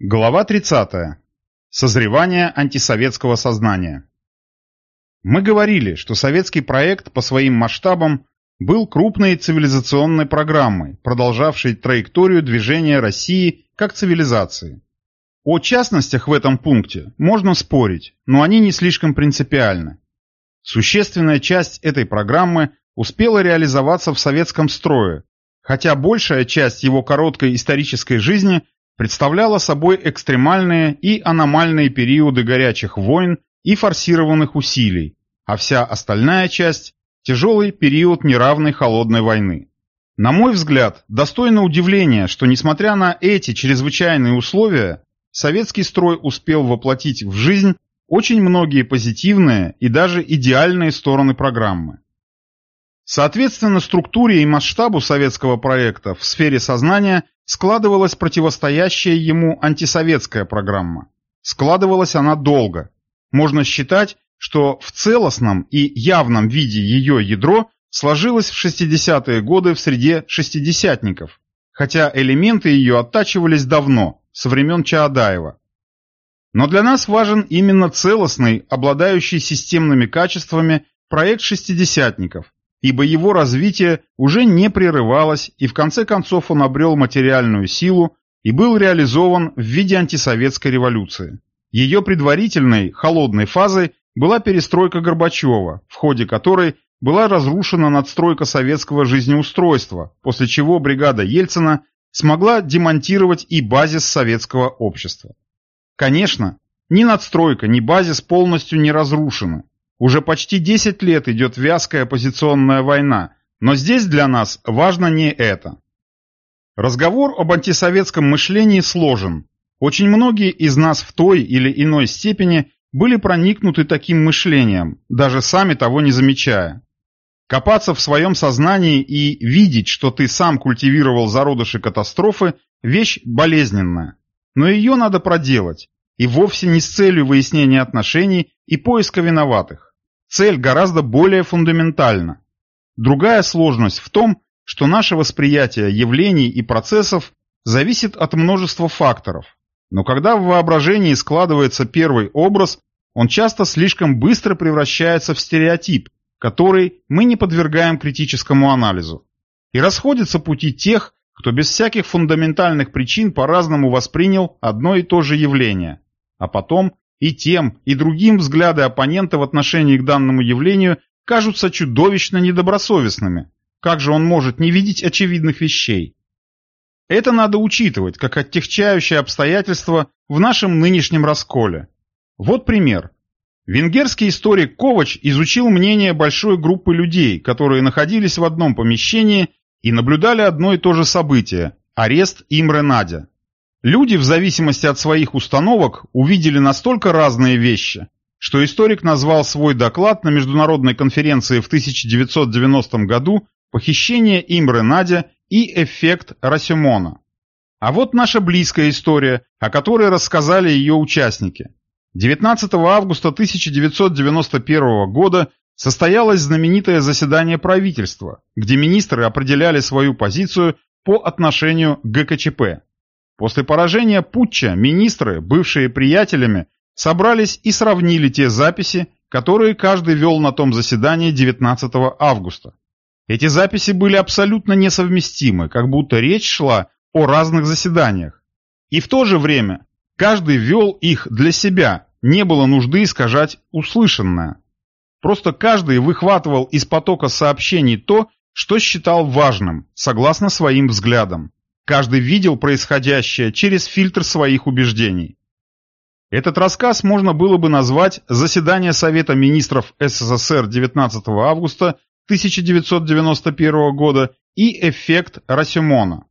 Глава 30. Созревание антисоветского сознания. Мы говорили, что советский проект по своим масштабам был крупной цивилизационной программой, продолжавшей траекторию движения России как цивилизации. О частностях в этом пункте можно спорить, но они не слишком принципиальны. Существенная часть этой программы успела реализоваться в советском строе, хотя большая часть его короткой исторической жизни – представляла собой экстремальные и аномальные периоды горячих войн и форсированных усилий, а вся остальная часть – тяжелый период неравной холодной войны. На мой взгляд, достойно удивления, что несмотря на эти чрезвычайные условия, советский строй успел воплотить в жизнь очень многие позитивные и даже идеальные стороны программы. Соответственно структуре и масштабу советского проекта в сфере сознания складывалась противостоящая ему антисоветская программа. Складывалась она долго. Можно считать, что в целостном и явном виде ее ядро сложилось в 60-е годы в среде шестидесятников, хотя элементы ее оттачивались давно, со времен Чаадаева. Но для нас важен именно целостный, обладающий системными качествами проект шестидесятников, ибо его развитие уже не прерывалось, и в конце концов он обрел материальную силу и был реализован в виде антисоветской революции. Ее предварительной, холодной фазой была перестройка Горбачева, в ходе которой была разрушена надстройка советского жизнеустройства, после чего бригада Ельцина смогла демонтировать и базис советского общества. Конечно, ни надстройка, ни базис полностью не разрушены, уже почти 10 лет идет вязкая оппозиционная война, но здесь для нас важно не это. Разговор об антисоветском мышлении сложен. Очень многие из нас в той или иной степени были проникнуты таким мышлением, даже сами того не замечая. Копаться в своем сознании и видеть, что ты сам культивировал зародыши катастрофы – вещь болезненная. Но ее надо проделать, и вовсе не с целью выяснения отношений и поиска виноватых. Цель гораздо более фундаментальна. Другая сложность в том, что наше восприятие явлений и процессов зависит от множества факторов. Но когда в воображении складывается первый образ, он часто слишком быстро превращается в стереотип, который мы не подвергаем критическому анализу. И расходятся пути тех, кто без всяких фундаментальных причин по-разному воспринял одно и то же явление, а потом и тем, и другим взгляды оппонента в отношении к данному явлению кажутся чудовищно недобросовестными. Как же он может не видеть очевидных вещей? Это надо учитывать, как оттягчающее обстоятельство в нашем нынешнем расколе. Вот пример. Венгерский историк Ковач изучил мнение большой группы людей, которые находились в одном помещении и наблюдали одно и то же событие – арест Имре Надя. Люди, в зависимости от своих установок, увидели настолько разные вещи, что историк назвал свой доклад на международной конференции в 1990 году «Похищение Имры Надя и эффект Расимона». А вот наша близкая история, о которой рассказали ее участники. 19 августа 1991 года состоялось знаменитое заседание правительства, где министры определяли свою позицию по отношению к ГКЧП. После поражения путча министры, бывшие приятелями, собрались и сравнили те записи, которые каждый вел на том заседании 19 августа. Эти записи были абсолютно несовместимы, как будто речь шла о разных заседаниях. И в то же время каждый вел их для себя, не было нужды искажать услышанное. Просто каждый выхватывал из потока сообщений то, что считал важным, согласно своим взглядам. Каждый видел происходящее через фильтр своих убеждений. Этот рассказ можно было бы назвать «Заседание Совета министров СССР 19 августа 1991 года и эффект Расимона».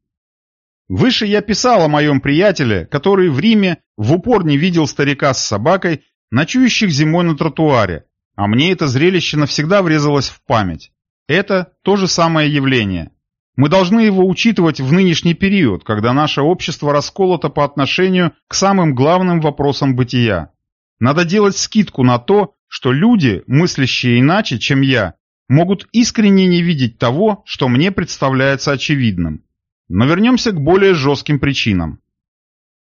Выше я писал о моем приятеле, который в Риме в упор не видел старика с собакой, ночующих зимой на тротуаре, а мне это зрелище навсегда врезалось в память. Это то же самое явление. Мы должны его учитывать в нынешний период, когда наше общество расколото по отношению к самым главным вопросам бытия. Надо делать скидку на то, что люди, мыслящие иначе, чем я, могут искренне не видеть того, что мне представляется очевидным. Но вернемся к более жестким причинам.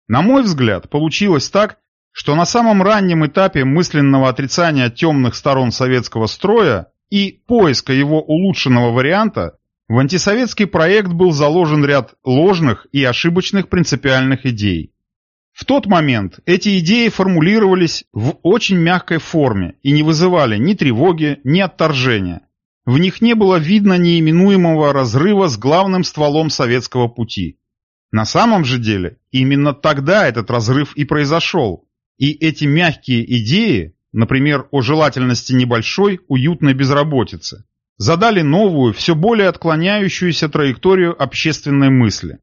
На мой взгляд, получилось так, что на самом раннем этапе мысленного отрицания темных сторон советского строя и поиска его улучшенного варианта в антисоветский проект был заложен ряд ложных и ошибочных принципиальных идей. В тот момент эти идеи формулировались в очень мягкой форме и не вызывали ни тревоги, ни отторжения. В них не было видно неименуемого разрыва с главным стволом советского пути. На самом же деле, именно тогда этот разрыв и произошел. И эти мягкие идеи, например, о желательности небольшой, уютной безработицы, задали новую, все более отклоняющуюся траекторию общественной мысли.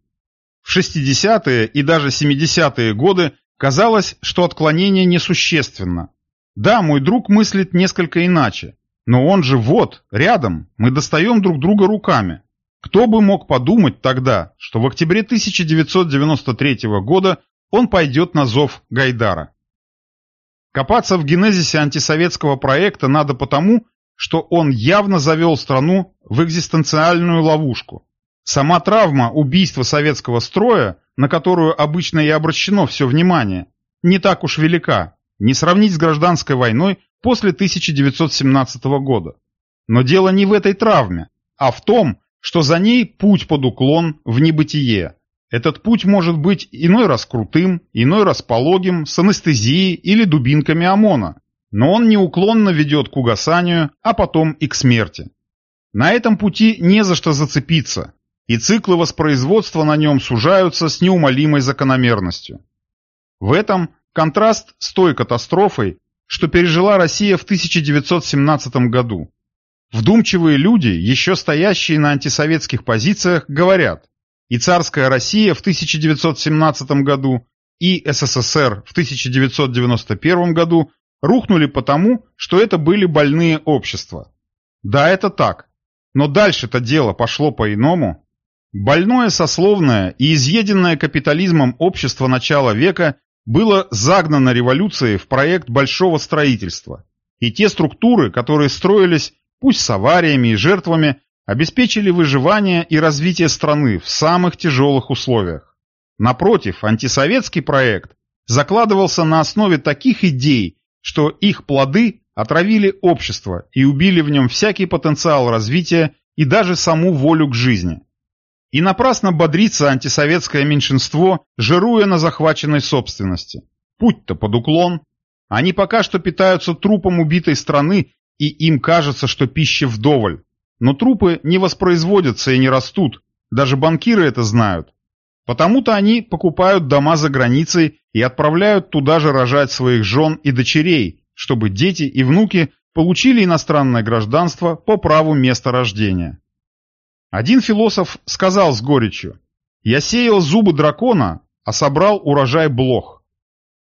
В 60-е и даже 70-е годы казалось, что отклонение несущественно. Да, мой друг мыслит несколько иначе, но он же вот, рядом, мы достаем друг друга руками. Кто бы мог подумать тогда, что в октябре 1993 года он пойдет на зов Гайдара. Копаться в генезисе антисоветского проекта надо потому, что он явно завел страну в экзистенциальную ловушку. Сама травма убийства советского строя, на которую обычно и обращено все внимание, не так уж велика, не сравнить с гражданской войной после 1917 года. Но дело не в этой травме, а в том, что за ней путь под уклон в небытие. Этот путь может быть иной раз крутым, иной раз пологим, с анестезией или дубинками ОМОНа, но он неуклонно ведет к угасанию, а потом и к смерти. На этом пути не за что зацепиться, и циклы воспроизводства на нем сужаются с неумолимой закономерностью. В этом контраст с той катастрофой, что пережила Россия в 1917 году. Вдумчивые люди, еще стоящие на антисоветских позициях, говорят, и царская Россия в 1917 году, и СССР в 1991 году рухнули потому, что это были больные общества. Да, это так. Но дальше-то дело пошло по-иному. Больное сословное и изъеденное капитализмом общество начала века было загнано революцией в проект большого строительства. И те структуры, которые строились, пусть с авариями и жертвами, обеспечили выживание и развитие страны в самых тяжелых условиях. Напротив, антисоветский проект закладывался на основе таких идей, что их плоды отравили общество и убили в нем всякий потенциал развития и даже саму волю к жизни. И напрасно бодрится антисоветское меньшинство, жируя на захваченной собственности. Путь-то под уклон. Они пока что питаются трупом убитой страны, и им кажется, что пища вдоволь. Но трупы не воспроизводятся и не растут. Даже банкиры это знают. Потому-то они покупают дома за границей и отправляют туда же рожать своих жен и дочерей, чтобы дети и внуки получили иностранное гражданство по праву места рождения. Один философ сказал с горечью, «Я сеял зубы дракона, а собрал урожай блох».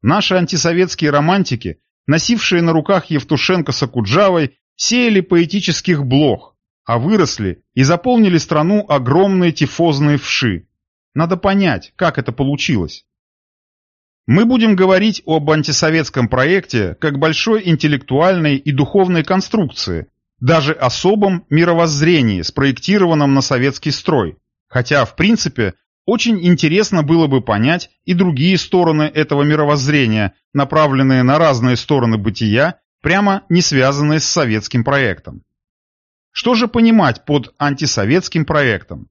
Наши антисоветские романтики, носившие на руках Евтушенко с Акуджавой, сеяли поэтических блох, а выросли и заполнили страну огромные тифозные вши. Надо понять, как это получилось. Мы будем говорить об антисоветском проекте как большой интеллектуальной и духовной конструкции, даже особом мировоззрении, спроектированном на советский строй, хотя, в принципе, очень интересно было бы понять и другие стороны этого мировоззрения, направленные на разные стороны бытия, прямо не связанные с советским проектом. Что же понимать под антисоветским проектом?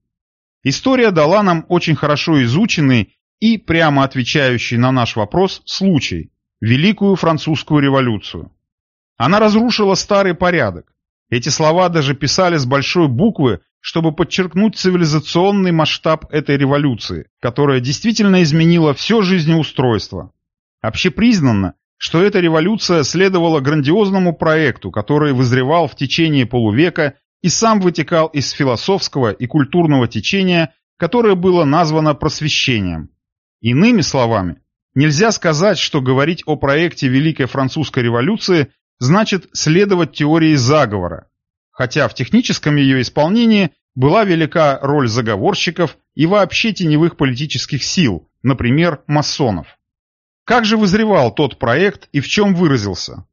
История дала нам очень хорошо изученный и прямо отвечающий на наш вопрос случай – Великую Французскую революцию. Она разрушила старый порядок, эти слова даже писали с большой буквы, чтобы подчеркнуть цивилизационный масштаб этой революции, которая действительно изменила все жизнеустройство. Общепризнанно, что эта революция следовала грандиозному проекту, который вызревал в течение полувека и сам вытекал из философского и культурного течения, которое было названо просвещением. Иными словами, нельзя сказать, что говорить о проекте Великой Французской революции значит следовать теории заговора, хотя в техническом ее исполнении была велика роль заговорщиков и вообще теневых политических сил, например, масонов. Как же вызревал тот проект и в чем выразился?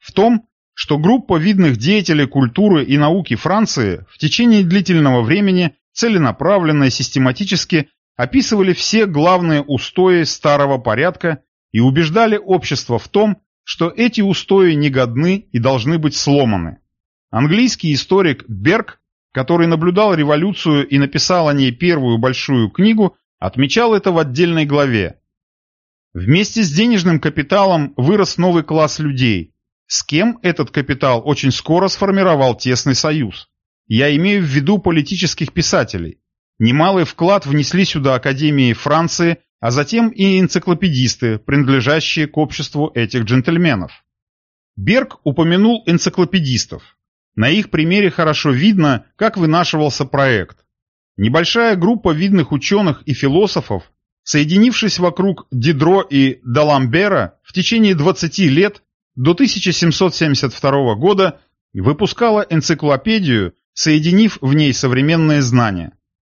В том, что группа видных деятелей культуры и науки Франции в течение длительного времени целенаправленно и систематически описывали все главные устои старого порядка и убеждали общество в том, что эти устои негодны и должны быть сломаны. Английский историк Берг, который наблюдал революцию и написал о ней первую большую книгу, отмечал это в отдельной главе. Вместе с денежным капиталом вырос новый класс людей, с кем этот капитал очень скоро сформировал тесный союз. Я имею в виду политических писателей. Немалый вклад внесли сюда Академии Франции, а затем и энциклопедисты, принадлежащие к обществу этих джентльменов. Берг упомянул энциклопедистов. На их примере хорошо видно, как вынашивался проект. Небольшая группа видных ученых и философов, соединившись вокруг Дидро и Даламбера в течение 20 лет до 1772 года, выпускала энциклопедию, соединив в ней современные знания.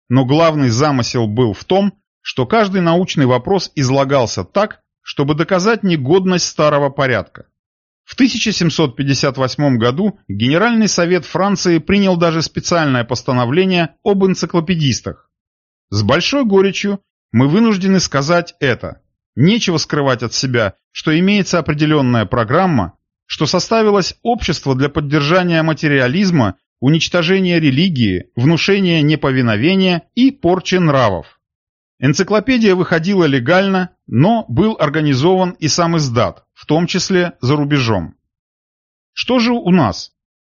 Но главный замысел был в том, что каждый научный вопрос излагался так, чтобы доказать негодность старого порядка. В 1758 году Генеральный совет Франции принял даже специальное постановление об энциклопедистах. С большой горечью мы вынуждены сказать это. Нечего скрывать от себя, что имеется определенная программа, что составилось общество для поддержания материализма уничтожение религии, внушение неповиновения и порчи нравов. Энциклопедия выходила легально, но был организован и сам издат, в том числе за рубежом. Что же у нас?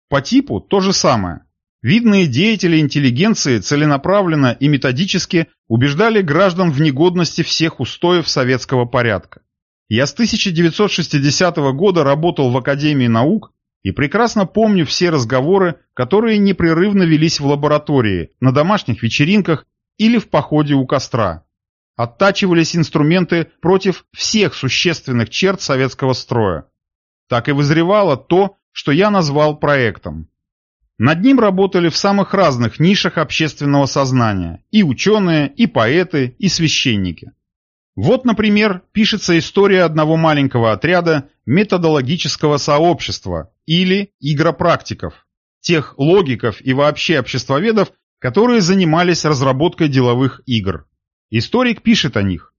По типу то же самое. Видные деятели интеллигенции целенаправленно и методически убеждали граждан в негодности всех устоев советского порядка. Я с 1960 года работал в Академии наук и прекрасно помню все разговоры, которые непрерывно велись в лаборатории, на домашних вечеринках или в походе у костра. Оттачивались инструменты против всех существенных черт советского строя. Так и вызревало то, что я назвал проектом. Над ним работали в самых разных нишах общественного сознания – и ученые, и поэты, и священники. Вот, например, пишется история одного маленького отряда методологического сообщества или игропрактиков, тех логиков и вообще обществоведов, которые занимались разработкой деловых игр. Историк пишет о них.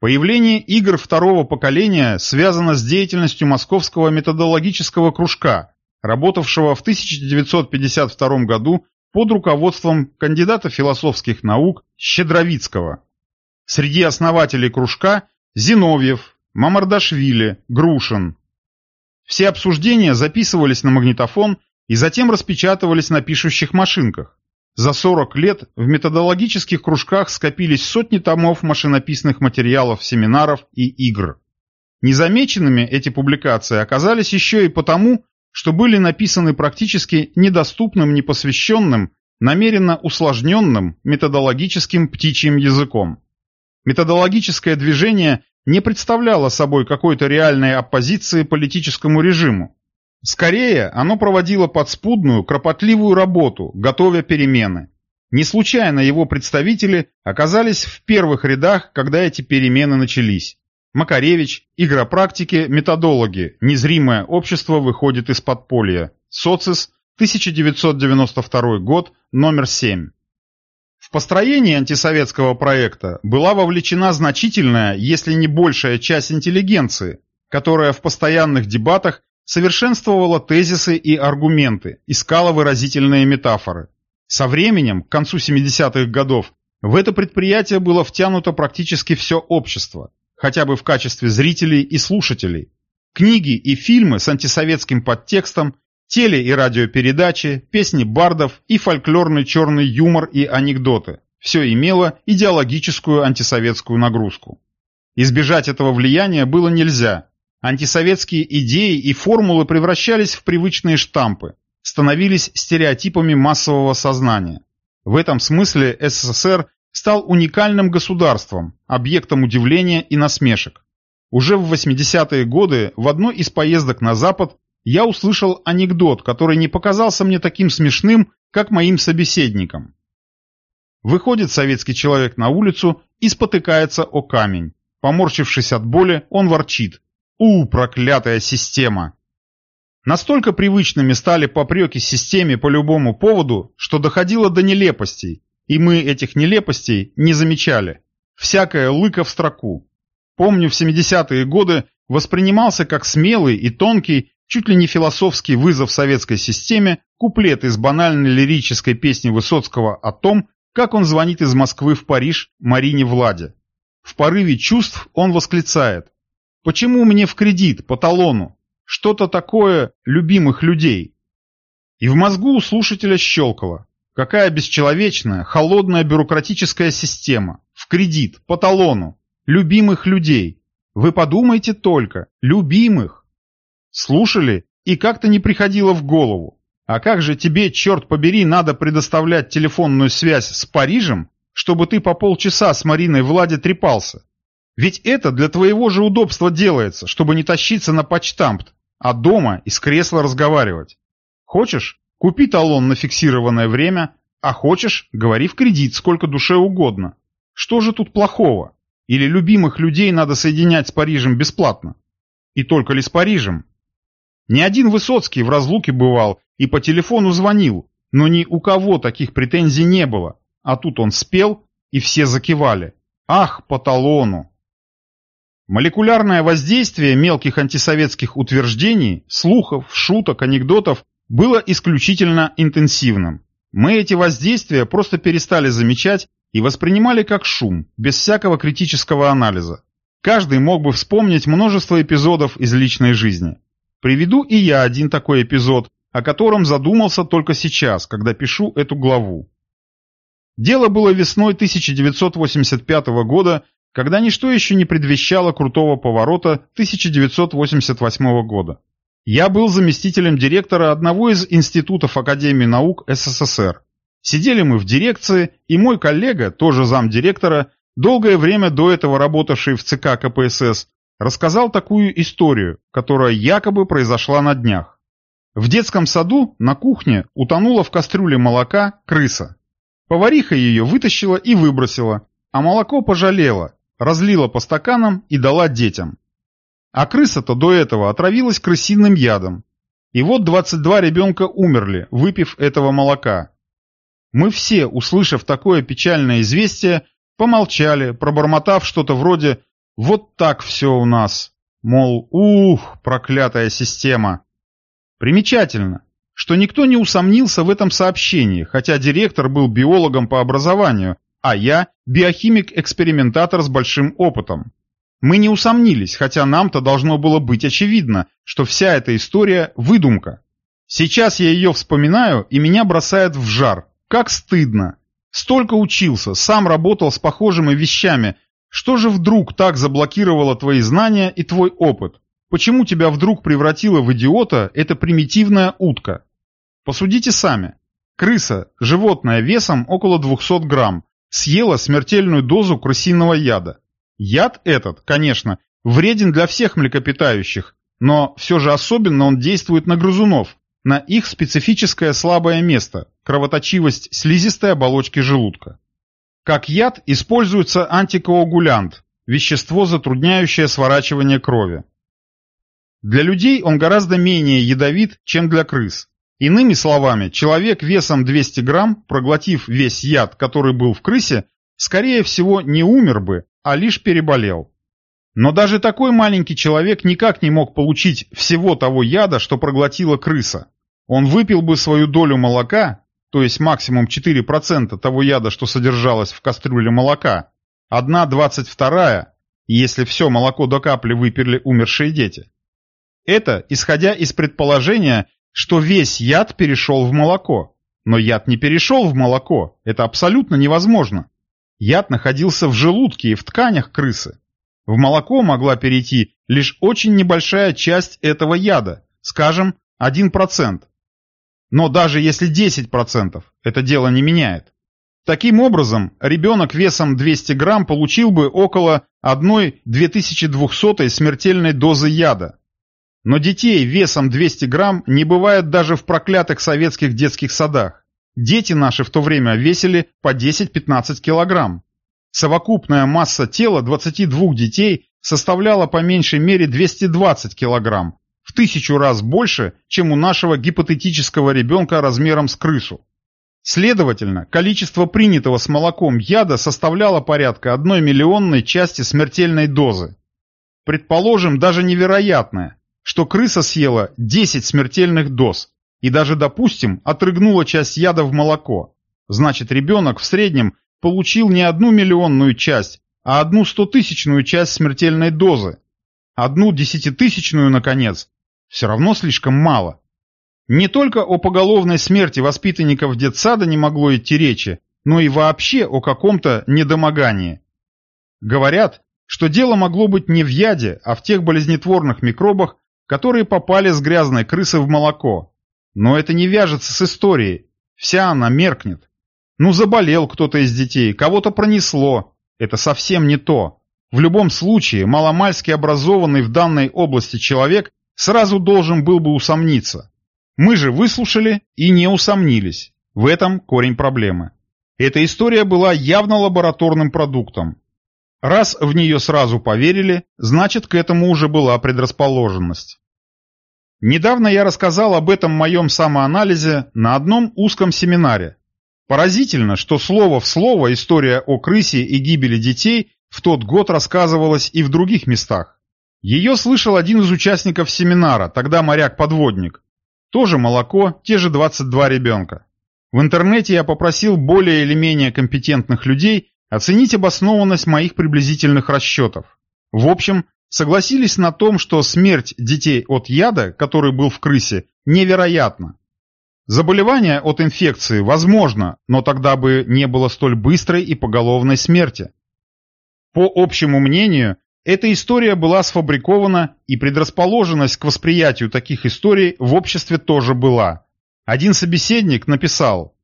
Появление игр второго поколения связано с деятельностью Московского методологического кружка, работавшего в 1952 году под руководством кандидата философских наук Щедровицкого. Среди основателей кружка Зиновьев, Мамардашвили, Грушин. Все обсуждения записывались на магнитофон и затем распечатывались на пишущих машинках. За 40 лет в методологических кружках скопились сотни томов машинописных материалов, семинаров и игр. Незамеченными эти публикации оказались еще и потому, что были написаны практически недоступным непосвященным, намеренно усложненным методологическим птичьим языком. Методологическое движение не представляло собой какой-то реальной оппозиции политическому режиму. Скорее, оно проводило подспудную, кропотливую работу, готовя перемены. Не случайно его представители оказались в первых рядах, когда эти перемены начались. Макаревич, игропрактики, методологи, незримое общество выходит из подполья. Социс, 1992 год, номер 7. В построение антисоветского проекта была вовлечена значительная, если не большая часть интеллигенции, которая в постоянных дебатах совершенствовала тезисы и аргументы, искала выразительные метафоры. Со временем, к концу 70-х годов, в это предприятие было втянуто практически все общество, хотя бы в качестве зрителей и слушателей. Книги и фильмы с антисоветским подтекстом теле- и радиопередачи, песни бардов и фольклорный черный юмор и анекдоты. Все имело идеологическую антисоветскую нагрузку. Избежать этого влияния было нельзя. Антисоветские идеи и формулы превращались в привычные штампы, становились стереотипами массового сознания. В этом смысле СССР стал уникальным государством, объектом удивления и насмешек. Уже в 80-е годы в одной из поездок на Запад я услышал анекдот, который не показался мне таким смешным, как моим собеседникам. Выходит советский человек на улицу и спотыкается о камень. Поморщившись от боли, он ворчит. «У, проклятая система!» Настолько привычными стали попреки системе по любому поводу, что доходило до нелепостей, и мы этих нелепостей не замечали. всякая лыка в строку. Помню, в 70-е годы воспринимался как смелый и тонкий, чуть ли не философский вызов советской системе куплет из банальной лирической песни Высоцкого о том, как он звонит из Москвы в Париж Марине Владе. В порыве чувств он восклицает «Почему мне в кредит, по талону? Что-то такое любимых людей?» И в мозгу у слушателя щелкало. Какая бесчеловечная, холодная бюрократическая система. В кредит, по талону. Любимых людей. Вы подумайте только. Любимых. Слушали и как-то не приходило в голову. А как же тебе, черт побери, надо предоставлять телефонную связь с Парижем, чтобы ты по полчаса с Мариной Владе трепался? Ведь это для твоего же удобства делается, чтобы не тащиться на почтампт, а дома из кресла разговаривать. Хочешь, купи талон на фиксированное время, а хочешь, говори в кредит сколько душе угодно. Что же тут плохого? Или любимых людей надо соединять с Парижем бесплатно? И только ли с Парижем? Ни один Высоцкий в разлуке бывал и по телефону звонил, но ни у кого таких претензий не было. А тут он спел, и все закивали. Ах, по талону! Молекулярное воздействие мелких антисоветских утверждений, слухов, шуток, анекдотов было исключительно интенсивным. Мы эти воздействия просто перестали замечать и воспринимали как шум, без всякого критического анализа. Каждый мог бы вспомнить множество эпизодов из личной жизни. Приведу и я один такой эпизод, о котором задумался только сейчас, когда пишу эту главу. Дело было весной 1985 года, когда ничто еще не предвещало крутого поворота 1988 года. Я был заместителем директора одного из институтов Академии наук СССР. Сидели мы в дирекции, и мой коллега, тоже замдиректора, долгое время до этого работавший в ЦК КПСС, рассказал такую историю, которая якобы произошла на днях. В детском саду на кухне утонула в кастрюле молока крыса. Повариха ее вытащила и выбросила, а молоко пожалела, разлила по стаканам и дала детям. А крыса-то до этого отравилась крысиным ядом. И вот 22 ребенка умерли, выпив этого молока. Мы все, услышав такое печальное известие, помолчали, пробормотав что-то вроде вот так все у нас. Мол, ух, проклятая система. Примечательно, что никто не усомнился в этом сообщении, хотя директор был биологом по образованию, а я биохимик-экспериментатор с большим опытом. Мы не усомнились, хотя нам-то должно было быть очевидно, что вся эта история – выдумка. Сейчас я ее вспоминаю, и меня бросает в жар. Как стыдно. Столько учился, сам работал с похожими вещами – что же вдруг так заблокировало твои знания и твой опыт? Почему тебя вдруг превратила в идиота эта примитивная утка? Посудите сами. Крыса, животное весом около 200 грамм, съела смертельную дозу крысиного яда. Яд этот, конечно, вреден для всех млекопитающих, но все же особенно он действует на грызунов, на их специфическое слабое место – кровоточивость слизистой оболочки желудка. Как яд используется антикоагулянт, вещество, затрудняющее сворачивание крови. Для людей он гораздо менее ядовит, чем для крыс. Иными словами, человек весом 200 грамм, проглотив весь яд, который был в крысе, скорее всего не умер бы, а лишь переболел. Но даже такой маленький человек никак не мог получить всего того яда, что проглотила крыса. Он выпил бы свою долю молока, то есть максимум 4% того яда, что содержалось в кастрюле молока, одна двадцать вторая, если все молоко до капли выперли умершие дети. Это исходя из предположения, что весь яд перешел в молоко. Но яд не перешел в молоко, это абсолютно невозможно. Яд находился в желудке и в тканях крысы. В молоко могла перейти лишь очень небольшая часть этого яда, скажем, 1%. Но даже если 10%, это дело не меняет. Таким образом, ребенок весом 200 грамм получил бы около 1-2200 смертельной дозы яда. Но детей весом 200 грамм не бывает даже в проклятых советских детских садах. Дети наши в то время весили по 10-15 килограмм. Совокупная масса тела 22 детей составляла по меньшей мере 220 килограмм, в тысячу раз больше, чем у нашего гипотетического ребенка размером с крысу. Следовательно, количество принятого с молоком яда составляло порядка одной миллионной части смертельной дозы. Предположим, даже невероятное, что крыса съела 10 смертельных доз и даже, допустим, отрыгнула часть яда в молоко. Значит, ребенок в среднем получил не одну миллионную часть, а одну стотысячную часть смертельной дозы. Одну десятитысячную, наконец. Все равно слишком мало. Не только о поголовной смерти воспитанников детсада не могло идти речи, но и вообще о каком-то недомогании. Говорят, что дело могло быть не в яде, а в тех болезнетворных микробах, которые попали с грязной крысы в молоко. Но это не вяжется с историей, вся она меркнет. Ну заболел кто-то из детей, кого-то пронесло, это совсем не то. В любом случае, маломальски образованный в данной области человек сразу должен был бы усомниться. Мы же выслушали и не усомнились. В этом корень проблемы. Эта история была явно лабораторным продуктом. Раз в нее сразу поверили, значит к этому уже была предрасположенность. Недавно я рассказал об этом моем самоанализе на одном узком семинаре. Поразительно, что слово в слово история о крысе и гибели детей в тот год рассказывалась и в других местах. Ее слышал один из участников семинара, тогда моряк-подводник. Тоже молоко, те же 22 ребенка. В интернете я попросил более или менее компетентных людей оценить обоснованность моих приблизительных расчетов. В общем, согласились на том, что смерть детей от яда, который был в крысе, невероятна. Заболевание от инфекции возможно, но тогда бы не было столь быстрой и поголовной смерти. По общему мнению, эта история была сфабрикована, и предрасположенность к восприятию таких историй в обществе тоже была. Один собеседник написал,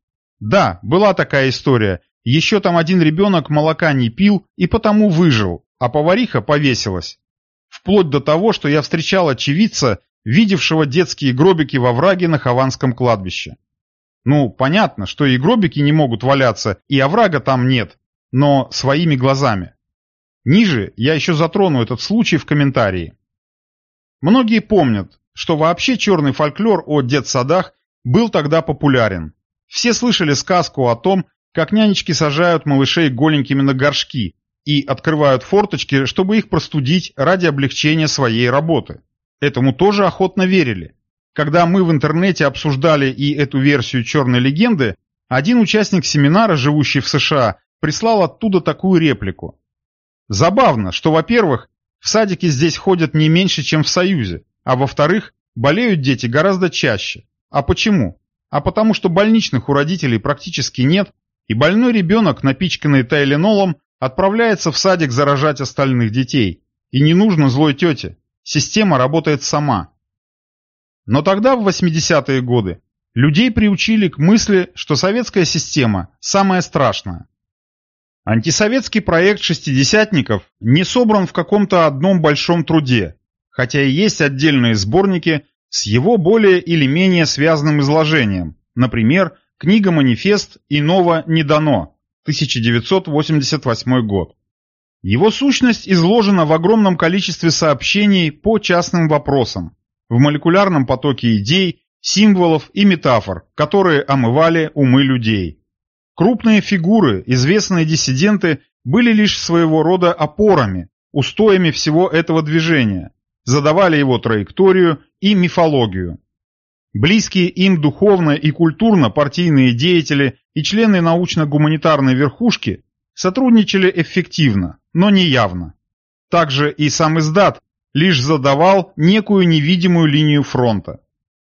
«Да, была такая история, еще там один ребенок молока не пил и потому выжил, а повариха повесилась. Вплоть до того, что я встречал очевидца, видевшего детские гробики во враге на Хованском кладбище. Ну, понятно, что и гробики не могут валяться, и оврага там нет, но своими глазами. Ниже я еще затрону этот случай в комментарии. Многие помнят, что вообще черный фольклор о детсадах был тогда популярен. Все слышали сказку о том, как нянечки сажают малышей голенькими на горшки и открывают форточки, чтобы их простудить ради облегчения своей работы. Этому тоже охотно верили. Когда мы в интернете обсуждали и эту версию черной легенды, один участник семинара, живущий в США, прислал оттуда такую реплику. Забавно, что, во-первых, в садике здесь ходят не меньше, чем в Союзе, а во-вторых, болеют дети гораздо чаще. А почему? А потому что больничных у родителей практически нет, и больной ребенок, напичканный тайленолом, отправляется в садик заражать остальных детей. И не нужно злой тете. Система работает сама. Но тогда, в 80-е годы, людей приучили к мысли, что советская система – самая страшная. Антисоветский проект шестидесятников не собран в каком-то одном большом труде, хотя и есть отдельные сборники с его более или менее связанным изложением, например, книга-манифест «Иного не дано», 1988 год. Его сущность изложена в огромном количестве сообщений по частным вопросам, в молекулярном потоке идей, символов и метафор, которые омывали умы людей. Крупные фигуры, известные диссиденты, были лишь своего рода опорами, устоями всего этого движения, задавали его траекторию и мифологию. Близкие им духовно и культурно партийные деятели и члены научно-гуманитарной верхушки сотрудничали эффективно, но не явно. Также и сам издат лишь задавал некую невидимую линию фронта.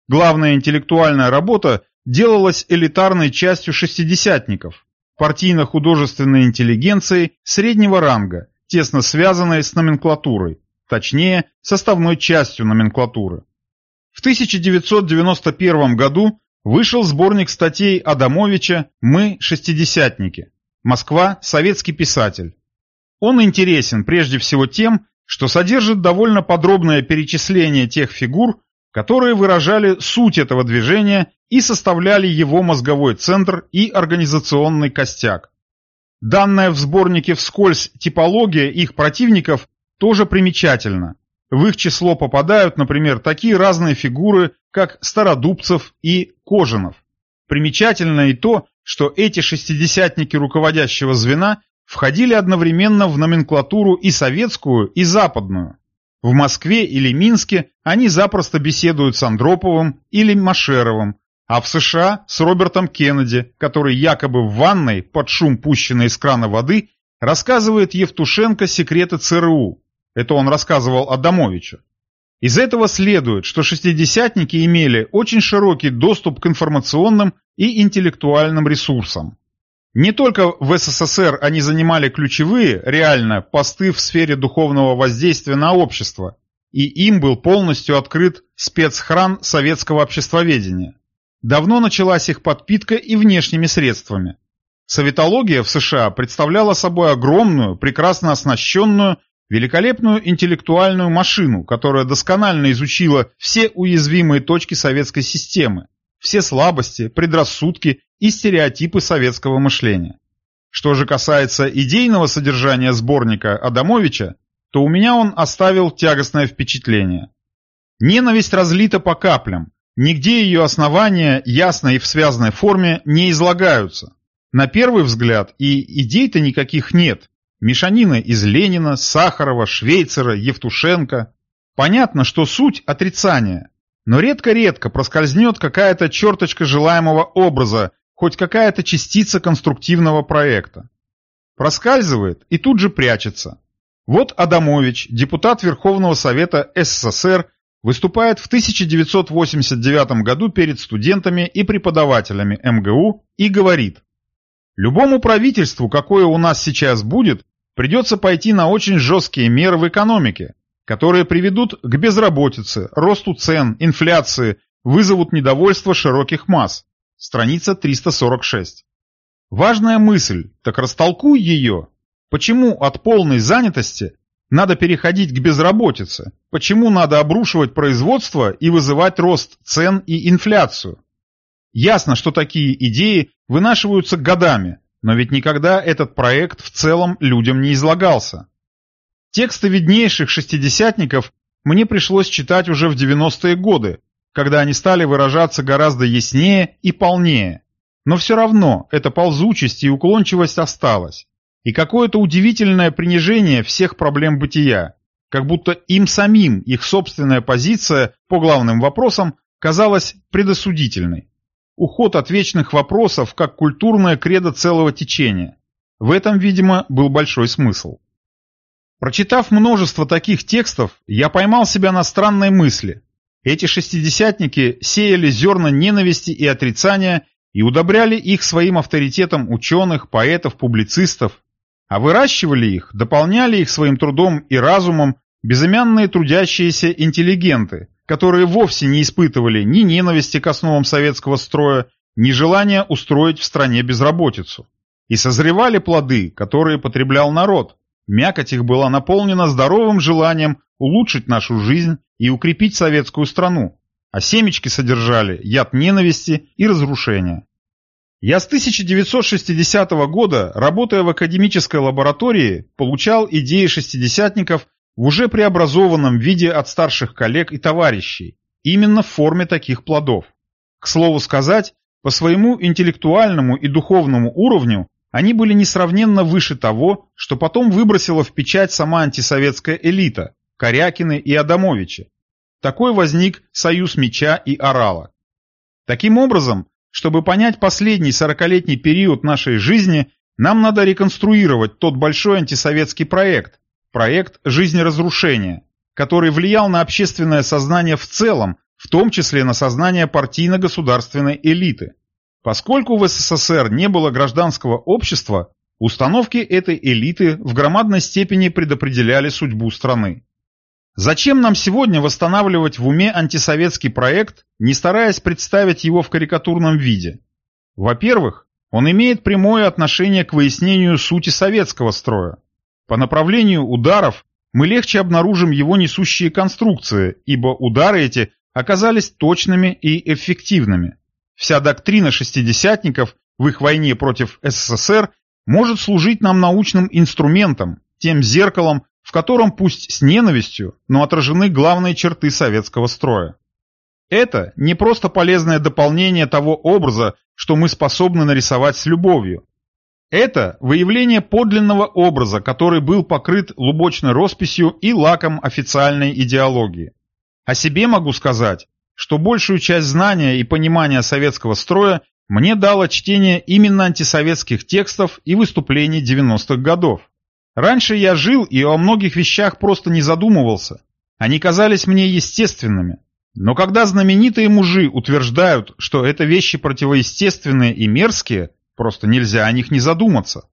Главная интеллектуальная работа делалась элитарной частью шестидесятников, партийно-художественной интеллигенцией среднего ранга, тесно связанной с номенклатурой, точнее, составной частью номенклатуры. В 1991 году вышел сборник статей Адамовича «Мы – шестидесятники». Москва – советский писатель. Он интересен прежде всего тем, что содержит довольно подробное перечисление тех фигур, которые выражали суть этого движения и составляли его мозговой центр и организационный костяк. Данная в сборнике вскользь типология их противников тоже примечательна. В их число попадают, например, такие разные фигуры, как Стародубцев и Кожинов. Примечательно и то, что эти шестидесятники руководящего звена входили одновременно в номенклатуру и советскую, и западную. В Москве или Минске они запросто беседуют с Андроповым или Машеровым, а в США с Робертом Кеннеди, который якобы в ванной под шум пущенной из крана воды рассказывает Евтушенко секреты ЦРУ. Это он рассказывал Адамовичу. Из этого следует, что шестидесятники имели очень широкий доступ к информационным и интеллектуальным ресурсам. Не только в СССР они занимали ключевые, реально, посты в сфере духовного воздействия на общество, и им был полностью открыт спецхран советского обществоведения. Давно началась их подпитка и внешними средствами. Советология в США представляла собой огромную, прекрасно оснащенную, великолепную интеллектуальную машину, которая досконально изучила все уязвимые точки советской системы, все слабости, предрассудки и стереотипы советского мышления. Что же касается идейного содержания сборника Адамовича, то у меня он оставил тягостное впечатление. Ненависть разлита по каплям, нигде ее основания ясно и в связанной форме не излагаются. На первый взгляд и идей-то никаких нет. Мешанина из Ленина, Сахарова, Швейцера, Евтушенко. Понятно, что суть отрицания, но редко-редко проскользнет какая-то черточка желаемого образа, хоть какая-то частица конструктивного проекта. Проскальзывает и тут же прячется. Вот Адамович, депутат Верховного Совета СССР, выступает в 1989 году перед студентами и преподавателями МГУ и говорит «Любому правительству, какое у нас сейчас будет, придется пойти на очень жесткие меры в экономике, которые приведут к безработице, росту цен, инфляции, вызовут недовольство широких масс. Страница 346. Важная мысль, так растолкуй ее. Почему от полной занятости надо переходить к безработице? Почему надо обрушивать производство и вызывать рост цен и инфляцию? Ясно, что такие идеи вынашиваются годами, но ведь никогда этот проект в целом людям не излагался. Тексты виднейших шестидесятников мне пришлось читать уже в 90-е годы, когда они стали выражаться гораздо яснее и полнее. Но все равно эта ползучесть и уклончивость осталась. И какое-то удивительное принижение всех проблем бытия, как будто им самим их собственная позиция по главным вопросам казалась предосудительной. Уход от вечных вопросов как культурная кредо целого течения. В этом, видимо, был большой смысл. Прочитав множество таких текстов, я поймал себя на странной мысли, эти шестидесятники сеяли зерна ненависти и отрицания и удобряли их своим авторитетом ученых, поэтов, публицистов, а выращивали их, дополняли их своим трудом и разумом безымянные трудящиеся интеллигенты, которые вовсе не испытывали ни ненависти к основам советского строя, ни желания устроить в стране безработицу. И созревали плоды, которые потреблял народ. Мякоть их была наполнена здоровым желанием улучшить нашу жизнь и укрепить советскую страну, а семечки содержали яд ненависти и разрушения. Я с 1960 года, работая в академической лаборатории, получал идеи шестидесятников в уже преобразованном виде от старших коллег и товарищей, именно в форме таких плодов. К слову сказать, по своему интеллектуальному и духовному уровню они были несравненно выше того, что потом выбросила в печать сама антисоветская элита, Корякины и Адамовичи. Такой возник союз меча и орала. Таким образом, чтобы понять последний сорокалетний период нашей жизни, нам надо реконструировать тот большой антисоветский проект, проект жизнеразрушения, который влиял на общественное сознание в целом, в том числе на сознание партийно-государственной элиты. Поскольку в СССР не было гражданского общества, установки этой элиты в громадной степени предопределяли судьбу страны. Зачем нам сегодня восстанавливать в уме антисоветский проект, не стараясь представить его в карикатурном виде? Во-первых, он имеет прямое отношение к выяснению сути советского строя. По направлению ударов мы легче обнаружим его несущие конструкции, ибо удары эти оказались точными и эффективными. Вся доктрина шестидесятников в их войне против СССР может служить нам научным инструментом, тем зеркалом, в котором пусть с ненавистью, но отражены главные черты советского строя. Это не просто полезное дополнение того образа, что мы способны нарисовать с любовью. Это выявление подлинного образа, который был покрыт лубочной росписью и лаком официальной идеологии. О себе могу сказать, что большую часть знания и понимания советского строя мне дало чтение именно антисоветских текстов и выступлений 90-х годов. Раньше я жил и о многих вещах просто не задумывался. Они казались мне естественными. Но когда знаменитые мужи утверждают, что это вещи противоестественные и мерзкие, просто нельзя о них не задуматься.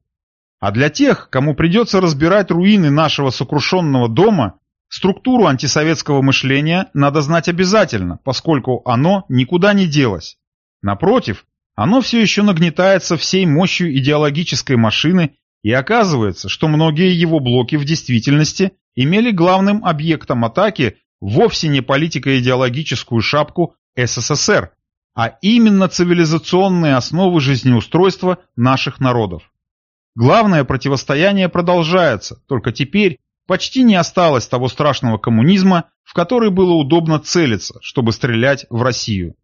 А для тех, кому придется разбирать руины нашего сокрушенного дома, структуру антисоветского мышления надо знать обязательно, поскольку оно никуда не делось. Напротив, оно все еще нагнетается всей мощью идеологической машины и оказывается, что многие его блоки в действительности имели главным объектом атаки вовсе не политико-идеологическую шапку СССР, а именно цивилизационные основы жизнеустройства наших народов. Главное противостояние продолжается, только теперь почти не осталось того страшного коммунизма, в который было удобно целиться, чтобы стрелять в Россию.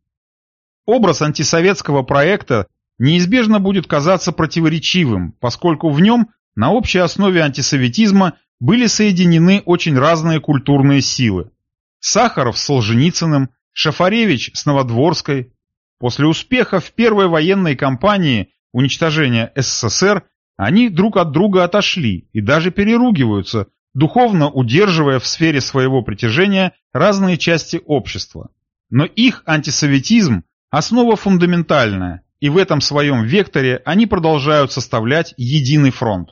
Образ антисоветского проекта неизбежно будет казаться противоречивым, поскольку в нем на общей основе антисоветизма были соединены очень разные культурные силы. Сахаров с Солженицыным, Шафаревич с Новодворской. После успеха в первой военной кампании уничтожения СССР они друг от друга отошли и даже переругиваются, духовно удерживая в сфере своего притяжения разные части общества. Но их антисоветизм – основа фундаментальная, и в этом своем векторе они продолжают составлять единый фронт.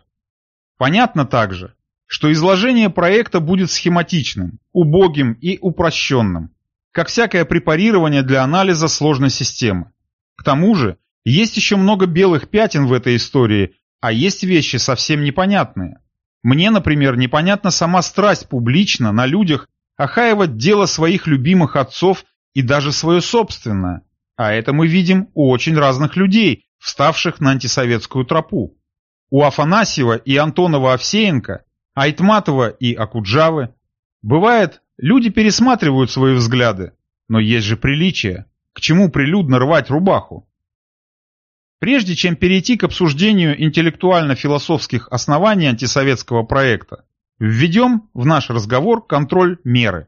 Понятно также, что изложение проекта будет схематичным, убогим и упрощенным, как всякое препарирование для анализа сложной системы. К тому же, есть еще много белых пятен в этой истории, а есть вещи совсем непонятные. Мне, например, непонятна сама страсть публично на людях охаивать дело своих любимых отцов и даже свое собственное, а это мы видим у очень разных людей, вставших на антисоветскую тропу. У Афанасьева и Антонова Овсеенко, Айтматова и Акуджавы. Бывает, люди пересматривают свои взгляды, но есть же приличие. К чему прилюдно рвать рубаху? Прежде чем перейти к обсуждению интеллектуально-философских оснований антисоветского проекта, введем в наш разговор контроль меры.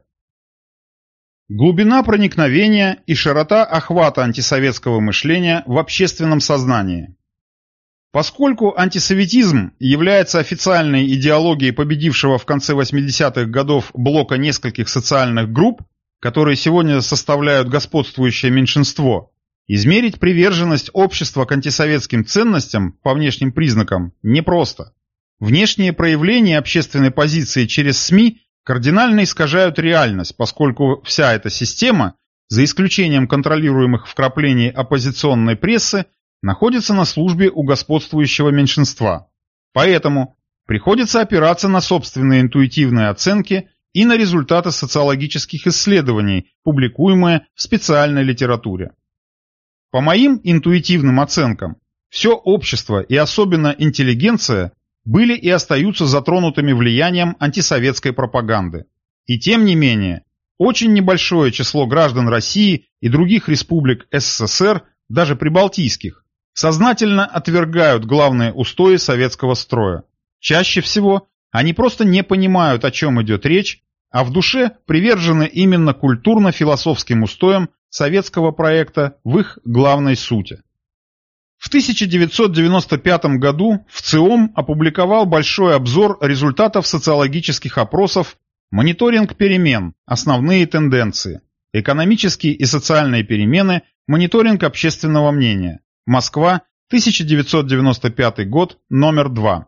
Глубина проникновения и широта охвата антисоветского мышления в общественном сознании. Поскольку антисоветизм является официальной идеологией победившего в конце 80-х годов блока нескольких социальных групп, которые сегодня составляют господствующее меньшинство, измерить приверженность общества к антисоветским ценностям по внешним признакам непросто. Внешние проявления общественной позиции через СМИ кардинально искажают реальность, поскольку вся эта система, за исключением контролируемых вкраплений оппозиционной прессы, находится на службе у господствующего меньшинства. Поэтому приходится опираться на собственные интуитивные оценки и на результаты социологических исследований, публикуемые в специальной литературе. По моим интуитивным оценкам, все общество и особенно интеллигенция были и остаются затронутыми влиянием антисоветской пропаганды. И тем не менее, очень небольшое число граждан России и других республик СССР, даже прибалтийских, сознательно отвергают главные устои советского строя. Чаще всего они просто не понимают, о чем идет речь, а в душе привержены именно культурно-философским устоям советского проекта в их главной сути. В 1995 году ВЦИОМ опубликовал большой обзор результатов социологических опросов «Мониторинг перемен. Основные тенденции. Экономические и социальные перемены. Мониторинг общественного мнения. Москва. 1995 год. Номер 2».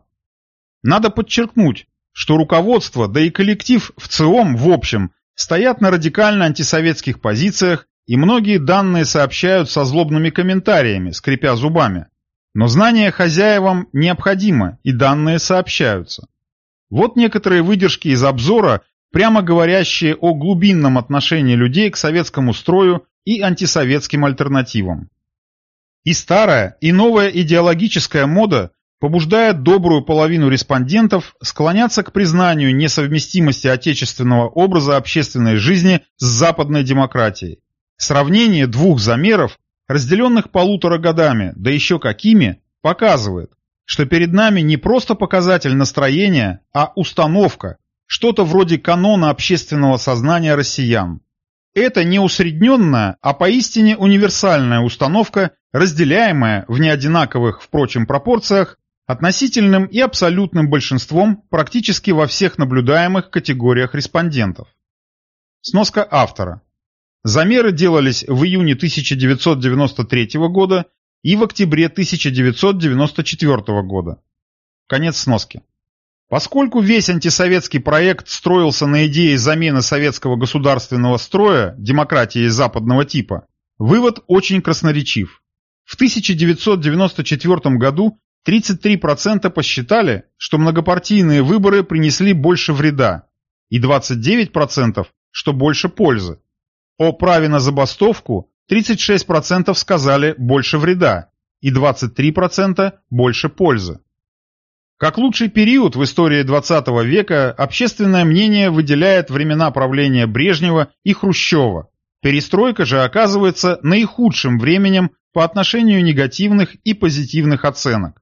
Надо подчеркнуть, что руководство, да и коллектив ВЦИОМ в общем стоят на радикально антисоветских позициях и многие данные сообщают со злобными комментариями, скрипя зубами. Но знание хозяевам необходимо, и данные сообщаются. Вот некоторые выдержки из обзора, прямо говорящие о глубинном отношении людей к советскому строю и антисоветским альтернативам. И старая, и новая идеологическая мода побуждает добрую половину респондентов склоняться к признанию несовместимости отечественного образа общественной жизни с западной демократией. Сравнение двух замеров разделенных полутора годами, да еще какими, показывает, что перед нами не просто показатель настроения, а установка, что-то вроде канона общественного сознания россиян. Это не усредненная, а поистине универсальная установка, разделяемая в неодинаковых, впрочем, пропорциях относительным и абсолютным большинством практически во всех наблюдаемых категориях респондентов. Сноска автора. Замеры делались в июне 1993 года и в октябре 1994 года. Конец сноски. Поскольку весь антисоветский проект строился на идее замены советского государственного строя демократией западного типа, вывод очень красноречив. В 1994 году 33% посчитали, что многопартийные выборы принесли больше вреда, и 29%, что больше пользы. О праве на забастовку 36% сказали больше вреда, и 23% больше пользы. Как лучший период в истории 20 века общественное мнение выделяет времена правления Брежнева и Хрущева. Перестройка же оказывается наихудшим временем по отношению негативных и позитивных оценок.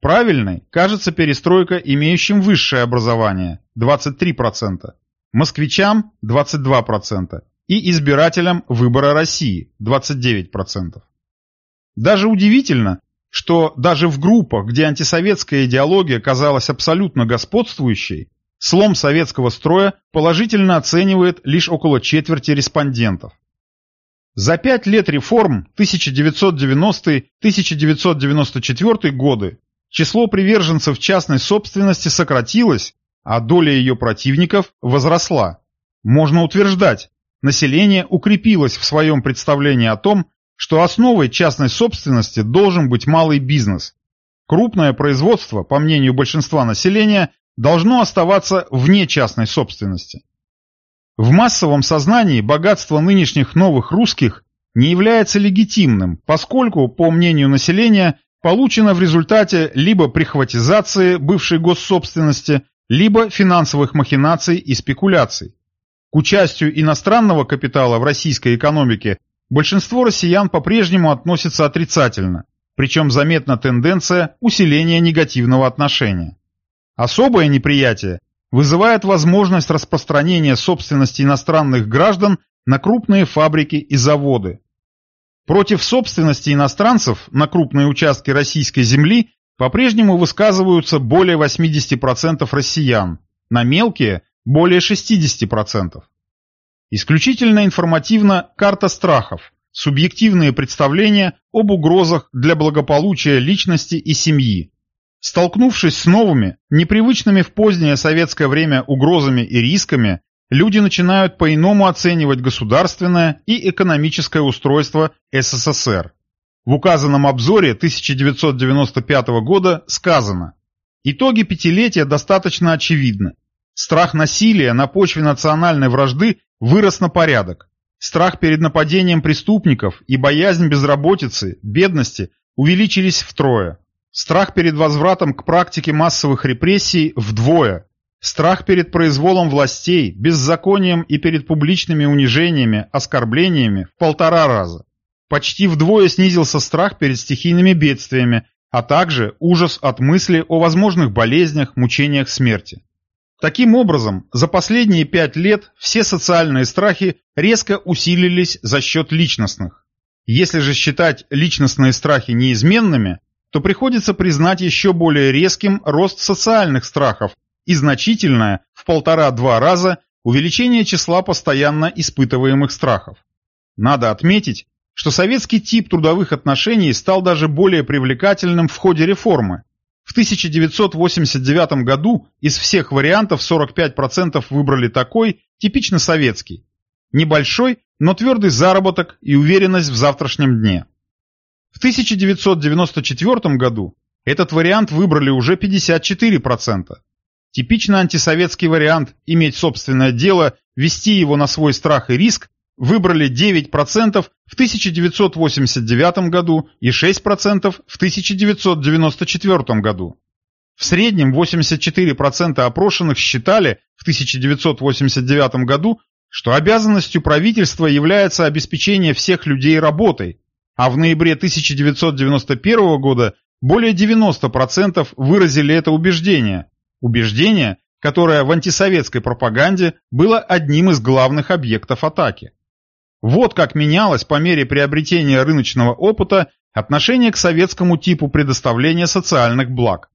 Правильной кажется перестройка имеющим высшее образование – 23%, москвичам – 22% и избирателям выбора России – 29%. Даже удивительно, что даже в группах, где антисоветская идеология казалась абсолютно господствующей, слом советского строя положительно оценивает лишь около четверти респондентов. За пять лет реформ 1990-1994 годы число приверженцев частной собственности сократилось, а доля ее противников возросла. Можно утверждать, население укрепилось в своем представлении о том, что основой частной собственности должен быть малый бизнес. Крупное производство, по мнению большинства населения, должно оставаться вне частной собственности. В массовом сознании богатство нынешних новых русских не является легитимным, поскольку, по мнению населения, получено в результате либо прихватизации бывшей госсобственности, либо финансовых махинаций и спекуляций. К участию иностранного капитала в российской экономике большинство россиян по-прежнему относится отрицательно, причем заметна тенденция усиления негативного отношения. Особое неприятие вызывает возможность распространения собственности иностранных граждан на крупные фабрики и заводы, Против собственности иностранцев на крупные участки российской земли по-прежнему высказываются более 80% россиян, на мелкие – более 60%. Исключительно информативна карта страхов, субъективные представления об угрозах для благополучия личности и семьи. Столкнувшись с новыми, непривычными в позднее советское время угрозами и рисками, люди начинают по-иному оценивать государственное и экономическое устройство СССР. В указанном обзоре 1995 года сказано «Итоги пятилетия достаточно очевидны. Страх насилия на почве национальной вражды вырос на порядок. Страх перед нападением преступников и боязнь безработицы, бедности увеличились втрое. Страх перед возвратом к практике массовых репрессий вдвое, Страх перед произволом властей, беззаконием и перед публичными унижениями, оскорблениями в полтора раза. Почти вдвое снизился страх перед стихийными бедствиями, а также ужас от мысли о возможных болезнях, мучениях смерти. Таким образом, за последние пять лет все социальные страхи резко усилились за счет личностных. Если же считать личностные страхи неизменными, то приходится признать еще более резким рост социальных страхов, и значительное, в полтора-два раза, увеличение числа постоянно испытываемых страхов. Надо отметить, что советский тип трудовых отношений стал даже более привлекательным в ходе реформы. В 1989 году из всех вариантов 45% выбрали такой, типично советский. Небольшой, но твердый заработок и уверенность в завтрашнем дне. В 1994 году этот вариант выбрали уже 54%. Типично антисоветский вариант иметь собственное дело, вести его на свой страх и риск выбрали 9% в 1989 году и 6% в 1994 году. В среднем 84% опрошенных считали в 1989 году, что обязанностью правительства является обеспечение всех людей работой, а в ноябре 1991 года более 90% выразили это убеждение. Убеждение, которое в антисоветской пропаганде было одним из главных объектов атаки. Вот как менялось по мере приобретения рыночного опыта отношение к советскому типу предоставления социальных благ.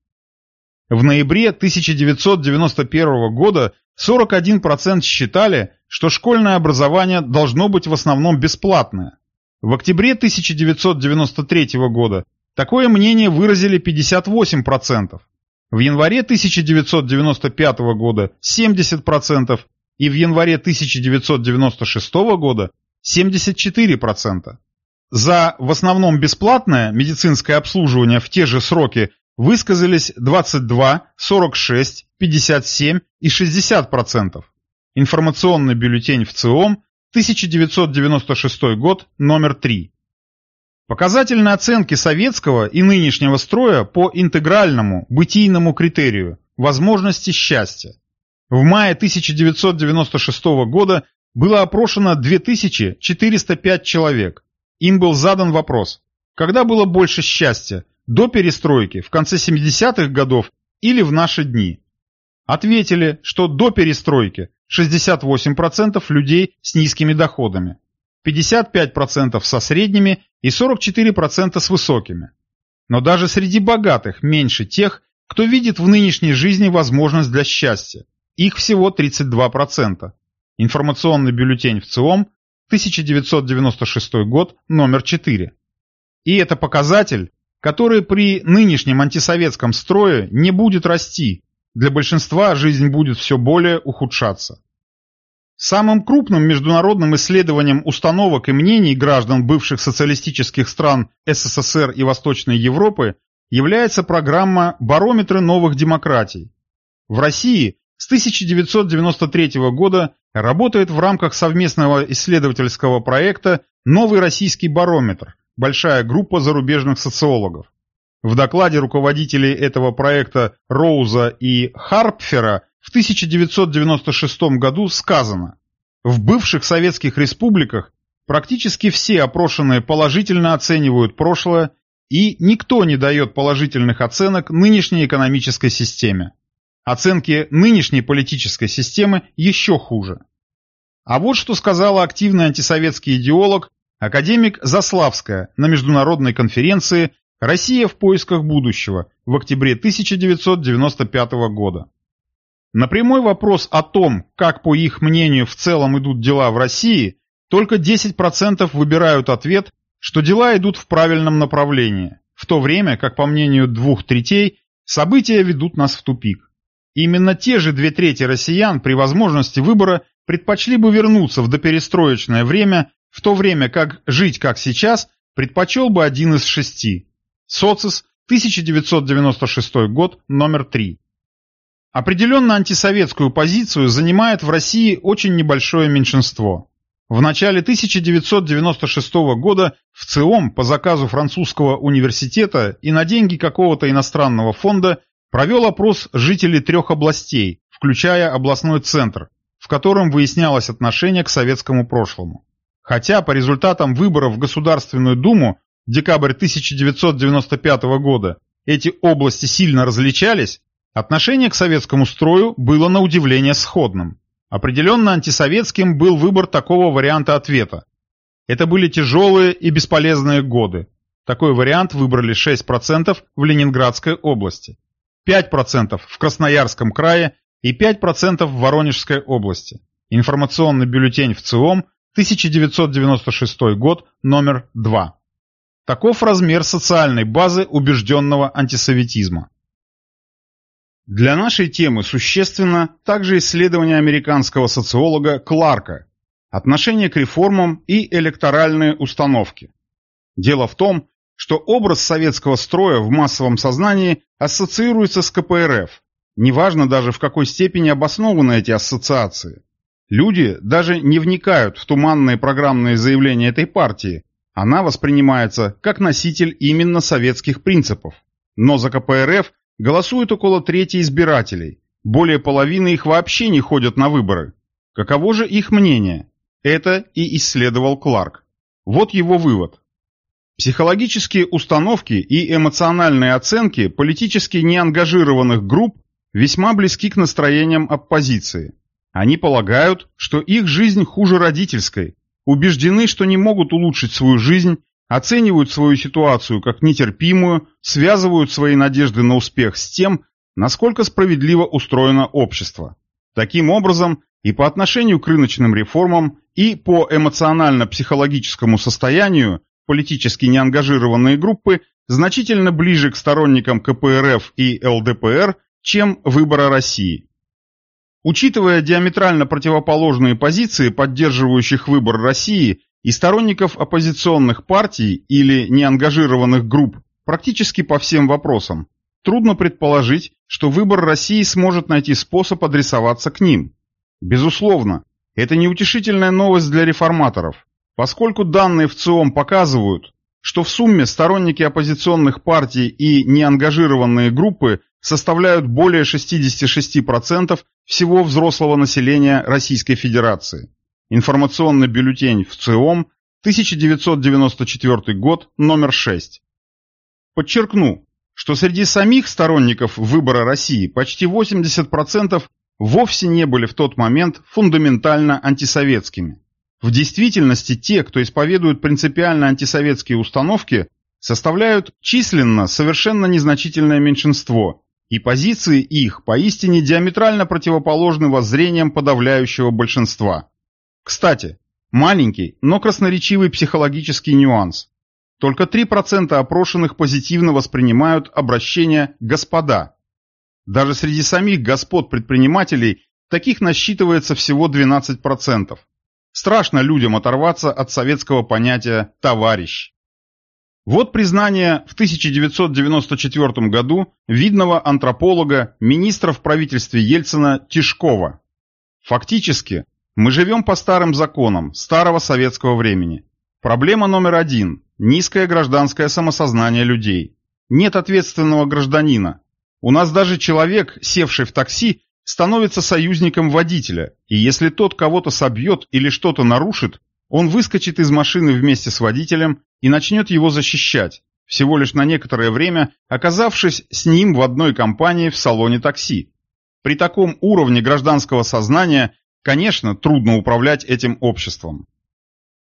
В ноябре 1991 года 41% считали, что школьное образование должно быть в основном бесплатное. В октябре 1993 года такое мнение выразили 58%, в январе 1995 года 70% и в январе 1996 года 74%. За в основном бесплатное медицинское обслуживание в те же сроки высказались 22, 46, 57 и 60%. Информационный бюллетень в ЦИОМ, 1996 год, номер 3. Показательные оценки советского и нынешнего строя по интегральному, бытийному критерию – возможности счастья. В мае 1996 года было опрошено 2405 человек. Им был задан вопрос, когда было больше счастья, до перестройки, в конце 70-х годов или в наши дни? Ответили, что до перестройки 68% людей с низкими доходами, 55% со средними и 44% с высокими. Но даже среди богатых меньше тех, кто видит в нынешней жизни возможность для счастья. Их всего 32%. Информационный бюллетень в ЦИОМ, 1996 год, номер 4. И это показатель, который при нынешнем антисоветском строе не будет расти, для большинства жизнь будет все более ухудшаться. Самым крупным международным исследованием установок и мнений граждан бывших социалистических стран СССР и Восточной Европы является программа «Барометры новых демократий». В России с 1993 года работает в рамках совместного исследовательского проекта «Новый российский барометр», большая группа зарубежных социологов. В докладе руководителей этого проекта Роуза и Харпфера в 1996 году сказано, в бывших советских республиках практически все опрошенные положительно оценивают прошлое, и никто не дает положительных оценок нынешней экономической системе. Оценки нынешней политической системы еще хуже. А вот что сказала активный антисоветский идеолог Академик Заславская на международной конференции «Россия в поисках будущего» в октябре 1995 года. На прямой вопрос о том, как по их мнению в целом идут дела в России, только 10% выбирают ответ, что дела идут в правильном направлении, в то время как, по мнению двух третей, события ведут нас в тупик. Именно те же две трети россиян при возможности выбора предпочли бы вернуться в доперестроечное время в то время как «Жить как сейчас» предпочел бы один из шести. Социс, 1996 год, номер 3. Определенно антисоветскую позицию занимает в России очень небольшое меньшинство. В начале 1996 года в ЦИОМ по заказу французского университета и на деньги какого-то иностранного фонда провел опрос жителей трех областей, включая областной центр, в котором выяснялось отношение к советскому прошлому. Хотя по результатам выборов в Государственную Думу декабрь 1995 года эти области сильно различались, отношение к советскому строю было на удивление сходным. Определенно антисоветским был выбор такого варианта ответа. Это были тяжелые и бесполезные годы. Такой вариант выбрали 6% в Ленинградской области, 5% в Красноярском крае и 5% в Воронежской области. Информационный бюллетень в ЦИОМ 1996 год, номер 2. Таков размер социальной базы убежденного антисоветизма. Для нашей темы существенно также исследование американского социолога Кларка «Отношение к реформам и электоральные установки». Дело в том, что образ советского строя в массовом сознании ассоциируется с КПРФ, неважно даже в какой степени обоснованы эти ассоциации. Люди даже не вникают в туманные программные заявления этой партии. Она воспринимается как носитель именно советских принципов. Но за КПРФ голосует около трети избирателей. Более половины их вообще не ходят на выборы. Каково же их мнение? Это и исследовал Кларк. Вот его вывод. Психологические установки и эмоциональные оценки политически неангажированных групп весьма близки к настроениям оппозиции. Они полагают, что их жизнь хуже родительской, убеждены, что не могут улучшить свою жизнь, оценивают свою ситуацию как нетерпимую, связывают свои надежды на успех с тем, насколько справедливо устроено общество. Таким образом, и по отношению к рыночным реформам, и по эмоционально-психологическому состоянию политически неангажированные группы значительно ближе к сторонникам КПРФ и ЛДПР, чем выбора России. Учитывая диаметрально противоположные позиции поддерживающих выбор России и сторонников оппозиционных партий или неангажированных групп практически по всем вопросам, трудно предположить, что выбор России сможет найти способ адресоваться к ним. Безусловно, это неутешительная новость для реформаторов, поскольку данные в ЦИОМ показывают, что в сумме сторонники оппозиционных партий и неангажированные группы составляют более 66% всего взрослого населения Российской Федерации. Информационный бюллетень в ЦИОМ, 1994 год, номер 6. Подчеркну, что среди самих сторонников выбора России почти 80% вовсе не были в тот момент фундаментально антисоветскими. В действительности те, кто исповедует принципиально антисоветские установки, составляют численно совершенно незначительное меньшинство, и позиции их поистине диаметрально противоположны воззрениям подавляющего большинства. Кстати, маленький, но красноречивый психологический нюанс. Только 3% опрошенных позитивно воспринимают обращение «господа». Даже среди самих господ-предпринимателей таких насчитывается всего 12%. Страшно людям оторваться от советского понятия «товарищ». Вот признание в 1994 году видного антрополога, министра в правительстве Ельцина Тишкова. Фактически, мы живем по старым законам, старого советского времени. Проблема номер один – низкое гражданское самосознание людей. Нет ответственного гражданина. У нас даже человек, севший в такси, становится союзником водителя, и если тот кого-то собьет или что-то нарушит, он выскочит из машины вместе с водителем и начнет его защищать, всего лишь на некоторое время оказавшись с ним в одной компании в салоне такси. При таком уровне гражданского сознания, конечно, трудно управлять этим обществом.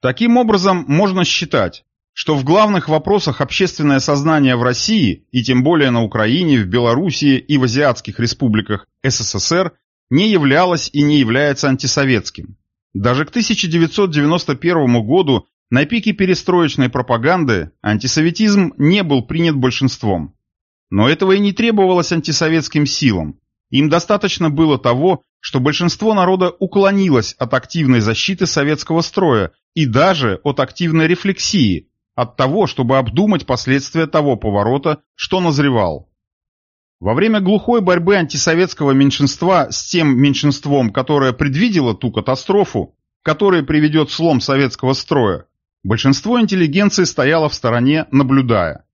Таким образом, можно считать, что в главных вопросах общественное сознание в России, и тем более на Украине, в Белоруссии и в азиатских республиках СССР, не являлось и не является антисоветским. Даже к 1991 году на пике перестроечной пропаганды антисоветизм не был принят большинством. Но этого и не требовалось антисоветским силам. Им достаточно было того, что большинство народа уклонилось от активной защиты советского строя и даже от активной рефлексии, от того, чтобы обдумать последствия того поворота, что назревал. Во время глухой борьбы антисоветского меньшинства с тем меньшинством, которое предвидело ту катастрофу, которая приведет слом советского строя, большинство интеллигенции стояло в стороне, наблюдая.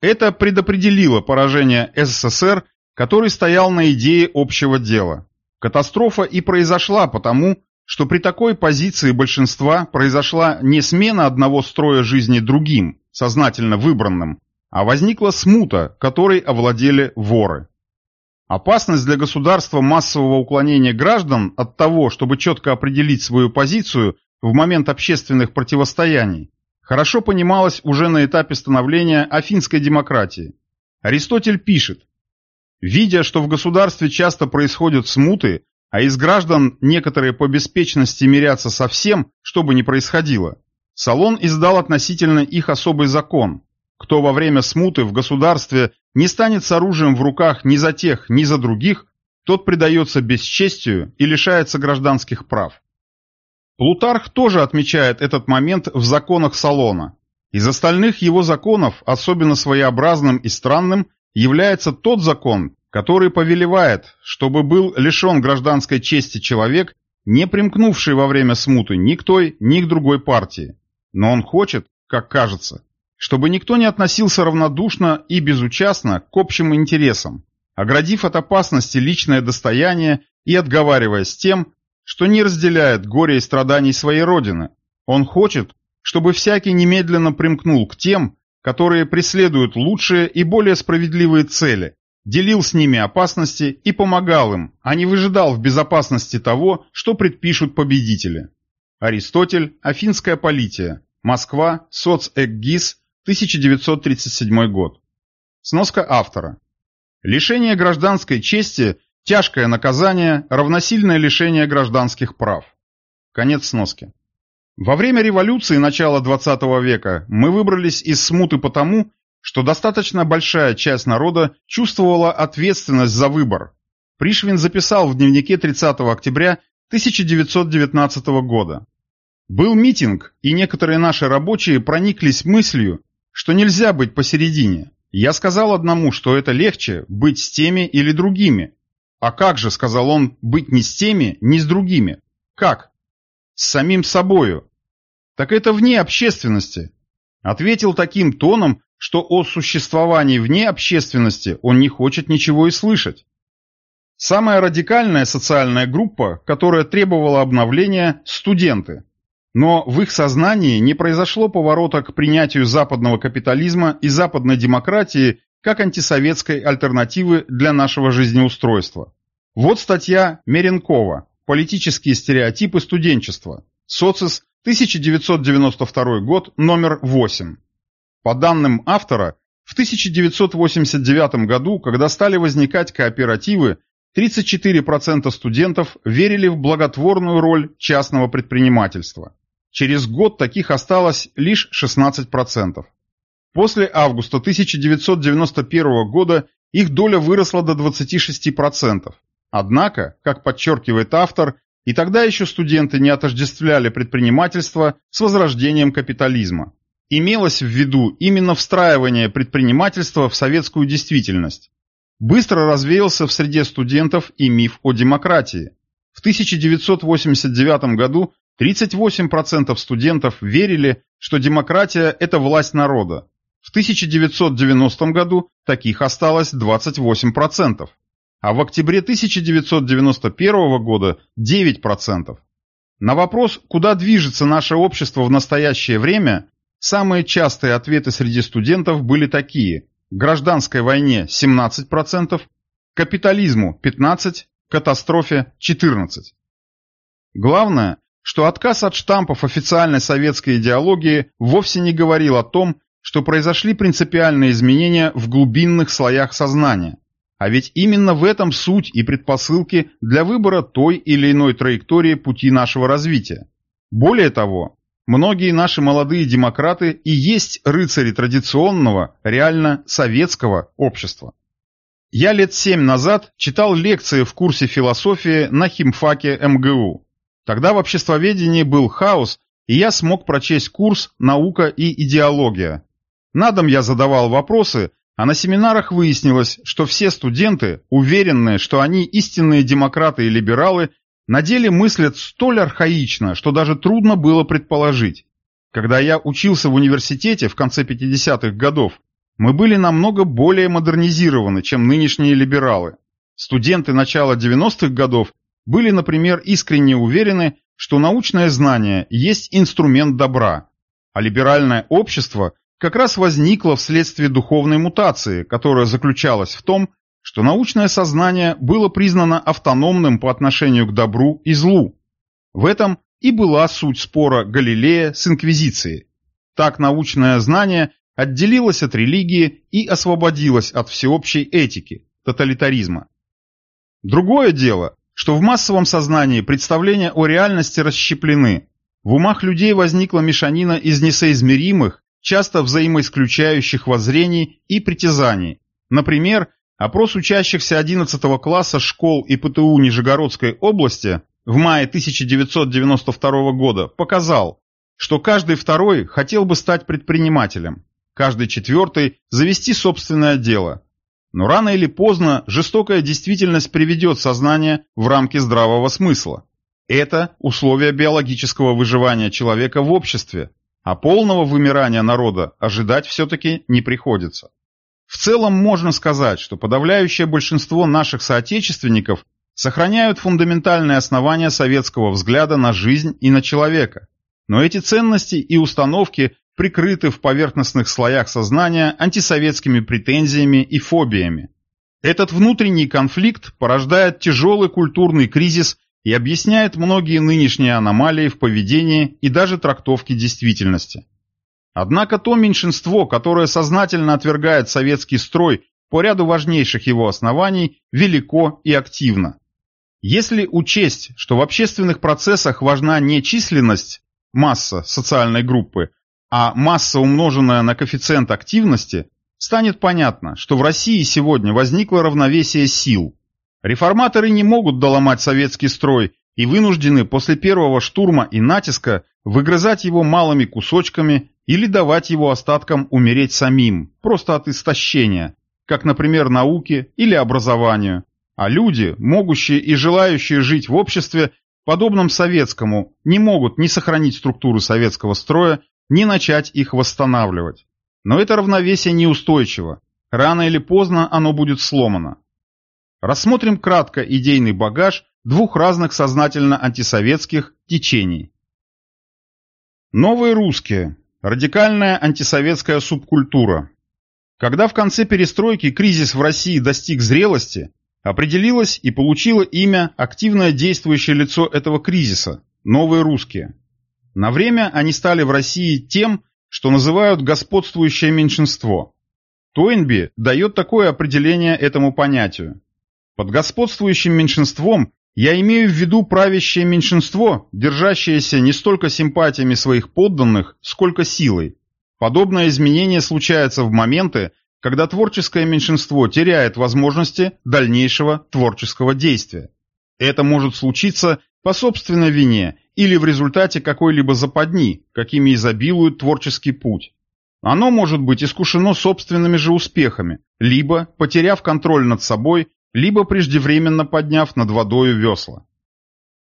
Это предопределило поражение СССР, который стоял на идее общего дела. Катастрофа и произошла потому, что при такой позиции большинства произошла не смена одного строя жизни другим, сознательно выбранным, а возникла смута, которой овладели воры. Опасность для государства массового уклонения граждан от того, чтобы четко определить свою позицию в момент общественных противостояний, хорошо понималась уже на этапе становления афинской демократии. Аристотель пишет, «Видя, что в государстве часто происходят смуты, а из граждан некоторые по беспечности мирятся со всем, что бы ни происходило. Салон издал относительно их особый закон. Кто во время смуты в государстве не станет с оружием в руках ни за тех, ни за других, тот предается бесчестию и лишается гражданских прав. Плутарх тоже отмечает этот момент в законах Салона. Из остальных его законов особенно своеобразным и странным является тот закон, который повелевает, чтобы был лишен гражданской чести человек, не примкнувший во время смуты ни к той, ни к другой партии. Но он хочет, как кажется, чтобы никто не относился равнодушно и безучастно к общим интересам, оградив от опасности личное достояние и отговариваясь тем, что не разделяет горе и страданий своей родины. Он хочет, чтобы всякий немедленно примкнул к тем, которые преследуют лучшие и более справедливые цели, делил с ними опасности и помогал им, а не выжидал в безопасности того, что предпишут победители. Аристотель, Афинская полития, Москва, Соцэггиз, 1937 год. Сноска автора. Лишение гражданской чести – тяжкое наказание, равносильное лишение гражданских прав. Конец сноски. Во время революции начала XX века мы выбрались из смуты потому, что достаточно большая часть народа чувствовала ответственность за выбор. Пришвин записал в дневнике 30 октября 1919 года. Был митинг, и некоторые наши рабочие прониклись мыслью, что нельзя быть посередине. Я сказал одному, что это легче быть с теми или другими. А как же, сказал он, быть ни с теми, ни с другими? Как? С самим собою. Так это вне общественности. Ответил таким тоном, что о существовании вне общественности он не хочет ничего и слышать. Самая радикальная социальная группа, которая требовала обновления – студенты. Но в их сознании не произошло поворота к принятию западного капитализма и западной демократии как антисоветской альтернативы для нашего жизнеустройства. Вот статья Меренкова «Политические стереотипы студенчества. Социс, 1992 год, номер 8». По данным автора, в 1989 году, когда стали возникать кооперативы, 34% студентов верили в благотворную роль частного предпринимательства. Через год таких осталось лишь 16%. После августа 1991 года их доля выросла до 26%. Однако, как подчеркивает автор, и тогда еще студенты не отождествляли предпринимательство с возрождением капитализма. Имелось в виду именно встраивание предпринимательства в советскую действительность. Быстро развеялся в среде студентов и миф о демократии. В 1989 году 38% студентов верили, что демократия – это власть народа. В 1990 году таких осталось 28%, а в октябре 1991 года 9%. На вопрос, куда движется наше общество в настоящее время, самые частые ответы среди студентов были такие – гражданской войне 17%, капитализму 15%, катастрофе 14%. Главное, что отказ от штампов официальной советской идеологии вовсе не говорил о том, что произошли принципиальные изменения в глубинных слоях сознания. А ведь именно в этом суть и предпосылки для выбора той или иной траектории пути нашего развития. Более того, многие наши молодые демократы и есть рыцари традиционного, реально советского общества. Я лет семь назад читал лекции в курсе философии на химфаке МГУ. Тогда в обществоведении был хаос, и я смог прочесть курс «Наука и идеология». На дом я задавал вопросы, а на семинарах выяснилось, что все студенты, уверенные, что они истинные демократы и либералы, на деле мыслят столь архаично, что даже трудно было предположить. Когда я учился в университете в конце 50-х годов, мы были намного более модернизированы, чем нынешние либералы. Студенты начала 90-х годов были, например, искренне уверены, что научное знание есть инструмент добра, а либеральное общество как раз возникло вследствие духовной мутации, которая заключалась в том, что научное сознание было признано автономным по отношению к добру и злу. В этом и была суть спора Галилея с Инквизицией. Так научное знание отделилось от религии и освободилось от всеобщей этики, тоталитаризма. Другое дело, что в массовом сознании представления о реальности расщеплены. В умах людей возникла мешанина из несоизмеримых, часто взаимоисключающих воззрений и притязаний. Например, опрос учащихся 11 класса школ и ПТУ Нижегородской области в мае 1992 года показал, что каждый второй хотел бы стать предпринимателем, каждый четвертый – завести собственное дело, но рано или поздно жестокая действительность приведет сознание в рамки здравого смысла. Это условие биологического выживания человека в обществе, а полного вымирания народа ожидать все-таки не приходится. В целом можно сказать, что подавляющее большинство наших соотечественников сохраняют фундаментальные основания советского взгляда на жизнь и на человека. Но эти ценности и установки прикрыты в поверхностных слоях сознания антисоветскими претензиями и фобиями. Этот внутренний конфликт порождает тяжелый культурный кризис и объясняет многие нынешние аномалии в поведении и даже трактовке действительности. Однако то меньшинство, которое сознательно отвергает советский строй по ряду важнейших его оснований, велико и активно. Если учесть, что в общественных процессах важна не численность, масса социальной группы, а масса, умноженная на коэффициент активности, станет понятно, что в России сегодня возникло равновесие сил. Реформаторы не могут доломать советский строй и вынуждены после первого штурма и натиска выгрызать его малыми кусочками или давать его остаткам умереть самим, просто от истощения, как, например, науке или образованию. А люди, могущие и желающие жить в обществе, подобном советскому, не могут ни сохранить структуру советского строя, ни начать их восстанавливать. Но это равновесие неустойчиво. Рано или поздно оно будет сломано. Рассмотрим кратко идейный багаж двух разных сознательно антисоветских течений. Новые русские. Радикальная антисоветская субкультура. Когда в конце перестройки кризис в России достиг зрелости, определилось и получило имя активное действующее лицо этого кризиса – новые русские. На время они стали в России тем, что называют господствующее меньшинство. Тойнби дает такое определение этому понятию. Под господствующим меньшинством я имею в виду правящее меньшинство, держащееся не столько симпатиями своих подданных, сколько силой. Подобное изменение случается в моменты, когда творческое меньшинство теряет возможности дальнейшего творческого действия. Это может случиться по собственной вине или в результате какой-либо западни, какими изобилует творческий путь. Оно может быть искушено собственными же успехами, либо потеряв контроль над собой, либо преждевременно подняв над водою весла.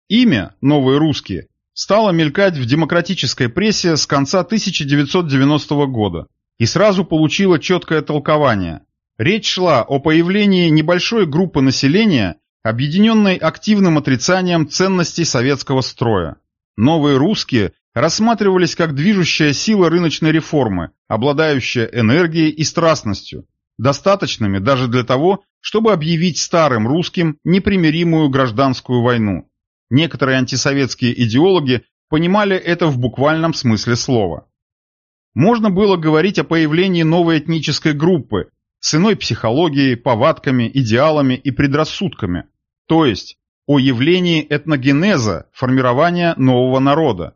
Имя «Новые русские» стало мелькать в демократической прессе с конца 1990 года и сразу получило четкое толкование. Речь шла о появлении небольшой группы населения, объединенной активным отрицанием ценностей советского строя. Новые русские рассматривались как движущая сила рыночной реформы, обладающая энергией и страстностью, достаточными даже для того, чтобы объявить старым русским непримиримую гражданскую войну. Некоторые антисоветские идеологи понимали это в буквальном смысле слова. Можно было говорить о появлении новой этнической группы с иной психологией, повадками, идеалами и предрассудками, то есть о явлении этногенеза, формирования нового народа.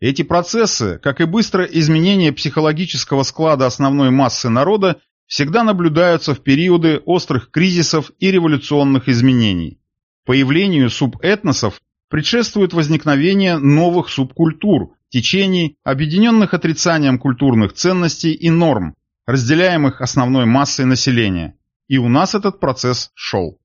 Эти процессы, как и быстрое изменение психологического склада основной массы народа, всегда наблюдаются в периоды острых кризисов и революционных изменений. Появлению субэтносов предшествует возникновение новых субкультур, течений, объединенных отрицанием культурных ценностей и норм, разделяемых основной массой населения. И у нас этот процесс шел.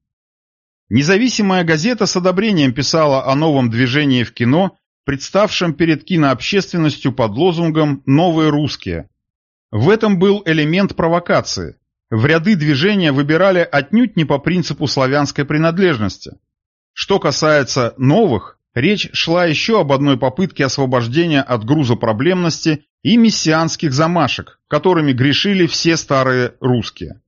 Независимая газета с одобрением писала о новом движении в кино, представшем перед кинообщественностью под лозунгом «Новые русские». В этом был элемент провокации. В ряды движения выбирали отнюдь не по принципу славянской принадлежности. Что касается новых, речь шла еще об одной попытке освобождения от груза проблемности и мессианских замашек, которыми грешили все старые русские.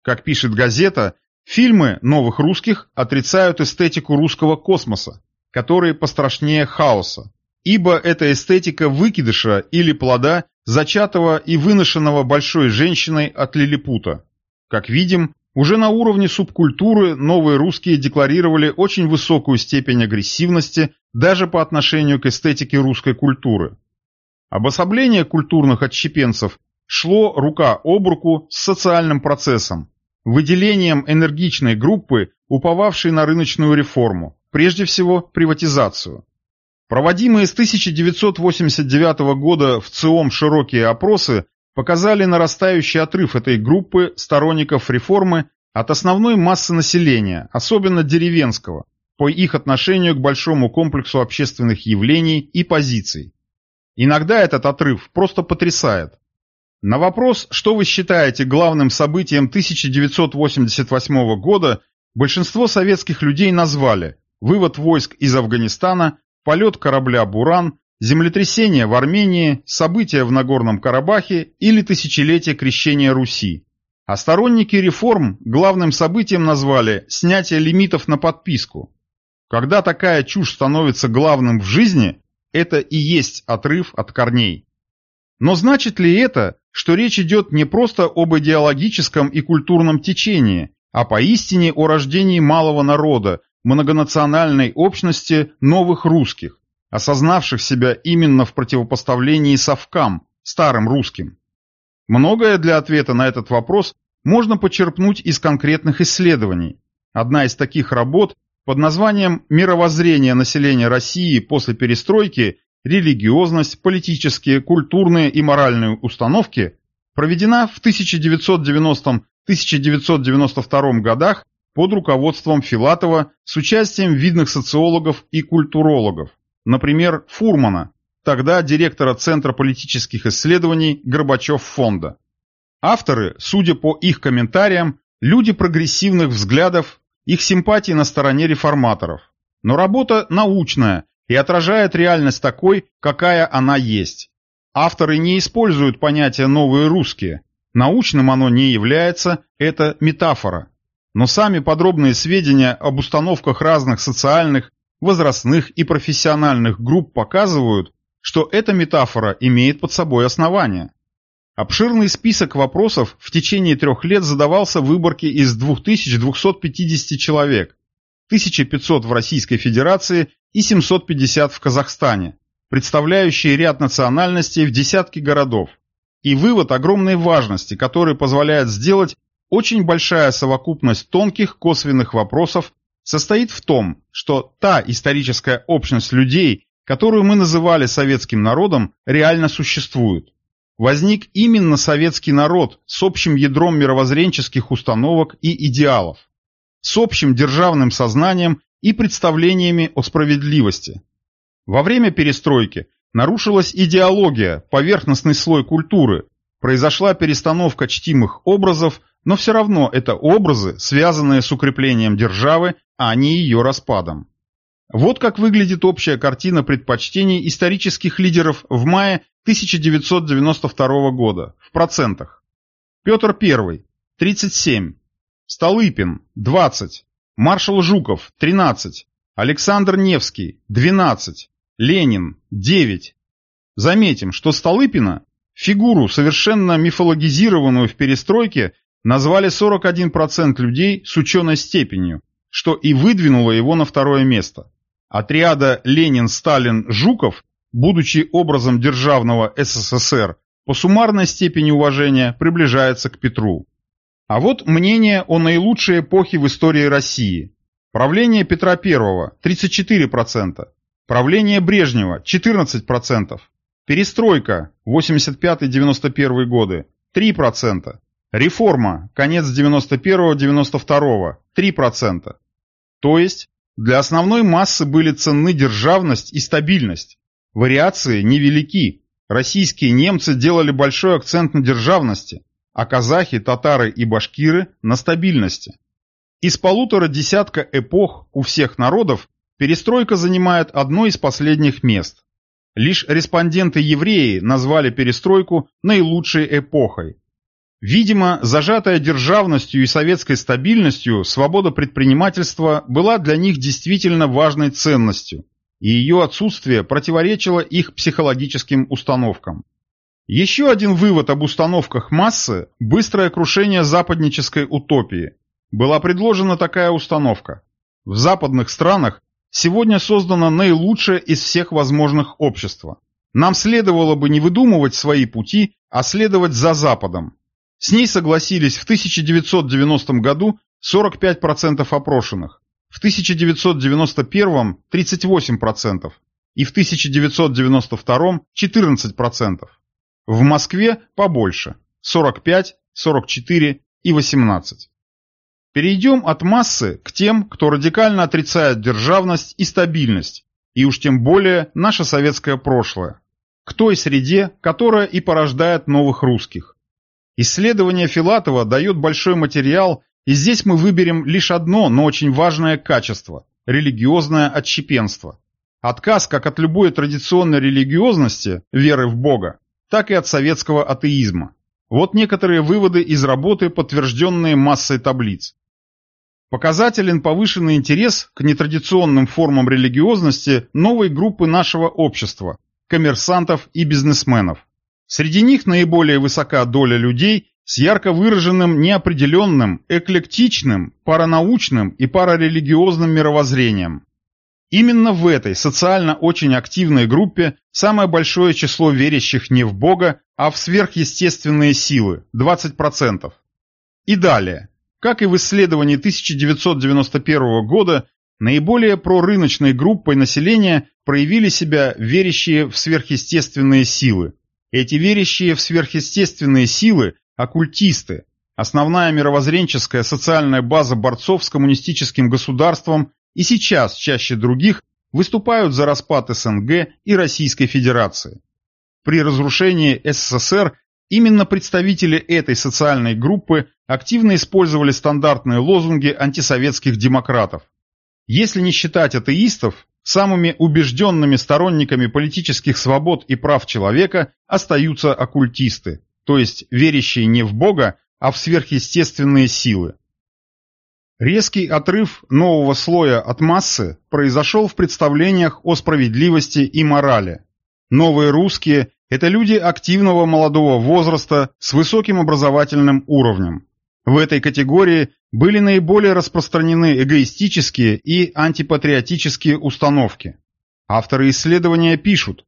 Как пишет газета, Фильмы новых русских отрицают эстетику русского космоса, который пострашнее хаоса, ибо это эстетика выкидыша или плода, зачатого и выношенного большой женщиной от лилипута. Как видим, уже на уровне субкультуры новые русские декларировали очень высокую степень агрессивности даже по отношению к эстетике русской культуры. Обособление культурных отщепенцев шло рука об руку с социальным процессом, выделением энергичной группы, уповавшей на рыночную реформу, прежде всего приватизацию. Проводимые с 1989 года в ЦИОМ широкие опросы показали нарастающий отрыв этой группы сторонников реформы от основной массы населения, особенно деревенского, по их отношению к большому комплексу общественных явлений и позиций. Иногда этот отрыв просто потрясает. На вопрос, что вы считаете главным событием 1988 года, большинство советских людей назвали вывод войск из Афганистана, полет корабля «Буран», землетрясения в Армении, события в Нагорном Карабахе или тысячелетие крещения Руси. А сторонники реформ главным событием назвали снятие лимитов на подписку. Когда такая чушь становится главным в жизни, это и есть отрыв от корней. Но значит ли это, что речь идет не просто об идеологическом и культурном течении, а поистине о рождении малого народа, многонациональной общности новых русских, осознавших себя именно в противопоставлении совкам, старым русским? Многое для ответа на этот вопрос можно почерпнуть из конкретных исследований. Одна из таких работ под названием «Мировоззрение населения России после перестройки. Религиозность, политические, культурные и моральные установки» проведена в 1990-1992 годах под руководством Филатова с участием видных социологов и культурологов, например, Фурмана, тогда директора Центра политических исследований Горбачев фонда. Авторы, судя по их комментариям, люди прогрессивных взглядов, их симпатии на стороне реформаторов. Но работа научная и отражает реальность такой, какая она есть. Авторы не используют понятие «новые русские». Научным оно не является, это метафора. Но сами подробные сведения об установках разных социальных, возрастных и профессиональных групп показывают, что эта метафора имеет под собой основание. Обширный список вопросов в течение трех лет задавался выборке из 2250 человек, 1500 в Российской Федерации и 750 в Казахстане, представляющие ряд национальностей в десятки городов. И вывод огромной важности, который позволяет сделать очень большая совокупность тонких косвенных вопросов, состоит в том, что та историческая общность людей, которую мы называли советским народом, реально существует. Возник именно советский народ с общим ядром мировоззренческих установок и идеалов, с общим державным сознанием и представлениями о справедливости. Во время перестройки нарушилась идеология, поверхностный слой культуры, произошла перестановка чтимых образов, но все равно это образы, связанные с укреплением державы, а не ее распадом. Вот как выглядит общая картина предпочтений исторических лидеров в мае 1992 года в процентах. Петр I – 37, Столыпин – 20, маршал Жуков – 13, Александр Невский – 12, Ленин – 9. Заметим, что Столыпина, фигуру, совершенно мифологизированную в перестройке, назвали 41% людей с ученой степенью, что и выдвинуло его на второе место. Отряда Ленин-Сталин-Жуков, будучи образом державного СССР, по суммарной степени уважения приближается к Петру. А вот мнение о наилучшей эпохе в истории России. Правление Петра I – 34%, правление Брежнева – 14%, перестройка 85-91 годы – 3%, реформа конец 91-92 – 3%. То есть для основной массы были ценны державность и стабильность. Вариации невелики. Российские немцы делали большой акцент на державности, а казахи, татары и башкиры – на стабильности. Из полутора десятка эпох у всех народов перестройка занимает одно из последних мест. Лишь респонденты-евреи назвали перестройку наилучшей эпохой, Видимо, зажатая державностью и советской стабильностью, свобода предпринимательства была для них действительно важной ценностью, и ее отсутствие противоречило их психологическим установкам. Еще один вывод об установках массы – быстрое крушение западнической утопии. Была предложена такая установка. В западных странах сегодня создано наилучшее из всех возможных общества. Нам следовало бы не выдумывать свои пути, а следовать за Западом, с ней согласились в 1990 году 45% опрошенных, в 1991 – 38% и в 1992 – 14%. В Москве побольше – 45, 44 и 18. Перейдем от массы к тем, кто радикально отрицает державность и стабильность, и уж тем более наше советское прошлое, к той среде, которая и порождает новых русских. Исследование Филатова дает большой материал, и здесь мы выберем лишь одно, но очень важное качество – религиозное отщепенство. Отказ как от любой традиционной религиозности, веры в Бога, так и от советского атеизма. Вот некоторые выводы из работы, подтвержденные массой таблиц. Показателен повышенный интерес к нетрадиционным формам религиозности новой группы нашего общества – коммерсантов и бизнесменов. Среди них наиболее высока доля людей с ярко выраженным неопределенным, эклектичным, паранаучным и парарелигиозным мировоззрением. Именно в этой социально очень активной группе самое большое число верящих не в Бога, а в сверхъестественные силы – 20%. И далее. Как и в исследовании 1991 года, наиболее прорыночной группой населения проявили себя верящие в сверхъестественные силы. Эти верящие в сверхъестественные силы – оккультисты, основная мировоззренческая социальная база борцов с коммунистическим государством и сейчас чаще других выступают за распад СНГ и Российской Федерации. При разрушении СССР Именно представители этой социальной группы активно использовали стандартные лозунги антисоветских демократов. Если не считать атеистов, самыми убежденными сторонниками политических свобод и прав человека остаются оккультисты, то есть верящие не в Бога, а в сверхъестественные силы. Резкий отрыв нового слоя от массы произошел в представлениях о справедливости и морали. Новые русские это люди активного молодого возраста с высоким образовательным уровнем. В этой категории были наиболее распространены эгоистические и антипатриотические установки. Авторы исследования пишут,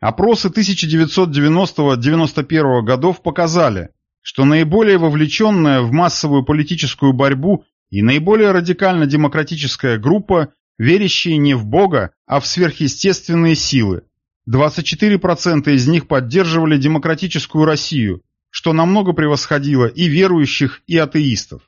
опросы 1990-91 годов показали, что наиболее вовлеченная в массовую политическую борьбу и наиболее радикально-демократическая группа, верящие не в Бога, а в сверхъестественные силы, 24% из них поддерживали демократическую Россию, что намного превосходило и верующих, и атеистов.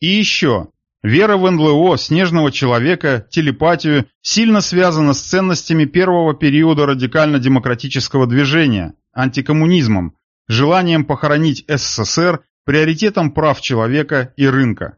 И еще, вера в НЛО, снежного человека, телепатию сильно связана с ценностями первого периода радикально-демократического движения, антикоммунизмом, желанием похоронить СССР, приоритетом прав человека и рынка.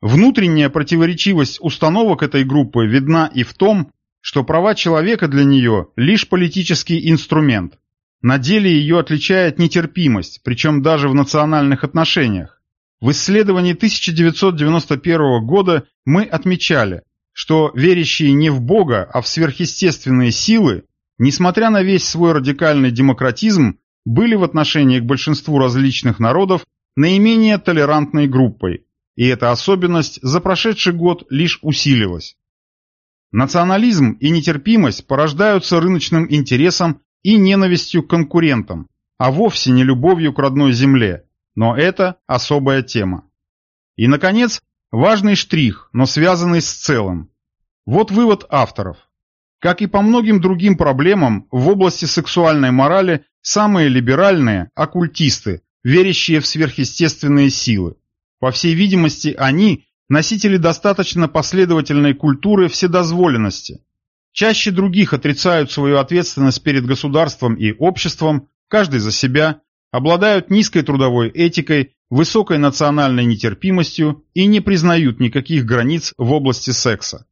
Внутренняя противоречивость установок этой группы видна и в том, что права человека для нее – лишь политический инструмент. На деле ее отличает нетерпимость, причем даже в национальных отношениях. В исследовании 1991 года мы отмечали, что верящие не в Бога, а в сверхъестественные силы, несмотря на весь свой радикальный демократизм, были в отношении к большинству различных народов наименее толерантной группой, и эта особенность за прошедший год лишь усилилась. Национализм и нетерпимость порождаются рыночным интересом и ненавистью к конкурентам, а вовсе не любовью к родной земле, но это особая тема. И, наконец, важный штрих, но связанный с целым. Вот вывод авторов. Как и по многим другим проблемам, в области сексуальной морали самые либеральные – оккультисты, верящие в сверхъестественные силы. По всей видимости, они носители достаточно последовательной культуры вседозволенности. Чаще других отрицают свою ответственность перед государством и обществом, каждый за себя, обладают низкой трудовой этикой, высокой национальной нетерпимостью и не признают никаких границ в области секса.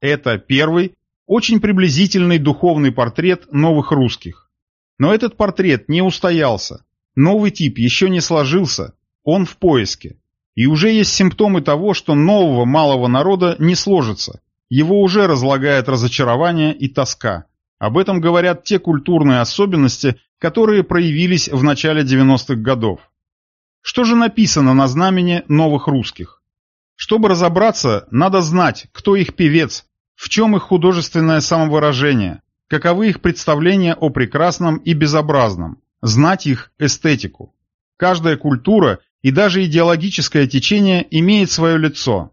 Это первый, очень приблизительный духовный портрет новых русских. Но этот портрет не устоялся. Новый тип еще не сложился, он в поиске. И уже есть симптомы того, что нового малого народа не сложится. Его уже разлагает разочарование и тоска. Об этом говорят те культурные особенности, которые проявились в начале 90-х годов. Что же написано на знамени новых русских? Чтобы разобраться, надо знать, кто их певец, в чем их художественное самовыражение, каковы их представления о прекрасном и безобразном, знать их эстетику. Каждая культура и даже идеологическое течение имеет свое лицо.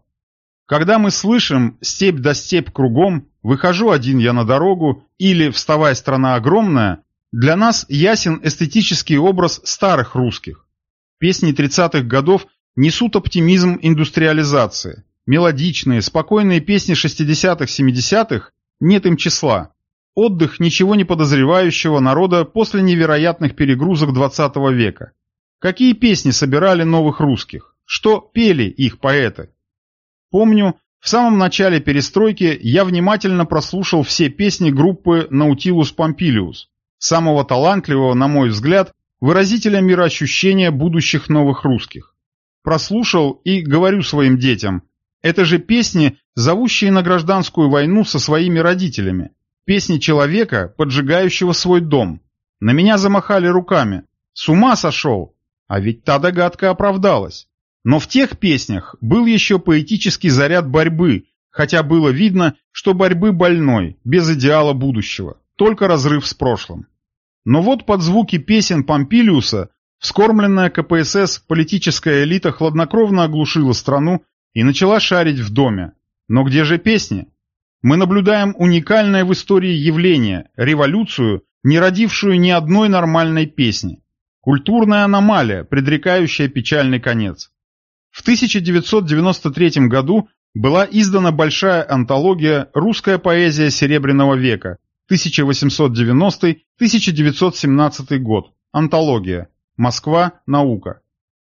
Когда мы слышим «степь да степь кругом», «выхожу один я на дорогу» или «вставай, страна огромная», для нас ясен эстетический образ старых русских. Песни 30-х годов несут оптимизм индустриализации. Мелодичные, спокойные песни 60-х-70-х нет им числа. Отдых ничего не подозревающего народа после невероятных перегрузок 20 века. Какие песни собирали новых русских? Что пели их поэты? Помню, В самом начале перестройки я внимательно прослушал все песни группы Nautilus Pompilius, самого талантливого, на мой взгляд, выразителя мироощущения будущих новых русских. Прослушал и говорю своим детям, это же песни, зовущие на гражданскую войну со своими родителями. Песни человека, поджигающего свой дом. На меня замахали руками. С ума сошел! А ведь та догадка оправдалась. Но в тех песнях был еще поэтический заряд борьбы, хотя было видно, что борьбы больной, без идеала будущего, только разрыв с прошлым. Но вот под звуки песен Помпилиуса вскормленная КПСС политическая элита хладнокровно оглушила страну и начала шарить в доме. Но где же песни? Мы наблюдаем уникальное в истории явление – революцию, не родившую ни одной нормальной песни. Культурная аномалия, предрекающая печальный конец. В 1993 году была издана большая антология «Русская поэзия Серебряного века» 1890-1917 год. Антология. Москва. Наука.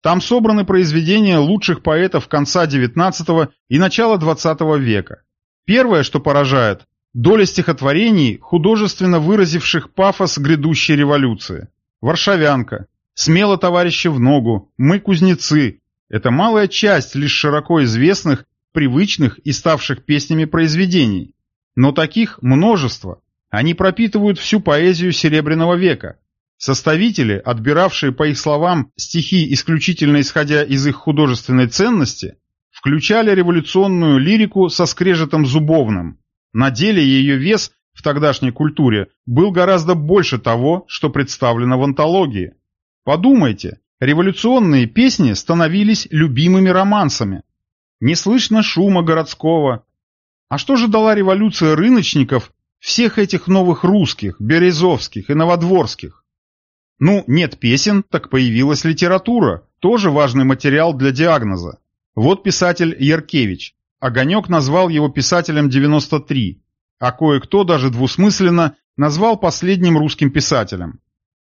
Там собраны произведения лучших поэтов конца XIX и начала XX века. Первое, что поражает – доля стихотворений, художественно выразивших пафос грядущей революции. «Варшавянка», «Смело, товарищи, в ногу», «Мы кузнецы». Это малая часть лишь широко известных, привычных и ставших песнями произведений. Но таких множество. Они пропитывают всю поэзию Серебряного века. Составители, отбиравшие, по их словам, стихи исключительно исходя из их художественной ценности, включали революционную лирику со скрежетом зубовным. На деле ее вес в тогдашней культуре был гораздо больше того, что представлено в антологии. Подумайте, революционные песни становились любимыми романсами. Не слышно шума городского. А что же дала революция рыночников всех этих новых русских, березовских и новодворских? Ну, нет песен, так появилась литература, тоже важный материал для диагноза. Вот писатель Яркевич. Огонек назвал его писателем 93, а кое-кто даже двусмысленно назвал последним русским писателем.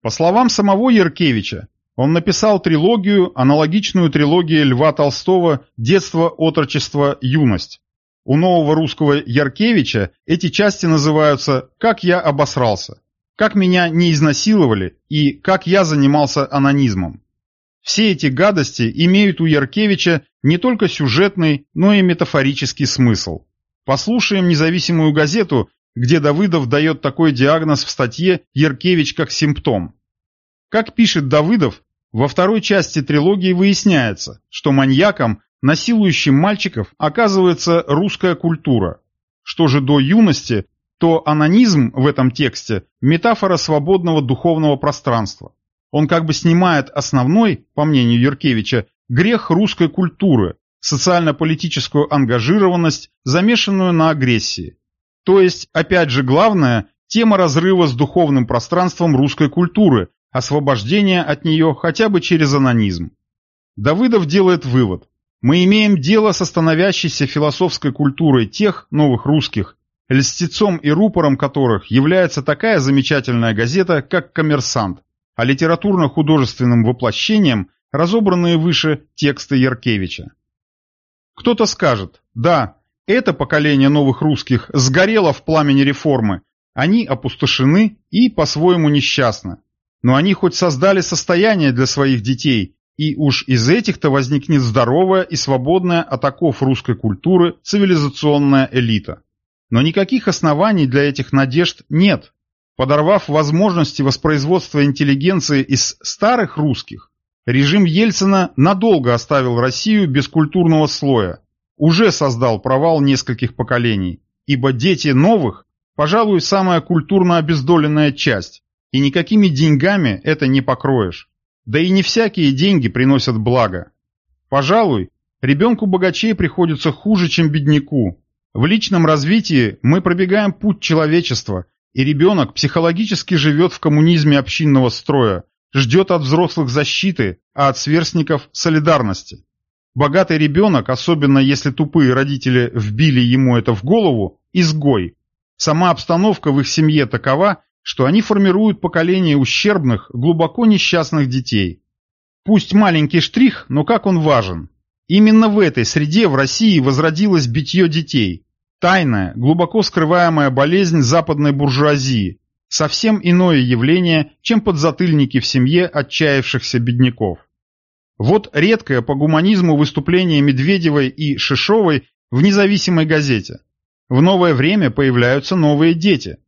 По словам самого Яркевича, он написал трилогию, аналогичную трилогии Льва Толстого «Детство, отрочество, юность». У нового русского Яркевича эти части называются «Как я обосрался», «Как меня не изнасиловали» и «Как я занимался анонизмом». Все эти гадости имеют у Яркевича не только сюжетный, но и метафорический смысл. Послушаем независимую газету, где Давыдов дает такой диагноз в статье «Яркевич как симптом». Как пишет Давыдов, во второй части трилогии выясняется, что маньяком, насилующим мальчиков, оказывается русская культура. Что же до юности, то анонизм в этом тексте – метафора свободного духовного пространства. Он как бы снимает основной, по мнению Юркевича, грех русской культуры, социально-политическую ангажированность, замешанную на агрессии. То есть, опять же, главное – тема разрыва с духовным пространством русской культуры, освобождение от нее хотя бы через анонизм. Давыдов делает вывод. Мы имеем дело со становящейся философской культурой тех новых русских, льстецом и рупором которых является такая замечательная газета, как «Коммерсант», а литературно-художественным воплощением разобранные выше тексты Яркевича. Кто-то скажет, да, это поколение новых русских сгорело в пламени реформы, они опустошены и по-своему несчастны но они хоть создали состояние для своих детей, и уж из этих-то возникнет здоровая и свободная от оков русской культуры цивилизационная элита. Но никаких оснований для этих надежд нет. Подорвав возможности воспроизводства интеллигенции из старых русских, режим Ельцина надолго оставил Россию без культурного слоя, уже создал провал нескольких поколений, ибо дети новых, пожалуй, самая культурно обездоленная часть, и никакими деньгами это не покроешь. Да и не всякие деньги приносят благо. Пожалуй, ребенку богачей приходится хуже, чем бедняку. В личном развитии мы пробегаем путь человечества, и ребенок психологически живет в коммунизме общинного строя, ждет от взрослых защиты, а от сверстников солидарности. Богатый ребенок, особенно если тупые родители вбили ему это в голову, изгой. Сама обстановка в их семье такова, что они формируют поколение ущербных, глубоко несчастных детей. Пусть маленький штрих, но как он важен. Именно в этой среде в России возродилось битье детей. Тайная, глубоко скрываемая болезнь западной буржуазии, совсем иное явление, чем подзатыльники в семье отчаявшихся бедняков. Вот редкое по гуманизму выступление Медведевой и Шишовой в независимой газете. В новое время появляются новые дети.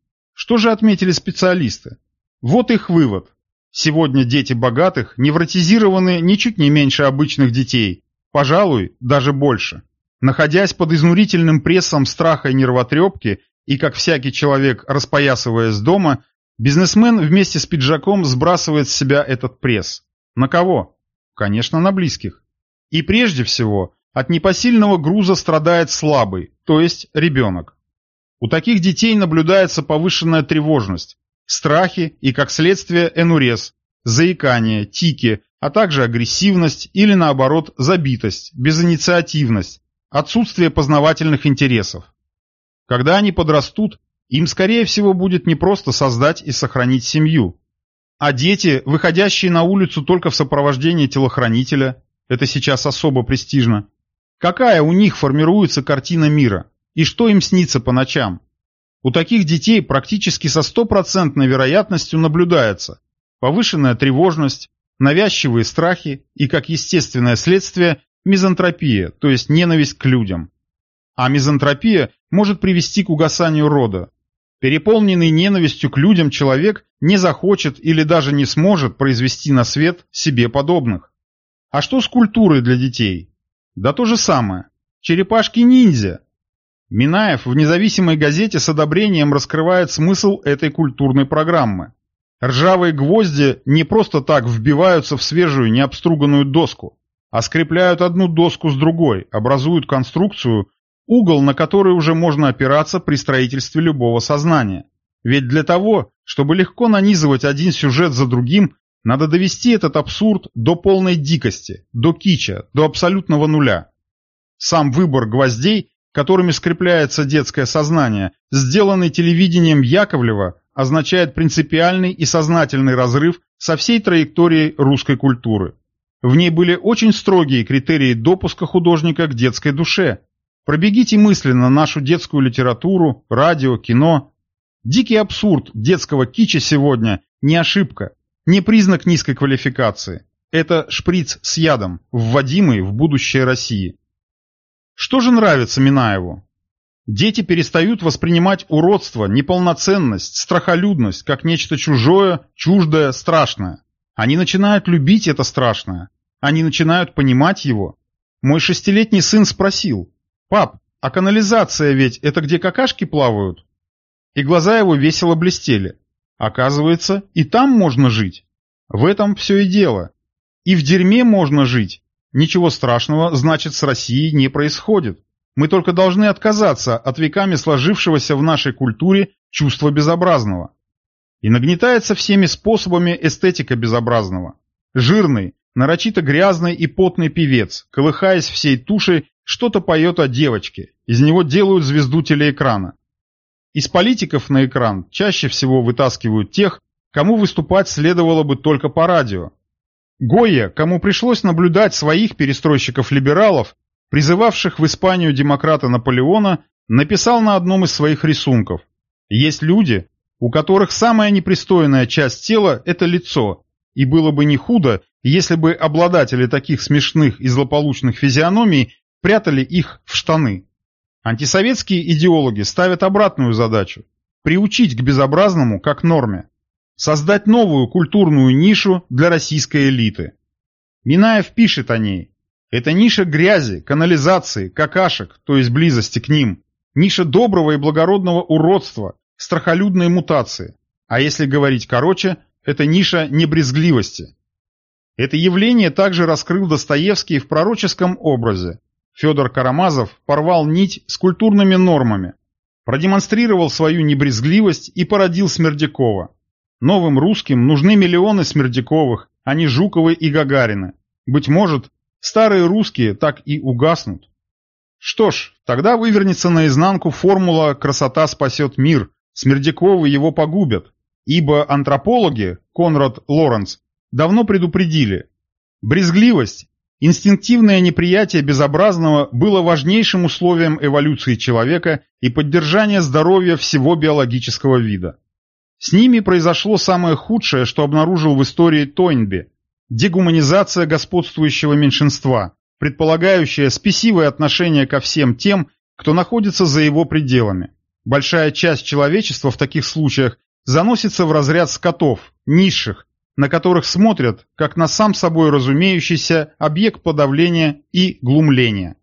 Что же отметили специалисты? Вот их вывод. Сегодня дети богатых невротизированы ничуть не меньше обычных детей, пожалуй, даже больше. Находясь под изнурительным прессом страха и нервотрепки, и как всякий человек, распоясываясь дома, бизнесмен вместе с пиджаком сбрасывает с себя этот пресс. На кого? Конечно, на близких. И прежде всего, от непосильного груза страдает слабый, то есть ребенок. У таких детей наблюдается повышенная тревожность, страхи и, как следствие, энурез, заикание, тики, а также агрессивность или, наоборот, забитость, безинициативность, отсутствие познавательных интересов. Когда они подрастут, им, скорее всего, будет не просто создать и сохранить семью. А дети, выходящие на улицу только в сопровождении телохранителя, это сейчас особо престижно, какая у них формируется картина мира и что им снится по ночам? У таких детей практически со стопроцентной вероятностью наблюдается повышенная тревожность, навязчивые страхи и, как естественное следствие, мизантропия, то есть ненависть к людям. А мизантропия может привести к угасанию рода. Переполненный ненавистью к людям человек не захочет или даже не сможет произвести на свет себе подобных. А что с культурой для детей? Да то же самое. Черепашки-ниндзя, Минаев в независимой газете с одобрением раскрывает смысл этой культурной программы. Ржавые гвозди не просто так вбиваются в свежую необструганную доску, а скрепляют одну доску с другой, образуют конструкцию, угол на который уже можно опираться при строительстве любого сознания. Ведь для того, чтобы легко нанизывать один сюжет за другим, надо довести этот абсурд до полной дикости, до кича, до абсолютного нуля. Сам выбор гвоздей которыми скрепляется детское сознание, сделанный телевидением Яковлева, означает принципиальный и сознательный разрыв со всей траекторией русской культуры. В ней были очень строгие критерии допуска художника к детской душе. Пробегите мысленно нашу детскую литературу, радио, кино. Дикий абсурд детского кича сегодня не ошибка, не признак низкой квалификации. Это шприц с ядом, вводимый в будущее России. Что же нравится Минаеву? Дети перестают воспринимать уродство, неполноценность, страхолюдность как нечто чужое, чуждое, страшное. Они начинают любить это страшное. Они начинают понимать его. Мой шестилетний сын спросил, «Пап, а канализация ведь это где какашки плавают?» И глаза его весело блестели. Оказывается, и там можно жить. В этом все и дело. И в дерьме можно жить, Ничего страшного, значит, с Россией не происходит. Мы только должны отказаться от веками сложившегося в нашей культуре чувства безобразного. И нагнетается всеми способами эстетика безобразного. Жирный, нарочито грязный и потный певец, колыхаясь всей тушей, что-то поет о девочке, из него делают звезду телеэкрана. Из политиков на экран чаще всего вытаскивают тех, кому выступать следовало бы только по радио, Гойя, кому пришлось наблюдать своих перестройщиков-либералов, призывавших в Испанию демократа Наполеона, написал на одном из своих рисунков. Есть люди, у которых самая непристойная часть тела – это лицо, и было бы не худо, если бы обладатели таких смешных и злополучных физиономий прятали их в штаны. Антисоветские идеологи ставят обратную задачу – приучить к безобразному как норме создать новую культурную нишу для российской элиты. Минаев пишет о ней. Это ниша грязи, канализации, какашек, то есть близости к ним. Ниша доброго и благородного уродства, страхолюдной мутации. А если говорить короче, это ниша небрезгливости. Это явление также раскрыл Достоевский в пророческом образе. Федор Карамазов порвал нить с культурными нормами, продемонстрировал свою небрезгливость и породил Смердякова. Новым русским нужны миллионы Смердяковых, а не Жуковы и Гагарины. Быть может, старые русские так и угаснут. Что ж, тогда вывернется наизнанку формула «красота спасет мир», Смердяковы его погубят, ибо антропологи, Конрад Лоренц, давно предупредили, брезгливость Инстинктивное неприятие безобразного было важнейшим условием эволюции человека и поддержания здоровья всего биологического вида. С ними произошло самое худшее, что обнаружил в истории Тойнби – дегуманизация господствующего меньшинства, предполагающая спесивое отношение ко всем тем, кто находится за его пределами. Большая часть человечества в таких случаях заносится в разряд скотов, низших, на которых смотрят, как на сам собой разумеющийся объект подавления и глумления.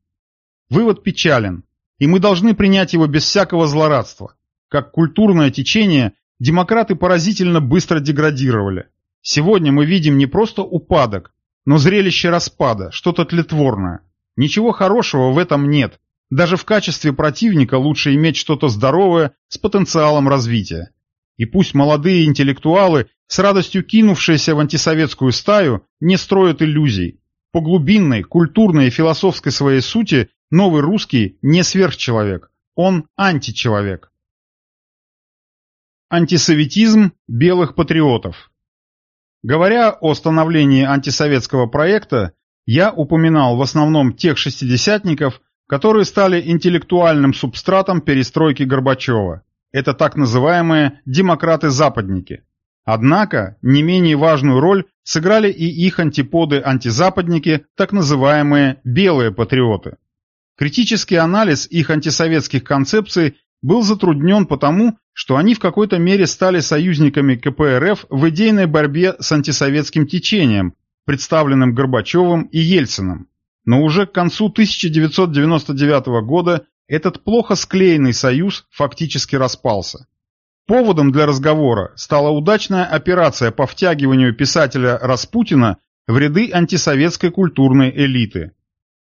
Вывод печален, и мы должны принять его без всякого злорадства. Как культурное течение, демократы поразительно быстро деградировали. Сегодня мы видим не просто упадок, но зрелище распада, что-то тлетворное. Ничего хорошего в этом нет. Даже в качестве противника лучше иметь что-то здоровое с потенциалом развития. И пусть молодые интеллектуалы, с радостью кинувшиеся в антисоветскую стаю, не строят иллюзий. По глубинной, культурной и философской своей сути новый русский не сверхчеловек, он античеловек. Антисоветизм белых патриотов Говоря о становлении антисоветского проекта, я упоминал в основном тех шестидесятников, которые стали интеллектуальным субстратом перестройки Горбачева. Это так называемые демократы-западники. Однако не менее важную роль сыграли и их антиподы-антизападники, так называемые «белые патриоты». Критический анализ их антисоветских концепций был затруднен потому, что они в какой-то мере стали союзниками КПРФ в идейной борьбе с антисоветским течением, представленным Горбачевым и Ельциным. Но уже к концу 1999 года этот плохо склеенный союз фактически распался. Поводом для разговора стала удачная операция по втягиванию писателя Распутина в ряды антисоветской культурной элиты.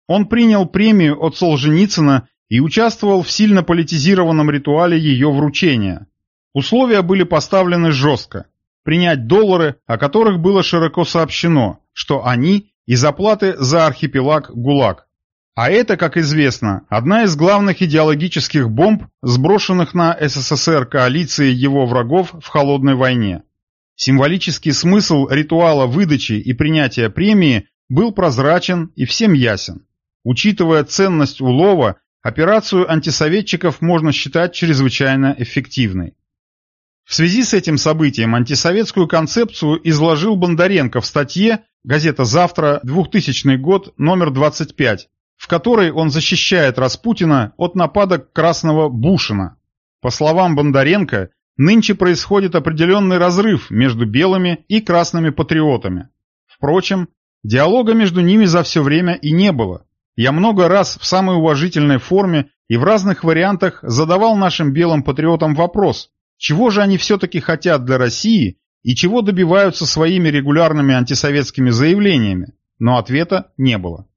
Он принял премию от Солженицына и участвовал в сильно политизированном ритуале ее вручения. Условия были поставлены жестко. Принять доллары, о которых было широко сообщено, что они из оплаты за архипелаг ГУЛАГ. А это, как известно, одна из главных идеологических бомб, сброшенных на СССР коалиции его врагов в холодной войне. Символический смысл ритуала выдачи и принятия премии был прозрачен и всем ясен. Учитывая ценность улова, Операцию антисоветчиков можно считать чрезвычайно эффективной. В связи с этим событием антисоветскую концепцию изложил Бондаренко в статье «Газета «Завтра», 2000 год, номер 25», в которой он защищает Распутина от нападок красного Бушина. По словам Бондаренко, нынче происходит определенный разрыв между белыми и красными патриотами. Впрочем, диалога между ними за все время и не было. Я много раз в самой уважительной форме и в разных вариантах задавал нашим белым патриотам вопрос, чего же они все-таки хотят для России и чего добиваются своими регулярными антисоветскими заявлениями, но ответа не было.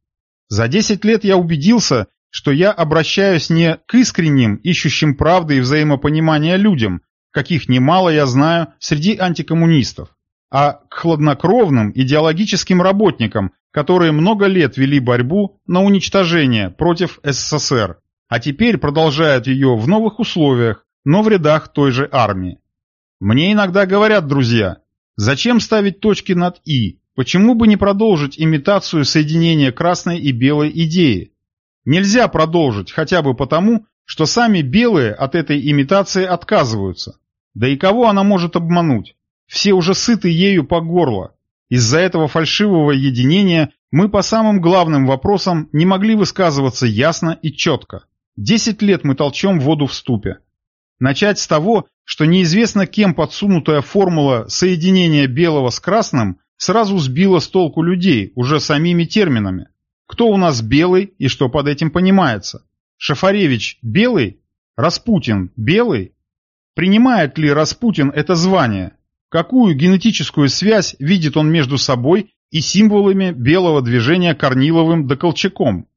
За 10 лет я убедился, что я обращаюсь не к искренним, ищущим правды и взаимопонимания людям, каких немало я знаю среди антикоммунистов, а к хладнокровным идеологическим работникам, которые много лет вели борьбу на уничтожение против СССР, а теперь продолжают ее в новых условиях, но в рядах той же армии. Мне иногда говорят друзья, зачем ставить точки над «и», почему бы не продолжить имитацию соединения красной и белой идеи? Нельзя продолжить хотя бы потому, что сами белые от этой имитации отказываются. Да и кого она может обмануть? Все уже сыты ею по горло, из-за этого фальшивого единения мы по самым главным вопросам не могли высказываться ясно и четко. Десять лет мы толчем воду в ступе. Начать с того, что неизвестно кем подсунутая формула соединения белого с красным сразу сбила с толку людей уже самими терминами. Кто у нас белый и что под этим понимается? Шафаревич белый? Распутин белый? Принимает ли Распутин это звание? Какую генетическую связь видит он между собой и символами белого движения Корниловым да Колчаком?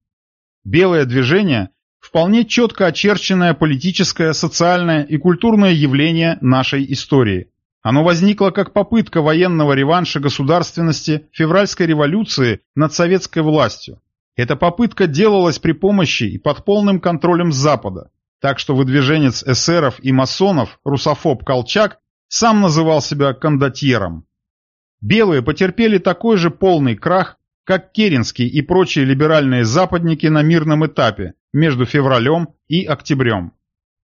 Белое движение – вполне четко очерченное политическое, социальное и культурное явление нашей истории. Оно возникло как попытка военного реванша государственности февральской революции над советской властью. Эта попытка делалась при помощи и под полным контролем Запада, так что выдвиженец эсеров и масонов, русофоб Колчак, сам называл себя кондотьером. Белые потерпели такой же полный крах, как Керенский и прочие либеральные западники на мирном этапе между февралем и октябрем.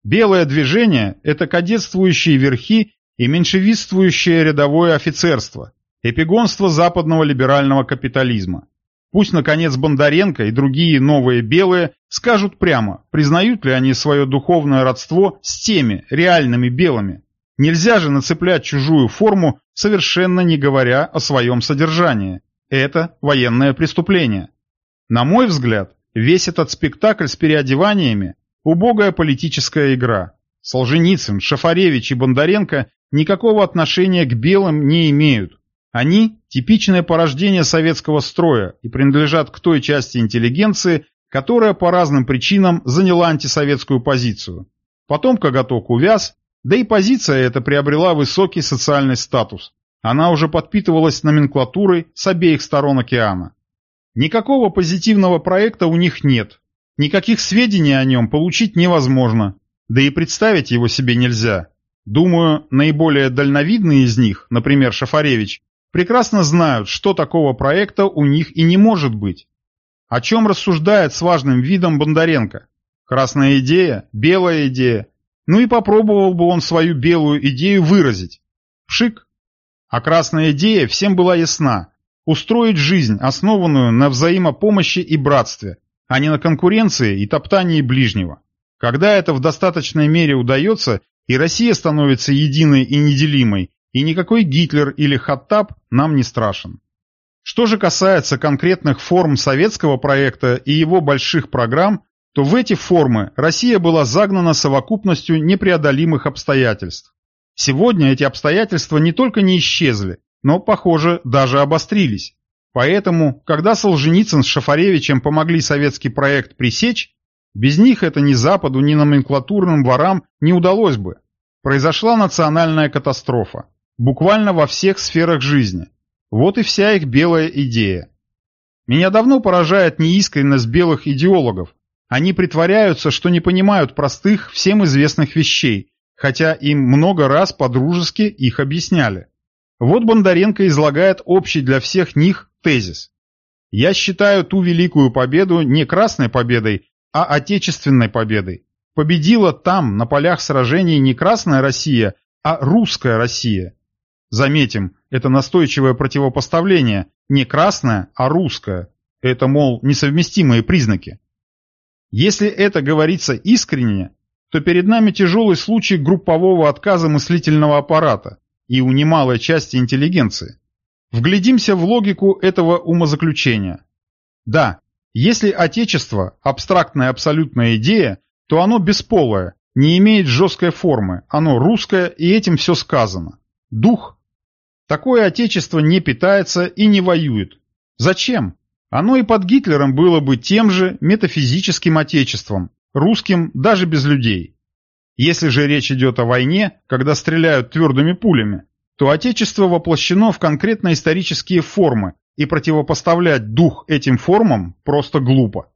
Белое движение – это кадетствующие верхи и меньшевистствующее рядовое офицерство, эпигонство западного либерального капитализма. Пусть, наконец, Бондаренко и другие новые белые скажут прямо, признают ли они свое духовное родство с теми реальными белыми. Нельзя же нацеплять чужую форму, совершенно не говоря о своем содержании. Это военное преступление. На мой взгляд, весь этот спектакль с переодеваниями Убогая политическая игра. Солженицын, Шафаревич и Бондаренко никакого отношения к белым не имеют. Они – типичное порождение советского строя и принадлежат к той части интеллигенции, которая по разным причинам заняла антисоветскую позицию. Потом коготок увяз, да и позиция эта приобрела высокий социальный статус. Она уже подпитывалась номенклатурой с обеих сторон океана. Никакого позитивного проекта у них нет, Никаких сведений о нем получить невозможно, да и представить его себе нельзя. Думаю, наиболее дальновидные из них, например, Шафаревич, прекрасно знают, что такого проекта у них и не может быть. О чем рассуждает с важным видом Бондаренко? Красная идея, белая идея. Ну и попробовал бы он свою белую идею выразить. Пшик. А красная идея всем была ясна. Устроить жизнь, основанную на взаимопомощи и братстве, а не на конкуренции и топтании ближнего. Когда это в достаточной мере удается, и Россия становится единой и неделимой, и никакой Гитлер или Хаттаб нам не страшен. Что же касается конкретных форм советского проекта и его больших программ, то в эти формы Россия была загнана совокупностью непреодолимых обстоятельств. Сегодня эти обстоятельства не только не исчезли, но, похоже, даже обострились. Поэтому, когда Солженицын с Шафаревичем помогли советский проект пресечь, без них это ни Западу, ни номенклатурным ворам не удалось бы. Произошла национальная катастрофа. Буквально во всех сферах жизни. Вот и вся их белая идея. Меня давно поражает неискренность белых идеологов. Они притворяются, что не понимают простых, всем известных вещей, хотя им много раз по-дружески их объясняли. Вот Бондаренко излагает общий для всех них тезис. Я считаю ту великую победу не красной победой, а отечественной победой. Победила там, на полях сражений, не красная Россия, а русская Россия. Заметим, это настойчивое противопоставление, не красная, а русская. Это, мол, несовместимые признаки. Если это говорится искренне, то перед нами тяжелый случай группового отказа мыслительного аппарата и у немалой части интеллигенции. Вглядимся в логику этого умозаключения. Да, если Отечество – абстрактная абсолютная идея, то оно бесполое, не имеет жесткой формы, оно русское, и этим все сказано. Дух. Такое Отечество не питается и не воюет. Зачем? Оно и под Гитлером было бы тем же метафизическим Отечеством, русским даже без людей. Если же речь идет о войне, когда стреляют твердыми пулями, то Отечество воплощено в конкретно исторические формы, и противопоставлять дух этим формам просто глупо.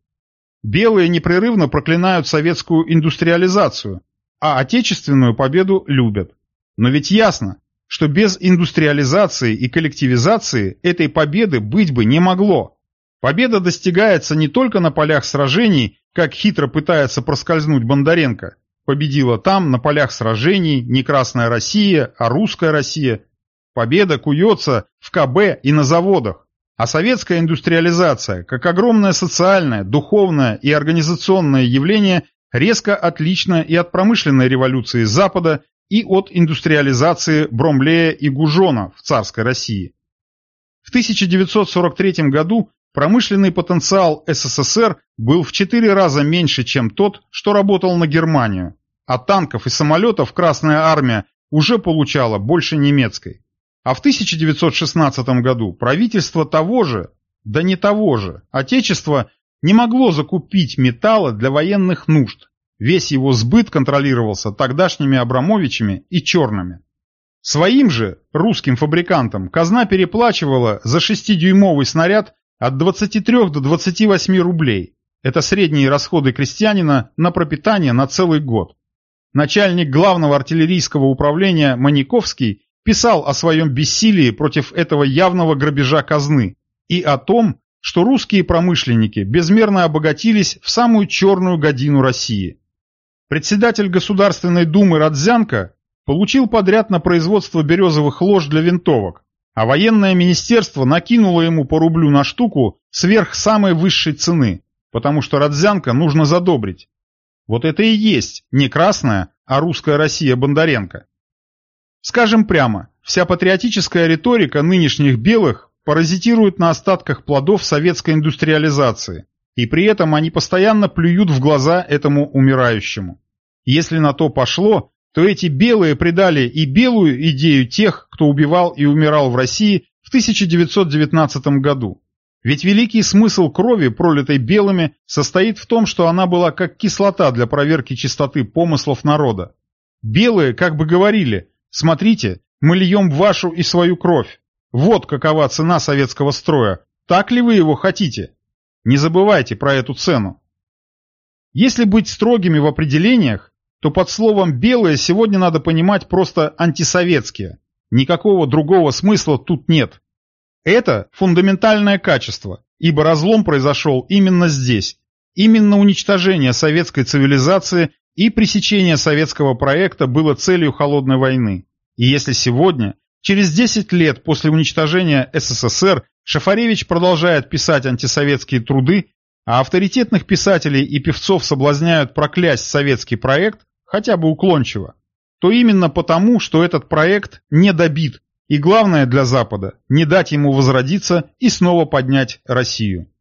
Белые непрерывно проклинают советскую индустриализацию, а отечественную победу любят. Но ведь ясно, что без индустриализации и коллективизации этой победы быть бы не могло. Победа достигается не только на полях сражений, как хитро пытается проскользнуть Бондаренко, Победила там, на полях сражений, не Красная Россия, а Русская Россия. Победа куется в КБ и на заводах. А советская индустриализация, как огромное социальное, духовное и организационное явление, резко отлична и от промышленной революции Запада, и от индустриализации Бромлея и Гужона в царской России. В 1943 году промышленный потенциал СССР был в четыре раза меньше, чем тот, что работал на Германию, а танков и самолетов Красная Армия уже получала больше немецкой. А в 1916 году правительство того же, да не того же, Отечество не могло закупить металла для военных нужд. Весь его сбыт контролировался тогдашними Абрамовичами и черными. Своим же, русским фабрикантам, казна переплачивала за 6-дюймовый снаряд от 23 до 28 рублей. Это средние расходы крестьянина на пропитание на целый год. Начальник главного артиллерийского управления Маниковский писал о своем бессилии против этого явного грабежа казны и о том, что русские промышленники безмерно обогатились в самую черную годину России. Председатель Государственной Думы Родзянко получил подряд на производство березовых лож для винтовок, а военное министерство накинуло ему по рублю на штуку сверх самой высшей цены, потому что Родзянко нужно задобрить. Вот это и есть не красная, а русская Россия Бондаренко. Скажем прямо, вся патриотическая риторика нынешних белых паразитируют на остатках плодов советской индустриализации, и при этом они постоянно плюют в глаза этому умирающему. Если на то пошло, то эти белые предали и белую идею тех, кто убивал и умирал в России в 1919 году. Ведь великий смысл крови, пролитой белыми, состоит в том, что она была как кислота для проверки чистоты помыслов народа. Белые как бы говорили, смотрите, мы льем вашу и свою кровь. Вот какова цена советского строя. Так ли вы его хотите? Не забывайте про эту цену. Если быть строгими в определениях, то под словом «белые» сегодня надо понимать просто антисоветские. Никакого другого смысла тут нет. Это фундаментальное качество, ибо разлом произошел именно здесь. Именно уничтожение советской цивилизации и пресечение советского проекта было целью холодной войны. И если сегодня Через 10 лет после уничтожения СССР Шафаревич продолжает писать антисоветские труды, а авторитетных писателей и певцов соблазняют проклясть советский проект, хотя бы уклончиво, то именно потому, что этот проект не добит, и главное для Запада – не дать ему возродиться и снова поднять Россию.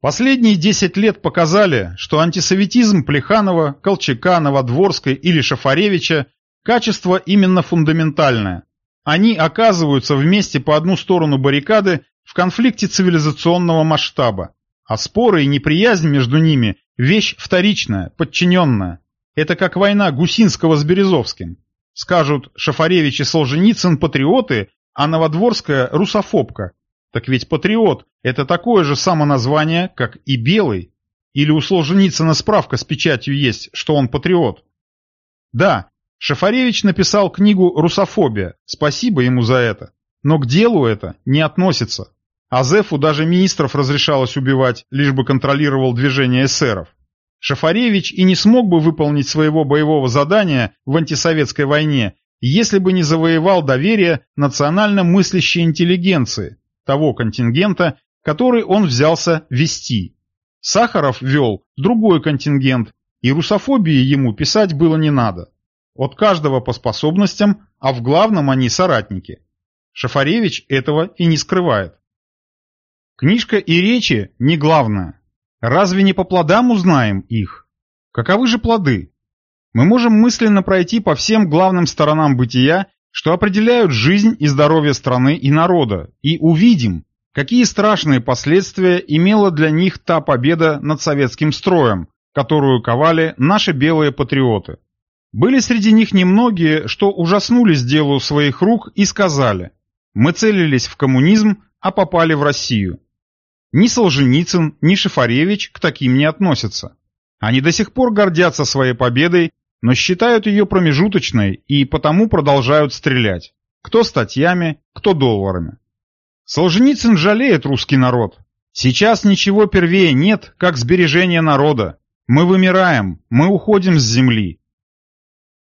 Последние 10 лет показали, что антисоветизм Плеханова, Колчака, Новодворской или Шафаревича – качество именно фундаментальное, они оказываются вместе по одну сторону баррикады в конфликте цивилизационного масштаба, а споры и неприязнь между ними – вещь вторичная, подчиненная. Это как война Гусинского с Березовским. Скажут, Шафаревич и Солженицын – патриоты, а Новодворская – русофобка. Так ведь патриот – это такое же самоназвание, как и белый. Или у Солженицына справка с печатью есть, что он патриот. Да, Шафаревич написал книгу «Русофобия», спасибо ему за это. Но к делу это не относится. Азефу даже министров разрешалось убивать, лишь бы контролировал движение эсеров. Шафаревич и не смог бы выполнить своего боевого задания в антисоветской войне, если бы не завоевал доверие национально мыслящей интеллигенции, того контингента, который он взялся вести. Сахаров вел другой контингент, и русофобии ему писать было не надо. От каждого по способностям, а в главном они соратники. Шафаревич этого и не скрывает. Книжка и речи не главное. Разве не по плодам узнаем их? Каковы же плоды? Мы можем мысленно пройти по всем главным сторонам бытия, что определяют жизнь и здоровье страны и народа, и увидим, какие страшные последствия имела для них та победа над советским строем, которую ковали наши белые патриоты. Были среди них немногие, что ужаснулись делу своих рук и сказали «Мы целились в коммунизм, а попали в Россию». Ни Солженицын, ни Шифаревич к таким не относятся. Они до сих пор гордятся своей победой, но считают ее промежуточной и потому продолжают стрелять. Кто статьями, кто долларами. Солженицын жалеет русский народ. Сейчас ничего первее нет, как сбережение народа. Мы вымираем, мы уходим с земли.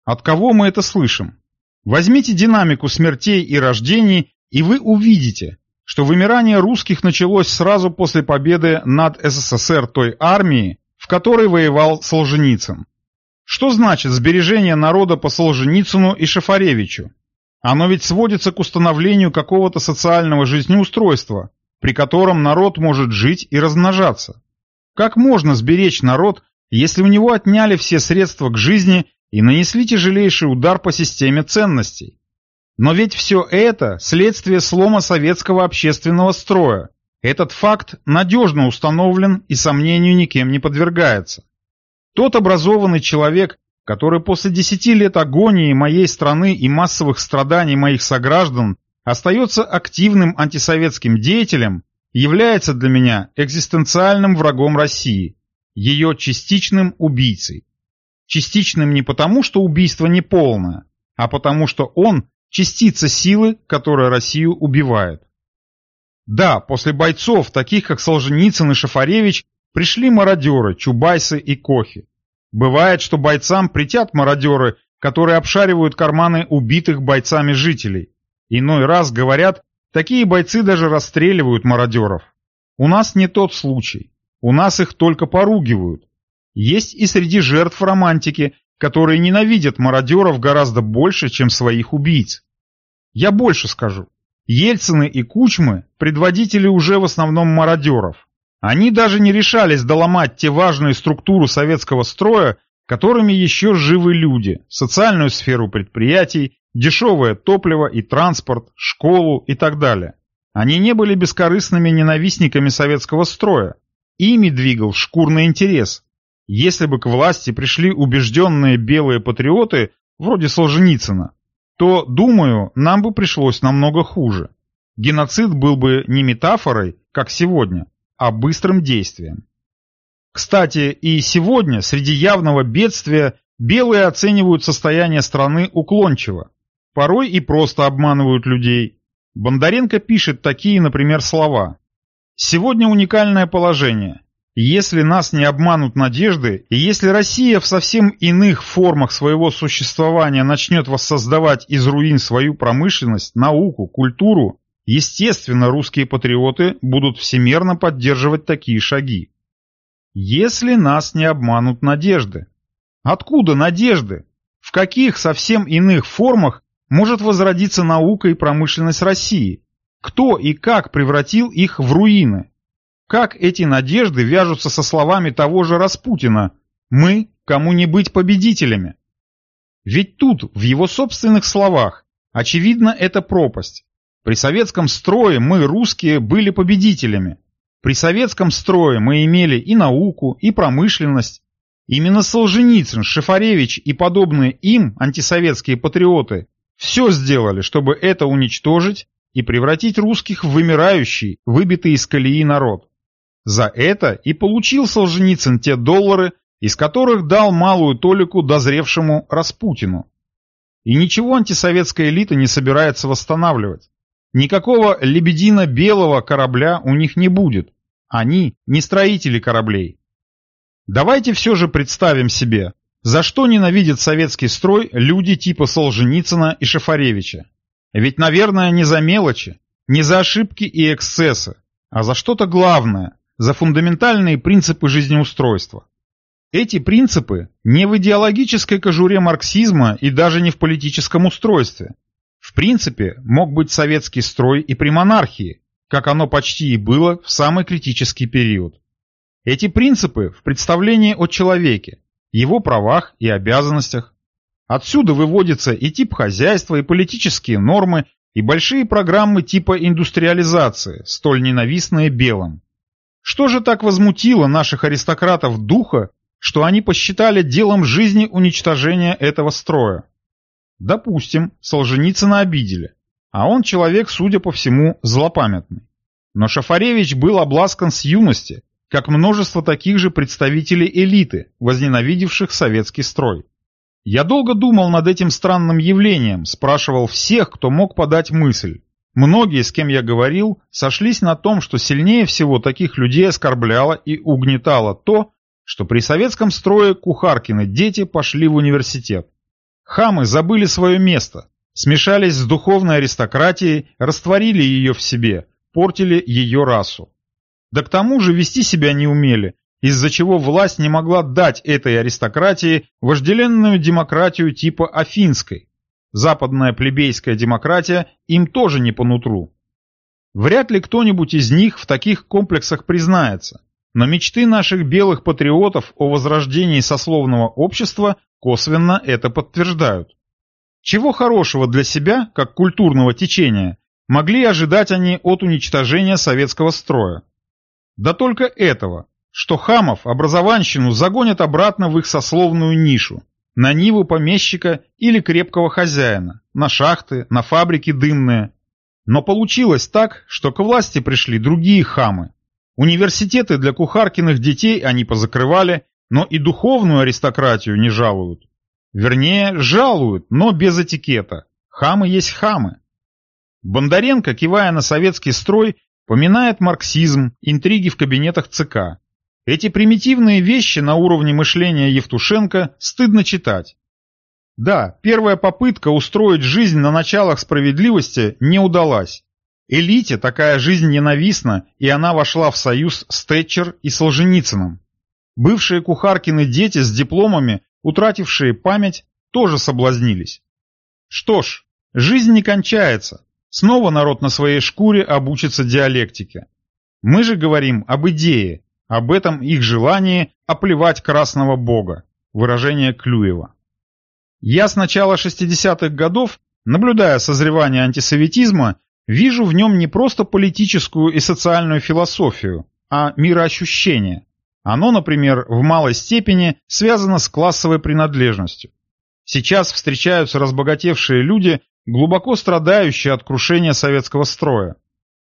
От кого мы это слышим? Возьмите динамику смертей и рождений, и вы увидите, что вымирание русских началось сразу после победы над СССР той армии, в которой воевал Солженицын. Что значит сбережение народа по Солженицыну и Шафаревичу? Оно ведь сводится к установлению какого-то социального жизнеустройства, при котором народ может жить и размножаться. Как можно сберечь народ, если у него отняли все средства к жизни и нанесли тяжелейший удар по системе ценностей. Но ведь все это – следствие слома советского общественного строя. Этот факт надежно установлен и сомнению никем не подвергается. Тот образованный человек, который после десяти лет агонии моей страны и массовых страданий моих сограждан остается активным антисоветским деятелем, является для меня экзистенциальным врагом России, ее частичным убийцей. Частичным не потому, что убийство неполное, а потому что он – частица силы, которая Россию убивает. Да, после бойцов, таких как Солженицын и Шафаревич, пришли мародеры, Чубайсы и Кохи. Бывает, что бойцам притят мародеры, которые обшаривают карманы убитых бойцами жителей. Иной раз, говорят, такие бойцы даже расстреливают мародеров. У нас не тот случай. У нас их только поругивают. Есть и среди жертв романтики, которые ненавидят мародеров гораздо больше, чем своих убийц. Я больше скажу. Ельцины и Кучмы – предводители уже в основном мародеров. Они даже не решались доломать те важные структуры советского строя, которыми еще живы люди, социальную сферу предприятий, дешевое топливо и транспорт, школу и так далее. Они не были бескорыстными ненавистниками советского строя. Ими двигал шкурный интерес. Если бы к власти пришли убежденные белые патриоты, вроде Солженицына, то, думаю, нам бы пришлось намного хуже. Геноцид был бы не метафорой, как сегодня, а быстрым действием. Кстати, и сегодня среди явного бедствия белые оценивают состояние страны уклончиво. Порой и просто обманывают людей. Бондаренко пишет такие, например, слова. «Сегодня уникальное положение. Если нас не обманут надежды, и если Россия в совсем иных формах своего существования начнет воссоздавать из руин свою промышленность, науку, культуру, естественно, русские патриоты будут всемерно поддерживать такие шаги. Если нас не обманут надежды. Откуда надежды? В каких совсем иных формах может возродиться наука и промышленность России? Кто и как превратил их в руины? Как эти надежды вяжутся со словами того же Распутина «Мы кому не быть победителями»? Ведь тут, в его собственных словах, очевидно, это пропасть. При советском строе мы, русские, были победителями. При советском строе мы имели и науку, и промышленность. Именно Солженицын, Шифаревич и подобные им антисоветские патриоты все сделали, чтобы это уничтожить и превратить русских в вымирающий, выбитый из колеи народ. За это и получил Солженицын те доллары, из которых дал малую толику дозревшему Распутину. И ничего антисоветская элита не собирается восстанавливать. Никакого лебедино-белого корабля у них не будет. Они не строители кораблей. Давайте все же представим себе, за что ненавидят советский строй люди типа Солженицына и Шафаревича. Ведь, наверное, не за мелочи, не за ошибки и эксцессы, а за что-то главное, за фундаментальные принципы жизнеустройства. Эти принципы не в идеологической кожуре марксизма и даже не в политическом устройстве. В принципе, мог быть советский строй и при монархии, как оно почти и было в самый критический период. Эти принципы в представлении о человеке, его правах и обязанностях. Отсюда выводится и тип хозяйства, и политические нормы, и большие программы типа индустриализации, столь ненавистные белым. Что же так возмутило наших аристократов духа, что они посчитали делом жизни уничтожение этого строя? Допустим, Солженицына обидели, а он человек, судя по всему, злопамятный. Но Шафаревич был обласкан с юности, как множество таких же представителей элиты, возненавидевших советский строй. Я долго думал над этим странным явлением, спрашивал всех, кто мог подать мысль. Многие, с кем я говорил, сошлись на том, что сильнее всего таких людей оскорбляло и угнетало то, что при советском строе кухаркины дети пошли в университет. Хамы забыли свое место, смешались с духовной аристократией, растворили ее в себе, портили ее расу. Да к тому же вести себя не умели, из-за чего власть не могла дать этой аристократии вожделенную демократию типа афинской, Западная плебейская демократия им тоже не по нутру. Вряд ли кто-нибудь из них в таких комплексах признается, но мечты наших белых патриотов о возрождении сословного общества косвенно это подтверждают. Чего хорошего для себя, как культурного течения, могли ожидать они от уничтожения советского строя? Да только этого, что хамов, образованщину загонят обратно в их сословную нишу, на ниву помещика или крепкого хозяина, на шахты, на фабрики дымные. Но получилось так, что к власти пришли другие хамы. Университеты для кухаркиных детей они позакрывали, но и духовную аристократию не жалуют. Вернее, жалуют, но без этикета. Хамы есть хамы. Бондаренко, кивая на советский строй, поминает марксизм, интриги в кабинетах ЦК. Эти примитивные вещи на уровне мышления Евтушенко стыдно читать. Да, первая попытка устроить жизнь на началах справедливости не удалась. Элите такая жизнь ненавистна, и она вошла в союз с Тэтчер и Солженицыным. Бывшие кухаркины дети с дипломами, утратившие память, тоже соблазнились. Что ж, жизнь не кончается. Снова народ на своей шкуре обучится диалектике. Мы же говорим об идее, об этом их желании оплевать красного бога. Выражение Клюева. Я с начала 60-х годов, наблюдая созревание антисоветизма, вижу в нем не просто политическую и социальную философию, а мироощущение. Оно, например, в малой степени связано с классовой принадлежностью. Сейчас встречаются разбогатевшие люди, глубоко страдающие от крушения советского строя.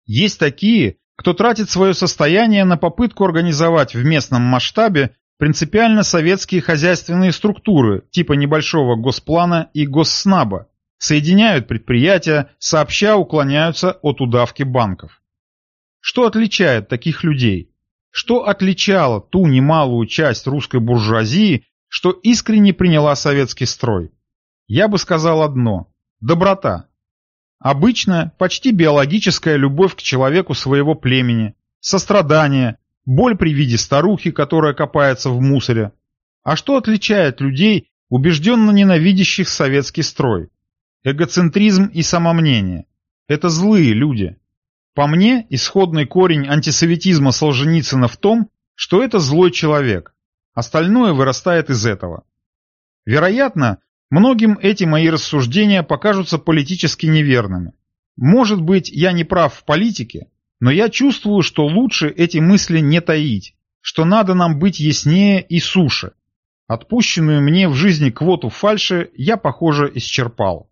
Есть такие, кто тратит свое состояние на попытку организовать в местном масштабе принципиально советские хозяйственные структуры типа небольшого госплана и госснаба, соединяют предприятия, сообща уклоняются от удавки банков. Что отличает таких людей? Что отличало ту немалую часть русской буржуазии, что искренне приняла советский строй? Я бы сказал одно – доброта. Обычная, почти биологическая любовь к человеку своего племени, сострадание, боль при виде старухи, которая копается в мусоре. А что отличает людей, убежденно ненавидящих советский строй? Эгоцентризм и самомнение. Это злые люди. По мне, исходный корень антисоветизма Солженицына в том, что это злой человек. Остальное вырастает из этого. Вероятно, многим эти мои рассуждения покажутся политически неверными. Может быть, я не прав в политике, но я чувствую, что лучше эти мысли не таить, что надо нам быть яснее и суше. Отпущенную мне в жизни квоту фальши я, похоже, исчерпал.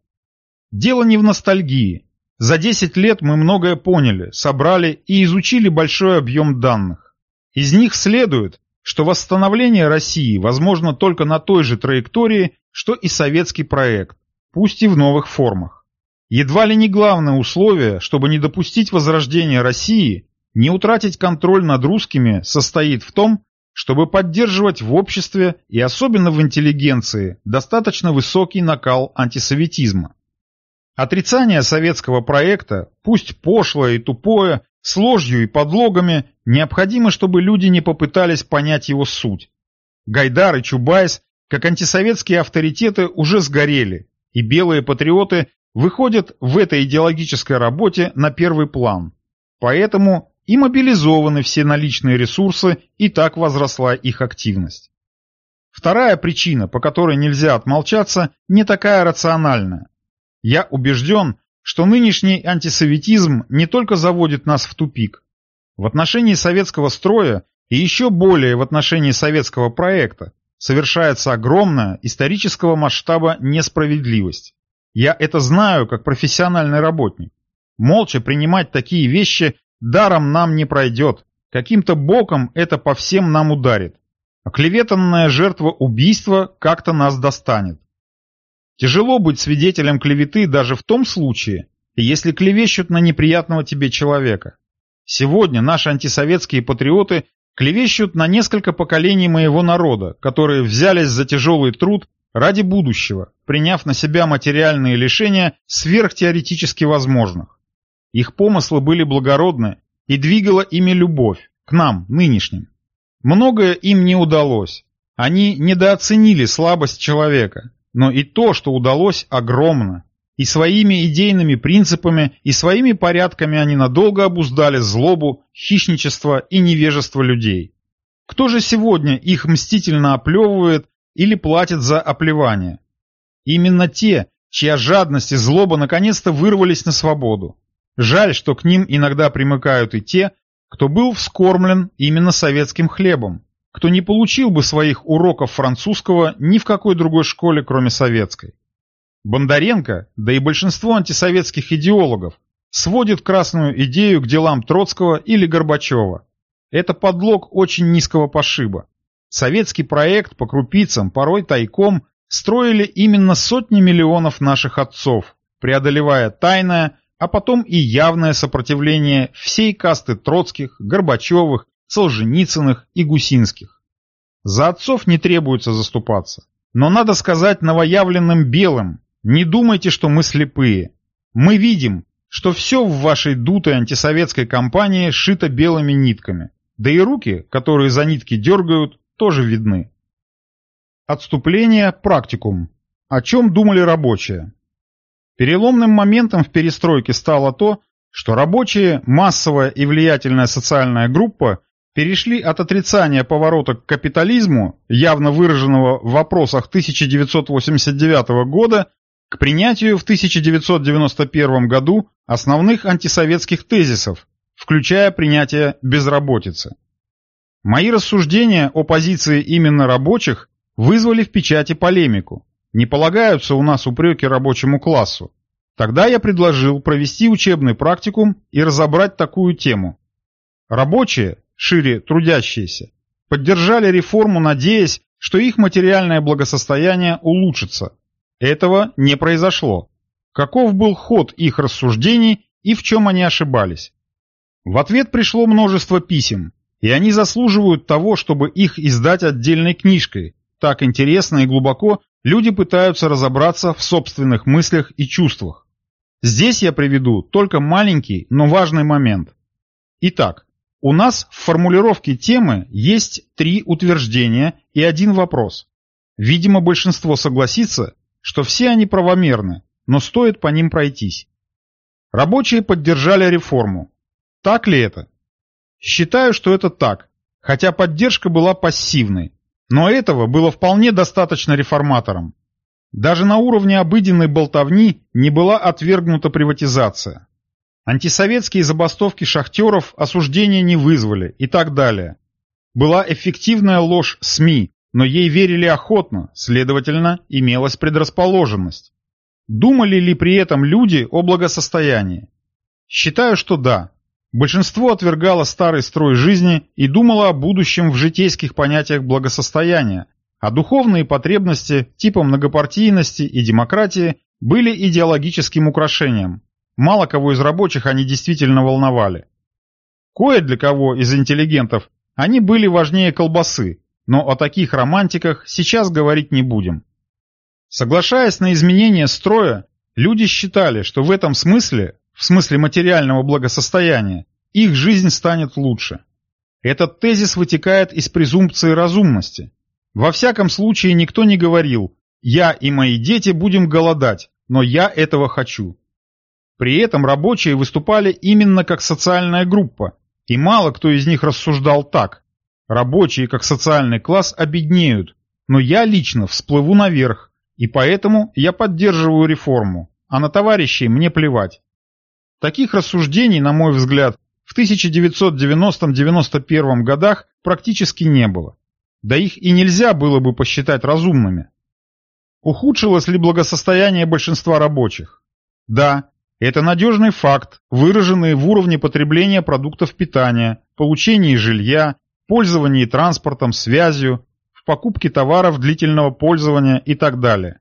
Дело не в ностальгии. За 10 лет мы многое поняли, собрали и изучили большой объем данных. Из них следует, что восстановление России возможно только на той же траектории, что и советский проект, пусть и в новых формах. Едва ли не главное условие, чтобы не допустить возрождения России, не утратить контроль над русскими, состоит в том, чтобы поддерживать в обществе и особенно в интеллигенции достаточно высокий накал антисоветизма. Отрицание советского проекта, пусть пошлое и тупое, с ложью и подлогами, необходимо, чтобы люди не попытались понять его суть. Гайдар и Чубайс, как антисоветские авторитеты, уже сгорели, и белые патриоты выходят в этой идеологической работе на первый план. Поэтому и мобилизованы все наличные ресурсы, и так возросла их активность. Вторая причина, по которой нельзя отмолчаться, не такая рациональная. Я убежден, что нынешний антисоветизм не только заводит нас в тупик. В отношении советского строя и еще более в отношении советского проекта совершается огромная исторического масштаба несправедливость. Я это знаю как профессиональный работник. Молча принимать такие вещи даром нам не пройдет. Каким-то боком это по всем нам ударит. Оклеветанная жертва убийства как-то нас достанет. Тяжело быть свидетелем клеветы даже в том случае, если клевещут на неприятного тебе человека. Сегодня наши антисоветские патриоты клевещут на несколько поколений моего народа, которые взялись за тяжелый труд ради будущего, приняв на себя материальные лишения сверхтеоретически возможных. Их помыслы были благородны, и двигала ими любовь, к нам, нынешним. Многое им не удалось. Они недооценили слабость человека, но и то, что удалось, огромно. И своими идейными принципами, и своими порядками они надолго обуздали злобу, хищничество и невежество людей. Кто же сегодня их мстительно оплевывает или платит за оплевание? Именно те, чья жадность и злоба наконец-то вырвались на свободу. Жаль, что к ним иногда примыкают и те, кто был вскормлен именно советским хлебом, кто не получил бы своих уроков французского ни в какой другой школе, кроме советской. Бондаренко, да и большинство антисоветских идеологов, сводит красную идею к делам Троцкого или Горбачева. Это подлог очень низкого пошиба. Советский проект по крупицам, порой тайком, строили именно сотни миллионов наших отцов, преодолевая тайное, а потом и явное сопротивление всей касты Троцких, Горбачевых, Солженицыных и Гусинских. За отцов не требуется заступаться. Но надо сказать новоявленным белым, не думайте, что мы слепые. Мы видим, что все в вашей дутой антисоветской кампании шито белыми нитками. Да и руки, которые за нитки дергают, тоже видны. Отступление – практикум. О чем думали рабочие? Переломным моментом в перестройке стало то, что рабочие, массовая и влиятельная социальная группа перешли от отрицания поворота к капитализму, явно выраженного в вопросах 1989 года, к принятию в 1991 году основных антисоветских тезисов, включая принятие безработицы. Мои рассуждения о позиции именно рабочих вызвали в печати полемику. Не полагаются у нас упреки рабочему классу. Тогда я предложил провести учебный практикум и разобрать такую тему. Рабочие, шире трудящиеся, поддержали реформу, надеясь, что их материальное благосостояние улучшится. Этого не произошло. Каков был ход их рассуждений и в чем они ошибались? В ответ пришло множество писем, и они заслуживают того, чтобы их издать отдельной книжкой. Так интересно и глубоко люди пытаются разобраться в собственных мыслях и чувствах. Здесь я приведу только маленький, но важный момент. Итак, у нас в формулировке темы есть три утверждения и один вопрос. Видимо, большинство согласится, что все они правомерны, но стоит по ним пройтись. Рабочие поддержали реформу. Так ли это? Считаю, что это так, хотя поддержка была пассивной. Но этого было вполне достаточно реформаторам. Даже на уровне обыденной болтовни не была отвергнута приватизация. Антисоветские забастовки шахтеров осуждения не вызвали и так далее. Была эффективная ложь СМИ, но ей верили охотно, следовательно, имелась предрасположенность. Думали ли при этом люди о благосостоянии? Считаю, что да. Большинство отвергало старый строй жизни и думало о будущем в житейских понятиях благосостояния, а духовные потребности типа многопартийности и демократии были идеологическим украшением. Мало кого из рабочих они действительно волновали. Кое для кого из интеллигентов они были важнее колбасы, но о таких романтиках сейчас говорить не будем. Соглашаясь на изменение строя, люди считали, что в этом смысле в смысле материального благосостояния, их жизнь станет лучше. Этот тезис вытекает из презумпции разумности. Во всяком случае никто не говорил «я и мои дети будем голодать, но я этого хочу». При этом рабочие выступали именно как социальная группа, и мало кто из них рассуждал так. Рабочие как социальный класс обеднеют, но я лично всплыву наверх, и поэтому я поддерживаю реформу, а на товарищей мне плевать. Таких рассуждений, на мой взгляд, в 1990-91 годах практически не было. Да их и нельзя было бы посчитать разумными. Ухудшилось ли благосостояние большинства рабочих? Да, это надежный факт, выраженный в уровне потребления продуктов питания, получении жилья, пользовании транспортом, связью, в покупке товаров длительного пользования и так далее.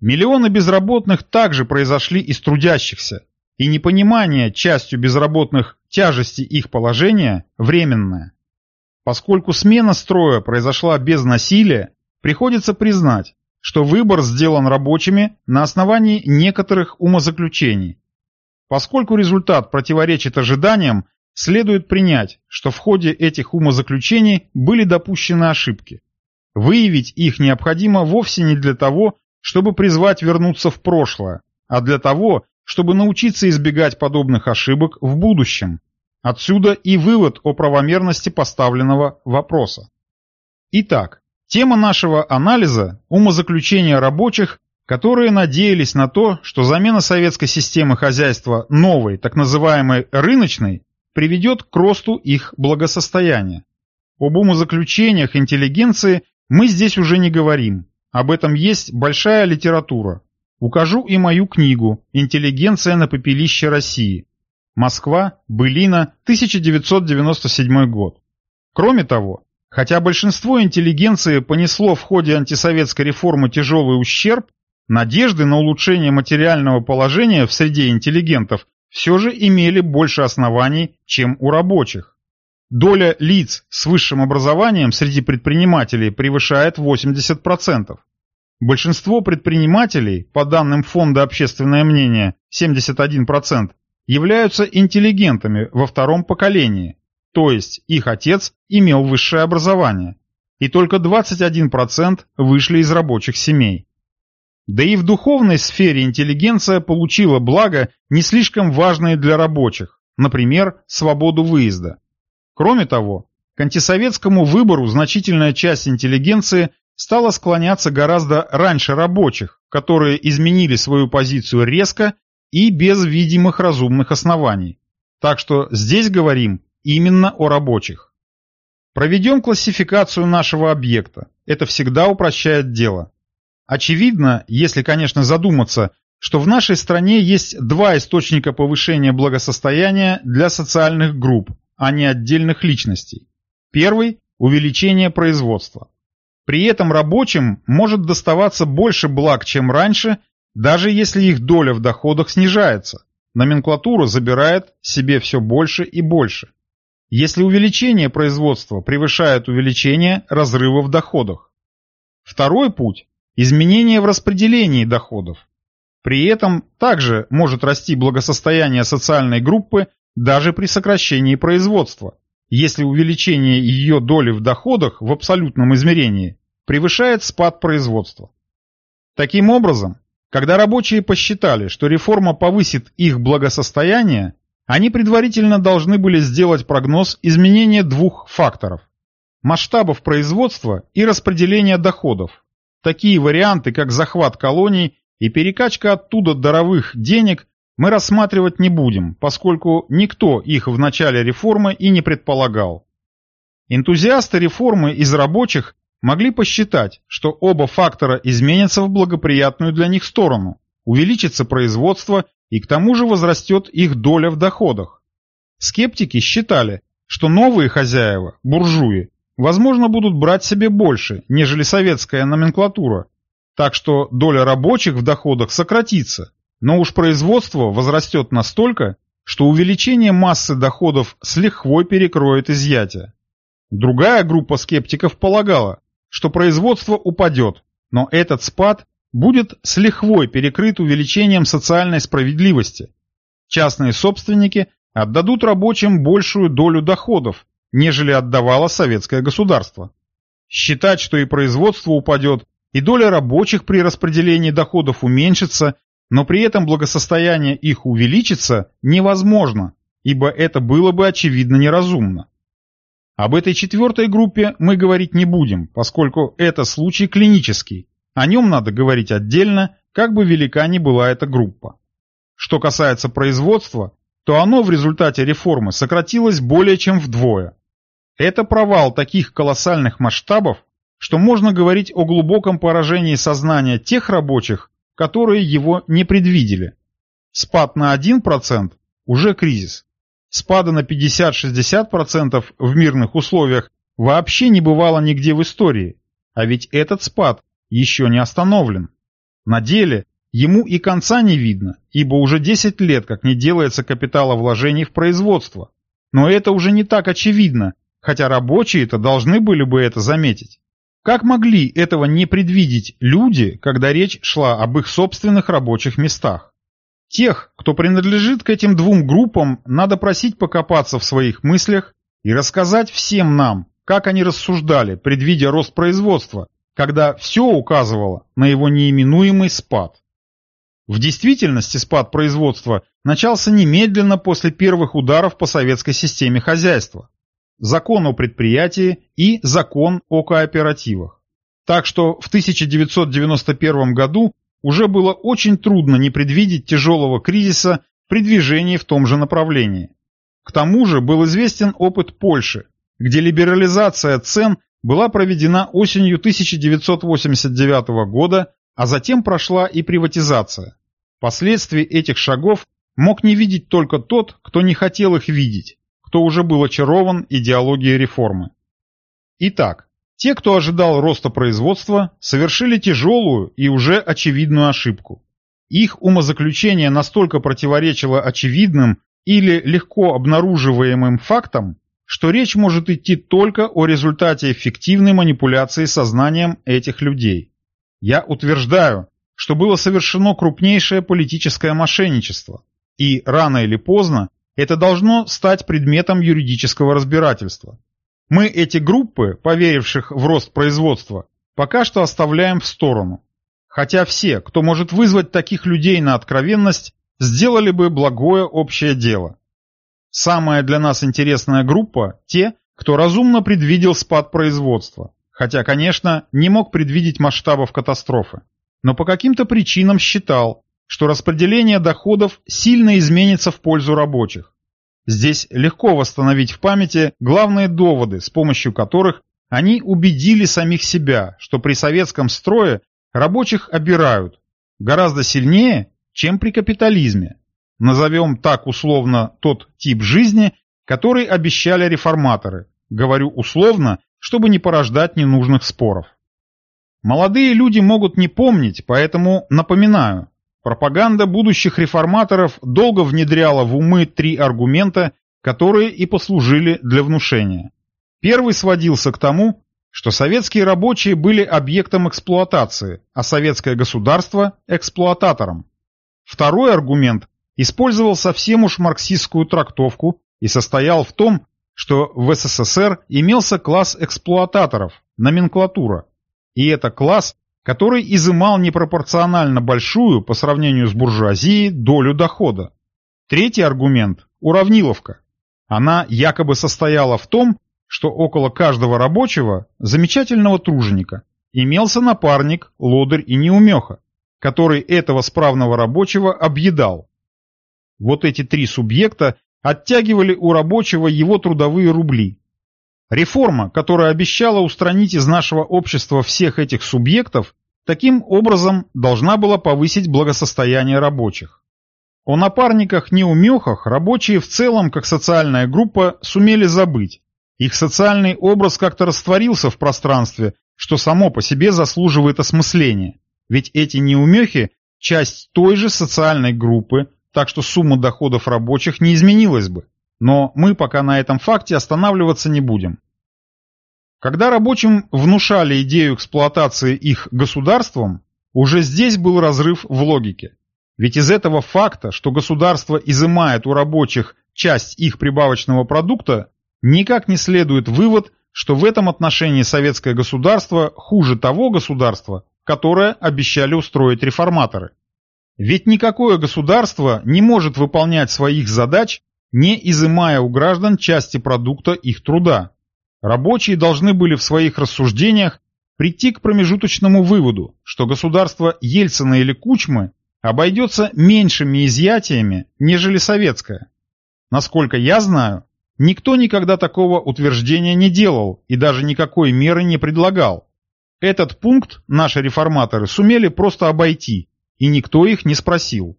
Миллионы безработных также произошли из трудящихся, и непонимание частью безработных тяжести их положения временное. Поскольку смена строя произошла без насилия, приходится признать, что выбор сделан рабочими на основании некоторых умозаключений. Поскольку результат противоречит ожиданиям, следует принять, что в ходе этих умозаключений были допущены ошибки. Выявить их необходимо вовсе не для того, чтобы призвать вернуться в прошлое, а для того, чтобы научиться избегать подобных ошибок в будущем. Отсюда и вывод о правомерности поставленного вопроса. Итак, тема нашего анализа – умозаключения рабочих, которые надеялись на то, что замена советской системы хозяйства новой, так называемой рыночной, приведет к росту их благосостояния. Об умозаключениях интеллигенции мы здесь уже не говорим, об этом есть большая литература, Укажу и мою книгу «Интеллигенция на попелище России». Москва, Былина, 1997 год. Кроме того, хотя большинство интеллигенции понесло в ходе антисоветской реформы тяжелый ущерб, надежды на улучшение материального положения в среде интеллигентов все же имели больше оснований, чем у рабочих. Доля лиц с высшим образованием среди предпринимателей превышает 80%. Большинство предпринимателей, по данным Фонда «Общественное мнение» 71%, являются интеллигентами во втором поколении, то есть их отец имел высшее образование, и только 21% вышли из рабочих семей. Да и в духовной сфере интеллигенция получила благо, не слишком важные для рабочих, например, свободу выезда. Кроме того, к антисоветскому выбору значительная часть интеллигенции стала склоняться гораздо раньше рабочих, которые изменили свою позицию резко и без видимых разумных оснований. Так что здесь говорим именно о рабочих. Проведем классификацию нашего объекта. Это всегда упрощает дело. Очевидно, если, конечно, задуматься, что в нашей стране есть два источника повышения благосостояния для социальных групп, а не отдельных личностей. Первый – увеличение производства. При этом рабочим может доставаться больше благ, чем раньше, даже если их доля в доходах снижается. Номенклатура забирает себе все больше и больше. Если увеличение производства превышает увеличение разрыва в доходах. Второй путь – изменение в распределении доходов. При этом также может расти благосостояние социальной группы даже при сокращении производства если увеличение ее доли в доходах в абсолютном измерении превышает спад производства. Таким образом, когда рабочие посчитали, что реформа повысит их благосостояние, они предварительно должны были сделать прогноз изменения двух факторов – масштабов производства и распределения доходов. Такие варианты, как захват колоний и перекачка оттуда даровых денег, мы рассматривать не будем, поскольку никто их в начале реформы и не предполагал. Энтузиасты реформы из рабочих могли посчитать, что оба фактора изменятся в благоприятную для них сторону, увеличится производство и к тому же возрастет их доля в доходах. Скептики считали, что новые хозяева, буржуи, возможно будут брать себе больше, нежели советская номенклатура, так что доля рабочих в доходах сократится, но уж производство возрастет настолько, что увеличение массы доходов с лихвой перекроет изъятие. Другая группа скептиков полагала, что производство упадет, но этот спад будет с лихвой перекрыт увеличением социальной справедливости. Частные собственники отдадут рабочим большую долю доходов, нежели отдавало советское государство. Считать, что и производство упадет, и доля рабочих при распределении доходов уменьшится, но при этом благосостояние их увеличится невозможно, ибо это было бы очевидно неразумно. Об этой четвертой группе мы говорить не будем, поскольку это случай клинический, о нем надо говорить отдельно, как бы велика ни была эта группа. Что касается производства, то оно в результате реформы сократилось более чем вдвое. Это провал таких колоссальных масштабов, что можно говорить о глубоком поражении сознания тех рабочих, которые его не предвидели. Спад на 1% – уже кризис. Спада на 50-60% в мирных условиях вообще не бывало нигде в истории, а ведь этот спад еще не остановлен. На деле ему и конца не видно, ибо уже 10 лет как не делается капиталовложений в производство. Но это уже не так очевидно, хотя рабочие-то должны были бы это заметить. Как могли этого не предвидеть люди, когда речь шла об их собственных рабочих местах? Тех, кто принадлежит к этим двум группам, надо просить покопаться в своих мыслях и рассказать всем нам, как они рассуждали, предвидя рост производства, когда все указывало на его неименуемый спад. В действительности спад производства начался немедленно после первых ударов по советской системе хозяйства закон о предприятии и закон о кооперативах. Так что в 1991 году уже было очень трудно не предвидеть тяжелого кризиса при движении в том же направлении. К тому же был известен опыт Польши, где либерализация цен была проведена осенью 1989 года, а затем прошла и приватизация. Последствий этих шагов мог не видеть только тот, кто не хотел их видеть, кто уже был очарован идеологией реформы. Итак, те, кто ожидал роста производства, совершили тяжелую и уже очевидную ошибку. Их умозаключение настолько противоречило очевидным или легко обнаруживаемым фактам, что речь может идти только о результате эффективной манипуляции сознанием этих людей. Я утверждаю, что было совершено крупнейшее политическое мошенничество, и рано или поздно это должно стать предметом юридического разбирательства. Мы эти группы, поверивших в рост производства, пока что оставляем в сторону. Хотя все, кто может вызвать таких людей на откровенность, сделали бы благое общее дело. Самая для нас интересная группа – те, кто разумно предвидел спад производства, хотя, конечно, не мог предвидеть масштабов катастрофы, но по каким-то причинам считал, что распределение доходов сильно изменится в пользу рабочих. Здесь легко восстановить в памяти главные доводы, с помощью которых они убедили самих себя, что при советском строе рабочих обирают гораздо сильнее, чем при капитализме. Назовем так условно тот тип жизни, который обещали реформаторы. Говорю условно, чтобы не порождать ненужных споров. Молодые люди могут не помнить, поэтому напоминаю. Пропаганда будущих реформаторов долго внедряла в умы три аргумента, которые и послужили для внушения. Первый сводился к тому, что советские рабочие были объектом эксплуатации, а советское государство – эксплуататором. Второй аргумент использовал совсем уж марксистскую трактовку и состоял в том, что в СССР имелся класс эксплуататоров, номенклатура, и это класс, который изымал непропорционально большую по сравнению с буржуазией долю дохода. Третий аргумент – уравниловка. Она якобы состояла в том, что около каждого рабочего, замечательного труженика, имелся напарник, лодырь и неумеха, который этого справного рабочего объедал. Вот эти три субъекта оттягивали у рабочего его трудовые рубли. Реформа, которая обещала устранить из нашего общества всех этих субъектов, таким образом должна была повысить благосостояние рабочих. О напарниках-неумехах рабочие в целом, как социальная группа, сумели забыть. Их социальный образ как-то растворился в пространстве, что само по себе заслуживает осмысления. Ведь эти неумехи – часть той же социальной группы, так что сумма доходов рабочих не изменилась бы. Но мы пока на этом факте останавливаться не будем. Когда рабочим внушали идею эксплуатации их государством, уже здесь был разрыв в логике. Ведь из этого факта, что государство изымает у рабочих часть их прибавочного продукта, никак не следует вывод, что в этом отношении советское государство хуже того государства, которое обещали устроить реформаторы. Ведь никакое государство не может выполнять своих задач, не изымая у граждан части продукта их труда. Рабочие должны были в своих рассуждениях прийти к промежуточному выводу, что государство Ельцина или Кучмы обойдется меньшими изъятиями, нежели советское. Насколько я знаю, никто никогда такого утверждения не делал и даже никакой меры не предлагал. Этот пункт наши реформаторы сумели просто обойти, и никто их не спросил.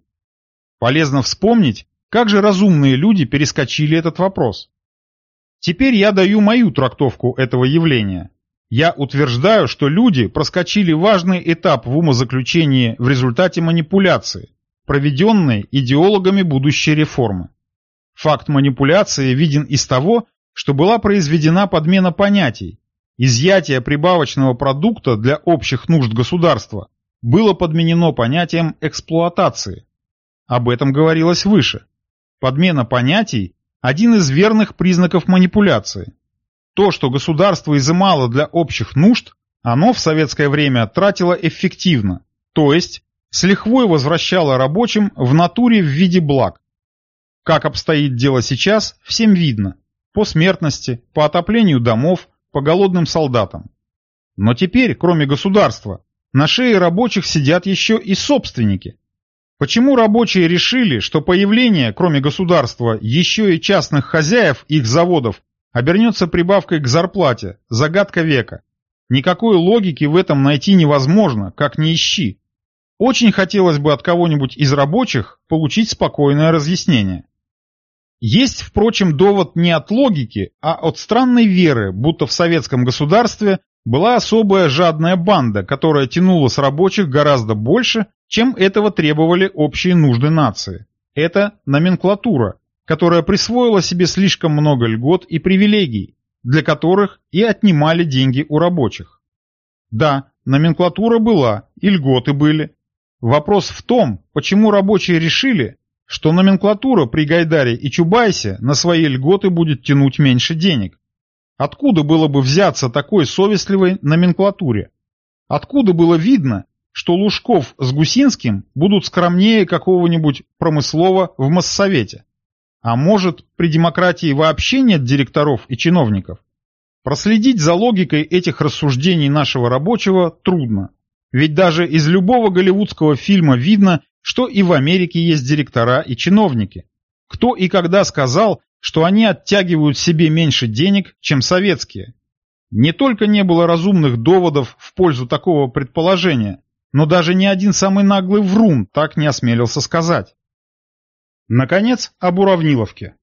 Полезно вспомнить, как же разумные люди перескочили этот вопрос. Теперь я даю мою трактовку этого явления. Я утверждаю, что люди проскочили важный этап в умозаключении в результате манипуляции, проведенной идеологами будущей реформы. Факт манипуляции виден из того, что была произведена подмена понятий. Изъятие прибавочного продукта для общих нужд государства было подменено понятием эксплуатации. Об этом говорилось выше. Подмена понятий – один из верных признаков манипуляции. То, что государство изымало для общих нужд, оно в советское время тратило эффективно, то есть с лихвой возвращало рабочим в натуре в виде благ. Как обстоит дело сейчас, всем видно. По смертности, по отоплению домов, по голодным солдатам. Но теперь, кроме государства, на шее рабочих сидят еще и собственники. Почему рабочие решили, что появление, кроме государства, еще и частных хозяев их заводов обернется прибавкой к зарплате, загадка века? Никакой логики в этом найти невозможно, как ни ищи. Очень хотелось бы от кого-нибудь из рабочих получить спокойное разъяснение. Есть, впрочем, довод не от логики, а от странной веры, будто в советском государстве была особая жадная банда, которая тянула с рабочих гораздо больше, чем этого требовали общие нужды нации. Это номенклатура, которая присвоила себе слишком много льгот и привилегий, для которых и отнимали деньги у рабочих. Да, номенклатура была, и льготы были. Вопрос в том, почему рабочие решили, что номенклатура при Гайдаре и Чубайсе на свои льготы будет тянуть меньше денег. Откуда было бы взяться такой совестливой номенклатуре? Откуда было видно, что Лужков с Гусинским будут скромнее какого-нибудь промыслова в Моссовете? А может, при демократии вообще нет директоров и чиновников? Проследить за логикой этих рассуждений нашего рабочего трудно. Ведь даже из любого голливудского фильма видно, что и в Америке есть директора и чиновники. Кто и когда сказал, что они оттягивают себе меньше денег, чем советские? Не только не было разумных доводов в пользу такого предположения, но даже ни один самый наглый врун так не осмелился сказать. Наконец, об уравниловке.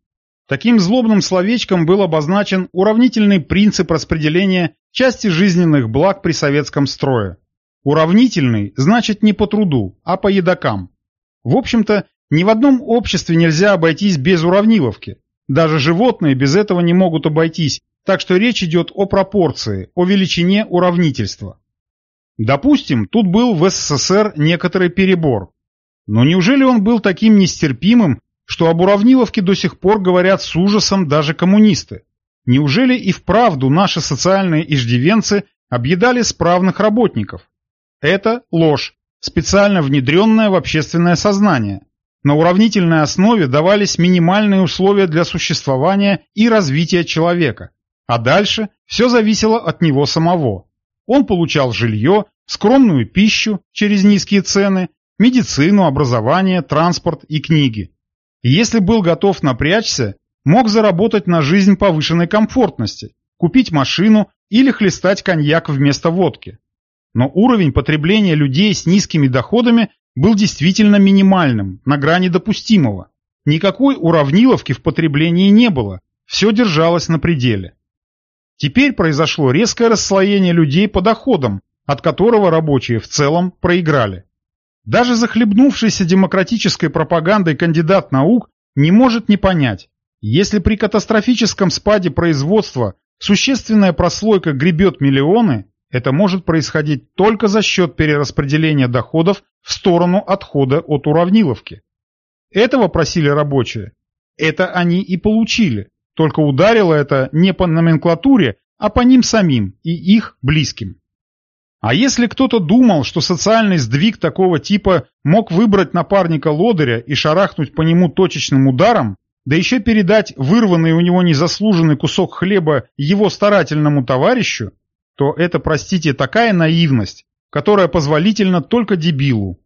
Таким злобным словечком был обозначен уравнительный принцип распределения части жизненных благ при советском строе. Уравнительный значит не по труду, а по едокам. В общем-то, ни в одном обществе нельзя обойтись без уравниловки. Даже животные без этого не могут обойтись, так что речь идет о пропорции, о величине уравнительства. Допустим, тут был в СССР некоторый перебор. Но неужели он был таким нестерпимым, что об уравниловке до сих пор говорят с ужасом даже коммунисты? Неужели и вправду наши социальные иждивенцы объедали справных работников? Это ложь, специально внедренная в общественное сознание. На уравнительной основе давались минимальные условия для существования и развития человека, а дальше все зависело от него самого. Он получал жилье, скромную пищу через низкие цены, медицину, образование, транспорт и книги. Если был готов напрячься, мог заработать на жизнь повышенной комфортности, купить машину или хлестать коньяк вместо водки. Но уровень потребления людей с низкими доходами был действительно минимальным, на грани допустимого. Никакой уравниловки в потреблении не было, все держалось на пределе. Теперь произошло резкое расслоение людей по доходам, от которого рабочие в целом проиграли. Даже захлебнувшийся демократической пропагандой кандидат наук не может не понять, если при катастрофическом спаде производства существенная прослойка гребет миллионы, это может происходить только за счет перераспределения доходов в сторону отхода от уравниловки. Этого просили рабочие. Это они и получили. Только ударило это не по номенклатуре, а по ним самим и их близким. А если кто-то думал, что социальный сдвиг такого типа мог выбрать напарника лодыря и шарахнуть по нему точечным ударом, да еще передать вырванный у него незаслуженный кусок хлеба его старательному товарищу, то это, простите, такая наивность, которая позволительна только дебилу.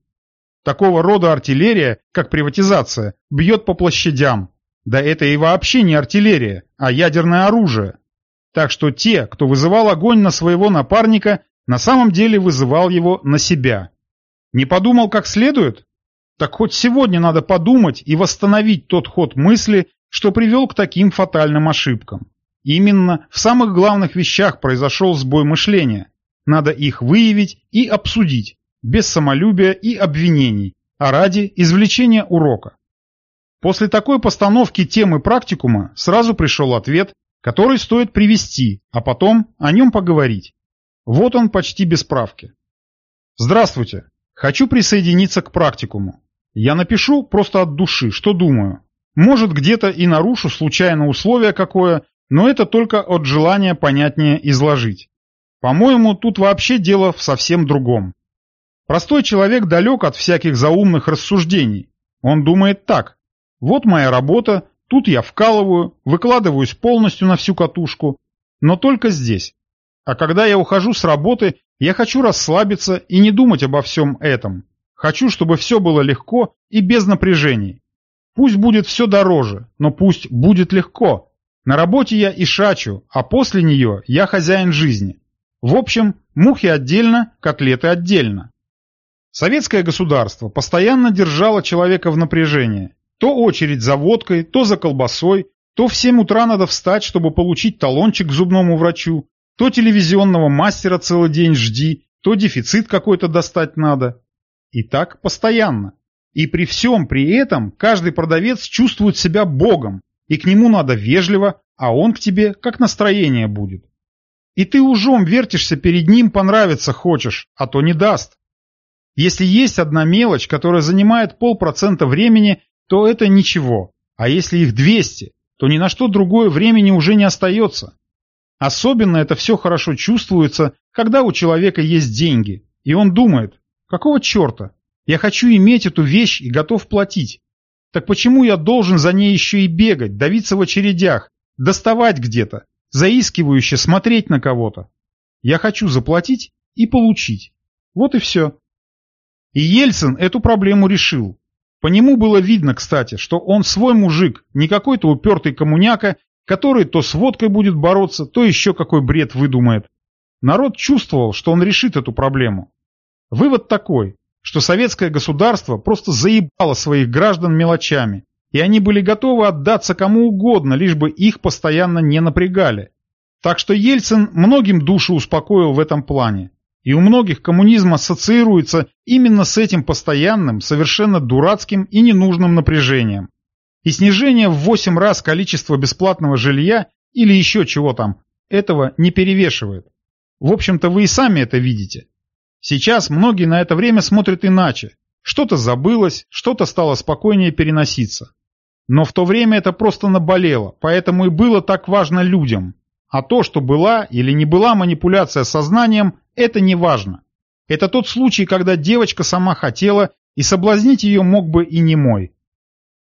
Такого рода артиллерия, как приватизация, бьет по площадям. Да это и вообще не артиллерия, а ядерное оружие. Так что те, кто вызывал огонь на своего напарника, на самом деле вызывал его на себя. Не подумал как следует? Так хоть сегодня надо подумать и восстановить тот ход мысли, что привел к таким фатальным ошибкам. Именно в самых главных вещах произошел сбой мышления. Надо их выявить и обсудить, без самолюбия и обвинений, а ради извлечения урока. После такой постановки темы практикума сразу пришел ответ, который стоит привести, а потом о нем поговорить. Вот он почти без справки. Здравствуйте. Хочу присоединиться к практикуму. Я напишу просто от души, что думаю. Может, где-то и нарушу случайно условие какое, но это только от желания понятнее изложить. По-моему, тут вообще дело в совсем другом. Простой человек далек от всяких заумных рассуждений. Он думает так. Вот моя работа, тут я вкалываю, выкладываюсь полностью на всю катушку, но только здесь. А когда я ухожу с работы, я хочу расслабиться и не думать обо всем этом. Хочу, чтобы все было легко и без напряжений. Пусть будет все дороже, но пусть будет легко, на работе я и шачу, а после нее я хозяин жизни. В общем, мухи отдельно, котлеты отдельно. Советское государство постоянно держало человека в напряжении. То очередь за водкой, то за колбасой, то в 7 утра надо встать, чтобы получить талончик к зубному врачу, то телевизионного мастера целый день жди, то дефицит какой-то достать надо. И так постоянно. И при всем при этом каждый продавец чувствует себя богом, и к нему надо вежливо, а он к тебе как настроение будет. И ты ужом вертишься перед ним, понравиться хочешь, а то не даст. Если есть одна мелочь, которая занимает полпроцента времени, то это ничего. А если их 200, то ни на что другое времени уже не остается. Особенно это все хорошо чувствуется, когда у человека есть деньги, и он думает, какого черта, я хочу иметь эту вещь и готов платить. Так почему я должен за ней еще и бегать, давиться в очередях, доставать где-то, заискивающе смотреть на кого-то? Я хочу заплатить и получить. Вот и все. И Ельцин эту проблему решил. По нему было видно, кстати, что он свой мужик, не какой-то упертый коммуняка, который то с водкой будет бороться, то еще какой бред выдумает. Народ чувствовал, что он решит эту проблему. Вывод такой что советское государство просто заебало своих граждан мелочами, и они были готовы отдаться кому угодно, лишь бы их постоянно не напрягали. Так что Ельцин многим душу успокоил в этом плане. И у многих коммунизм ассоциируется именно с этим постоянным, совершенно дурацким и ненужным напряжением. И снижение в 8 раз количества бесплатного жилья или еще чего там, этого не перевешивает. В общем-то вы и сами это видите. Сейчас многие на это время смотрят иначе. Что-то забылось, что-то стало спокойнее переноситься. Но в то время это просто наболело, поэтому и было так важно людям. А то, что была или не была манипуляция сознанием, это не важно. Это тот случай, когда девочка сама хотела, и соблазнить ее мог бы и не мой.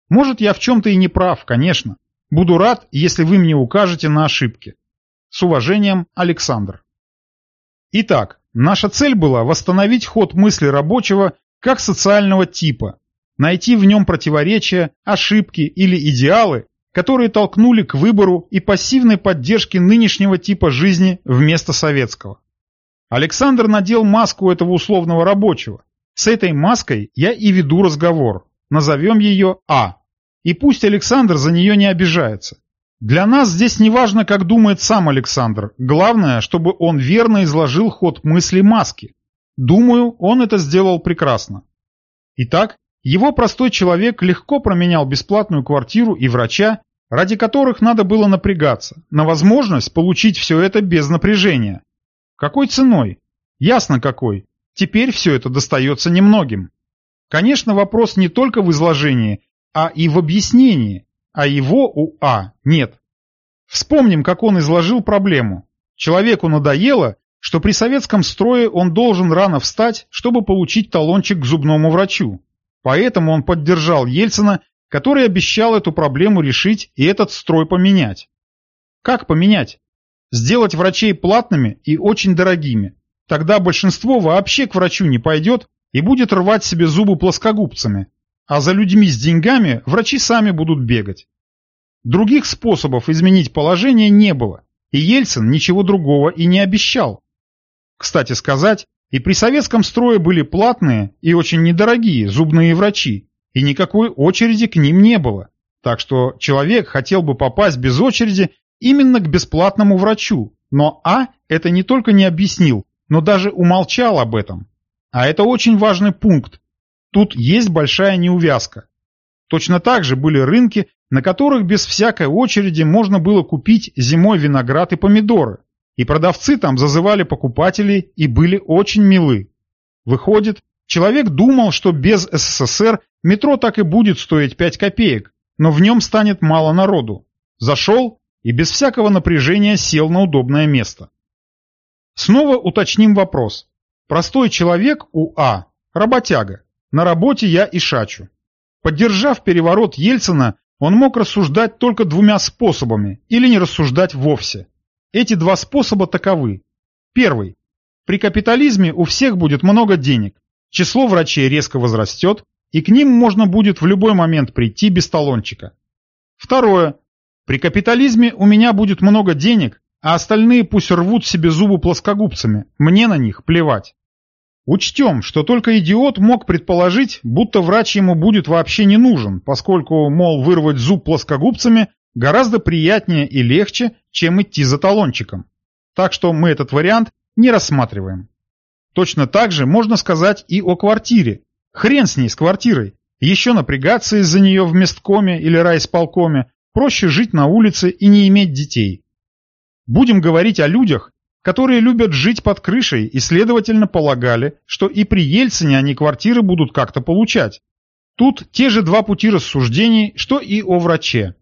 Может, я в чем-то и не прав, конечно. Буду рад, если вы мне укажете на ошибки. С уважением, Александр. Итак, Наша цель была восстановить ход мысли рабочего как социального типа, найти в нем противоречия, ошибки или идеалы, которые толкнули к выбору и пассивной поддержке нынешнего типа жизни вместо советского. Александр надел маску этого условного рабочего. С этой маской я и веду разговор. Назовем ее А. И пусть Александр за нее не обижается. Для нас здесь не важно, как думает сам Александр. Главное, чтобы он верно изложил ход мысли маски. Думаю, он это сделал прекрасно. Итак, его простой человек легко променял бесплатную квартиру и врача, ради которых надо было напрягаться, на возможность получить все это без напряжения. Какой ценой? Ясно какой. Теперь все это достается немногим. Конечно, вопрос не только в изложении, а и в объяснении, а его у А нет. Вспомним, как он изложил проблему. Человеку надоело, что при советском строе он должен рано встать, чтобы получить талончик к зубному врачу. Поэтому он поддержал Ельцина, который обещал эту проблему решить и этот строй поменять. Как поменять? Сделать врачей платными и очень дорогими. Тогда большинство вообще к врачу не пойдет и будет рвать себе зубы плоскогубцами, а за людьми с деньгами врачи сами будут бегать. Других способов изменить положение не было, и Ельцин ничего другого и не обещал. Кстати сказать, и при советском строе были платные и очень недорогие зубные врачи, и никакой очереди к ним не было. Так что человек хотел бы попасть без очереди именно к бесплатному врачу, но А это не только не объяснил, но даже умолчал об этом. А это очень важный пункт, Тут есть большая неувязка. Точно так же были рынки, на которых без всякой очереди можно было купить зимой виноград и помидоры. И продавцы там зазывали покупателей и были очень милы. Выходит, человек думал, что без СССР метро так и будет стоить 5 копеек, но в нем станет мало народу. Зашел и без всякого напряжения сел на удобное место. Снова уточним вопрос. Простой человек у А – работяга. На работе я и шачу. Поддержав переворот Ельцина, он мог рассуждать только двумя способами или не рассуждать вовсе. Эти два способа таковы. Первый. При капитализме у всех будет много денег, число врачей резко возрастет, и к ним можно будет в любой момент прийти без талончика. Второе. При капитализме у меня будет много денег, а остальные пусть рвут себе зубы плоскогубцами, мне на них плевать. Учтем, что только идиот мог предположить, будто врач ему будет вообще не нужен, поскольку, мол, вырвать зуб плоскогубцами гораздо приятнее и легче, чем идти за талончиком. Так что мы этот вариант не рассматриваем. Точно так же можно сказать и о квартире. Хрен с ней, с квартирой. Еще напрягаться из-за нее в месткоме или райсполкоме, проще жить на улице и не иметь детей. Будем говорить о людях, которые любят жить под крышей и, следовательно, полагали, что и при Ельцине они квартиры будут как-то получать. Тут те же два пути рассуждений, что и о враче.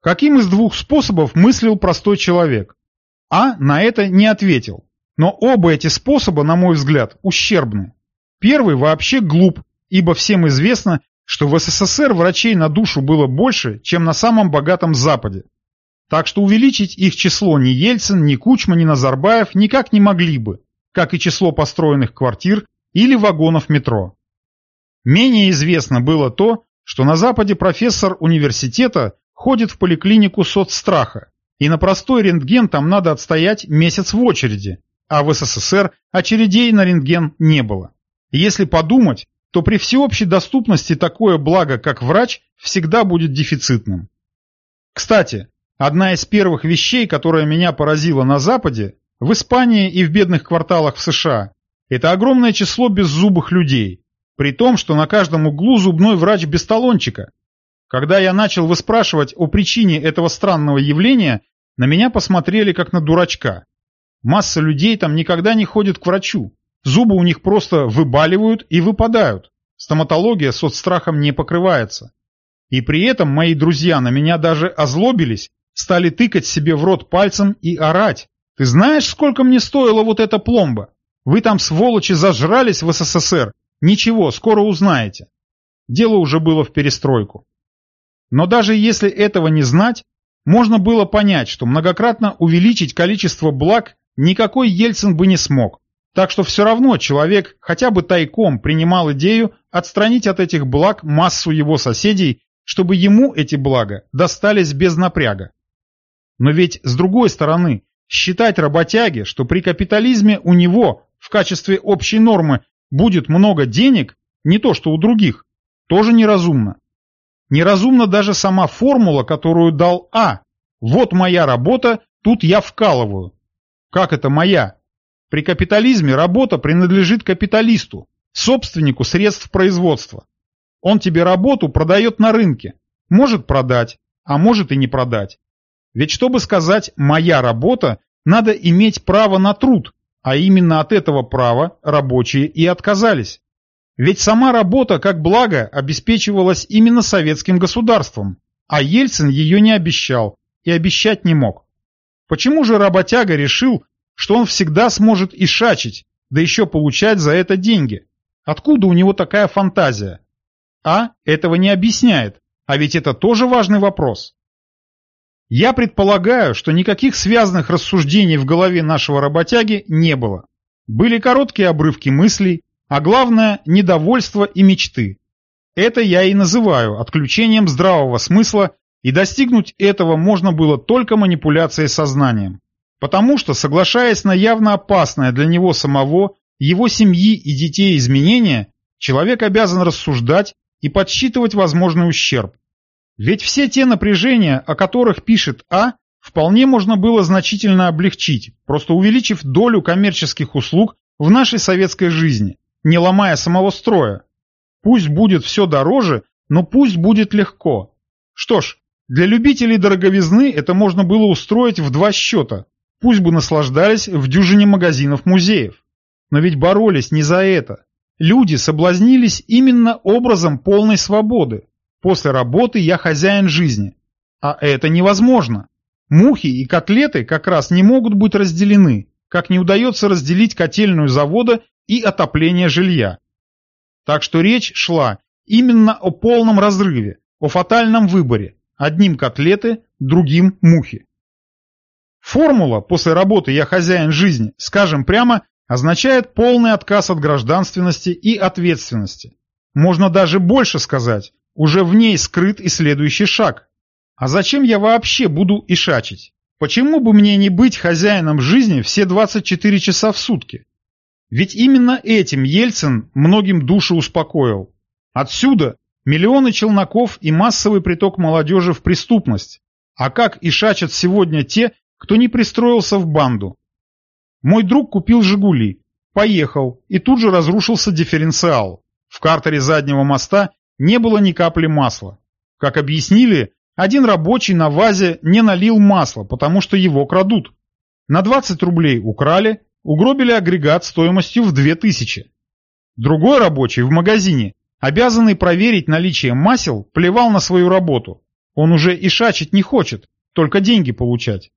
Каким из двух способов мыслил простой человек? А на это не ответил. Но оба эти способа, на мой взгляд, ущербны. Первый вообще глуп, ибо всем известно, что в СССР врачей на душу было больше, чем на самом богатом Западе. Так что увеличить их число ни Ельцин, ни Кучма, ни Назарбаев никак не могли бы, как и число построенных квартир или вагонов метро. Менее известно было то, что на Западе профессор университета ходит в поликлинику соцстраха, и на простой рентген там надо отстоять месяц в очереди, а в СССР очередей на рентген не было. Если подумать, то при всеобщей доступности такое благо, как врач, всегда будет дефицитным. Кстати, одна из первых вещей, которая меня поразила на Западе, в Испании и в бедных кварталах в США, это огромное число беззубых людей, при том, что на каждом углу зубной врач без талончика. Когда я начал выспрашивать о причине этого странного явления, на меня посмотрели как на дурачка. Масса людей там никогда не ходит к врачу. Зубы у них просто выбаливают и выпадают. Стоматология соцстрахом не покрывается. И при этом мои друзья на меня даже озлобились, стали тыкать себе в рот пальцем и орать. Ты знаешь, сколько мне стоила вот эта пломба? Вы там, сволочи, зажрались в СССР. Ничего, скоро узнаете. Дело уже было в перестройку. Но даже если этого не знать, можно было понять, что многократно увеличить количество благ никакой Ельцин бы не смог. Так что все равно человек хотя бы тайком принимал идею отстранить от этих благ массу его соседей, чтобы ему эти блага достались без напряга. Но ведь с другой стороны, считать работяге, что при капитализме у него в качестве общей нормы будет много денег, не то что у других, тоже неразумно. Неразумна даже сама формула, которую дал А. Вот моя работа, тут я вкалываю. Как это моя? При капитализме работа принадлежит капиталисту, собственнику средств производства. Он тебе работу продает на рынке. Может продать, а может и не продать. Ведь чтобы сказать «моя работа», надо иметь право на труд, а именно от этого права рабочие и отказались. Ведь сама работа как благо обеспечивалась именно советским государством, а Ельцин ее не обещал и обещать не мог. Почему же работяга решил, что он всегда сможет и шачить, да еще получать за это деньги. Откуда у него такая фантазия? А этого не объясняет, а ведь это тоже важный вопрос. Я предполагаю, что никаких связанных рассуждений в голове нашего работяги не было. Были короткие обрывки мыслей, а главное – недовольство и мечты. Это я и называю отключением здравого смысла, и достигнуть этого можно было только манипуляцией сознанием. Потому что, соглашаясь на явно опасное для него самого, его семьи и детей изменения, человек обязан рассуждать и подсчитывать возможный ущерб. Ведь все те напряжения, о которых пишет А, вполне можно было значительно облегчить, просто увеличив долю коммерческих услуг в нашей советской жизни, не ломая самого строя. Пусть будет все дороже, но пусть будет легко. Что ж, для любителей дороговизны это можно было устроить в два счета, Пусть бы наслаждались в дюжине магазинов-музеев. Но ведь боролись не за это. Люди соблазнились именно образом полной свободы. После работы я хозяин жизни. А это невозможно. Мухи и котлеты как раз не могут быть разделены, как не удается разделить котельную завода и отопление жилья. Так что речь шла именно о полном разрыве, о фатальном выборе. Одним котлеты, другим мухи. Формула «после работы я хозяин жизни», скажем прямо, означает полный отказ от гражданственности и ответственности. Можно даже больше сказать, уже в ней скрыт и следующий шаг. А зачем я вообще буду ишачить? Почему бы мне не быть хозяином жизни все 24 часа в сутки? Ведь именно этим Ельцин многим души успокоил. Отсюда миллионы челноков и массовый приток молодежи в преступность. А как ишачат сегодня те, кто не пристроился в банду. Мой друг купил «Жигули», поехал, и тут же разрушился дифференциал. В картере заднего моста не было ни капли масла. Как объяснили, один рабочий на вазе не налил масла, потому что его крадут. На 20 рублей украли, угробили агрегат стоимостью в 2000. Другой рабочий в магазине, обязанный проверить наличие масел, плевал на свою работу. Он уже и шачить не хочет, только деньги получать.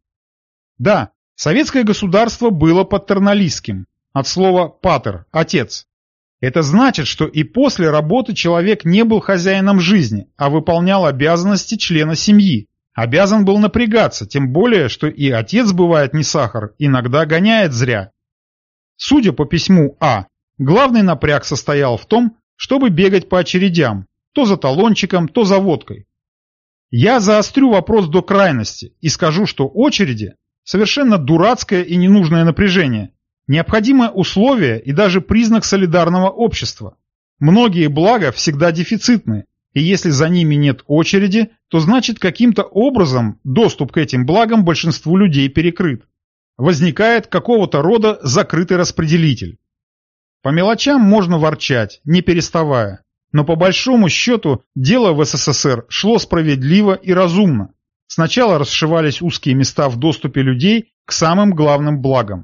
Да, советское государство было патерналистским, от слова «патер» – «отец». Это значит, что и после работы человек не был хозяином жизни, а выполнял обязанности члена семьи. Обязан был напрягаться, тем более, что и отец бывает не сахар, иногда гоняет зря. Судя по письму А, главный напряг состоял в том, чтобы бегать по очередям, то за талончиком, то за водкой. Я заострю вопрос до крайности и скажу, что очереди – совершенно дурацкое и ненужное напряжение, Необходимое условие и даже признак солидарного общества. Многие блага всегда дефицитны, и если за ними нет очереди, то значит каким-то образом доступ к этим благам большинству людей перекрыт. Возникает какого-то рода закрытый распределитель. По мелочам можно ворчать, не переставая, но по большому счету дело в СССР шло справедливо и разумно. Сначала расшивались узкие места в доступе людей к самым главным благам.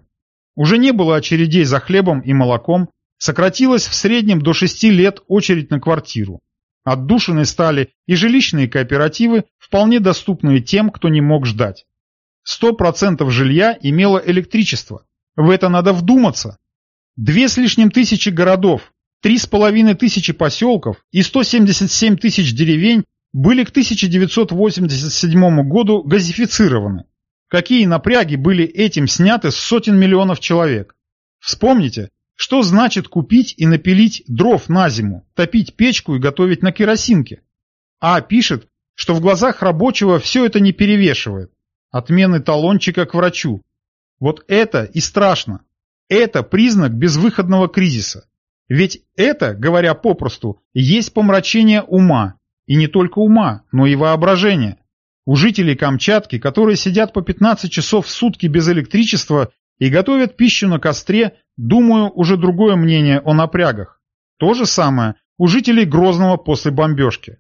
Уже не было очередей за хлебом и молоком, сократилась в среднем до 6 лет очередь на квартиру. Отдушины стали и жилищные кооперативы, вполне доступные тем, кто не мог ждать. 100% жилья имело электричество. В это надо вдуматься. Две с лишним тысячи городов, три с половиной тысячи поселков и 177 тысяч деревень были к 1987 году газифицированы. Какие напряги были этим сняты с сотен миллионов человек? Вспомните, что значит купить и напилить дров на зиму, топить печку и готовить на керосинке? А пишет, что в глазах рабочего все это не перевешивает. Отмены талончика к врачу. Вот это и страшно. Это признак безвыходного кризиса. Ведь это, говоря попросту, есть помрачение ума. И не только ума, но и воображения. У жителей Камчатки, которые сидят по 15 часов в сутки без электричества и готовят пищу на костре, думаю, уже другое мнение о напрягах. То же самое у жителей Грозного после бомбежки.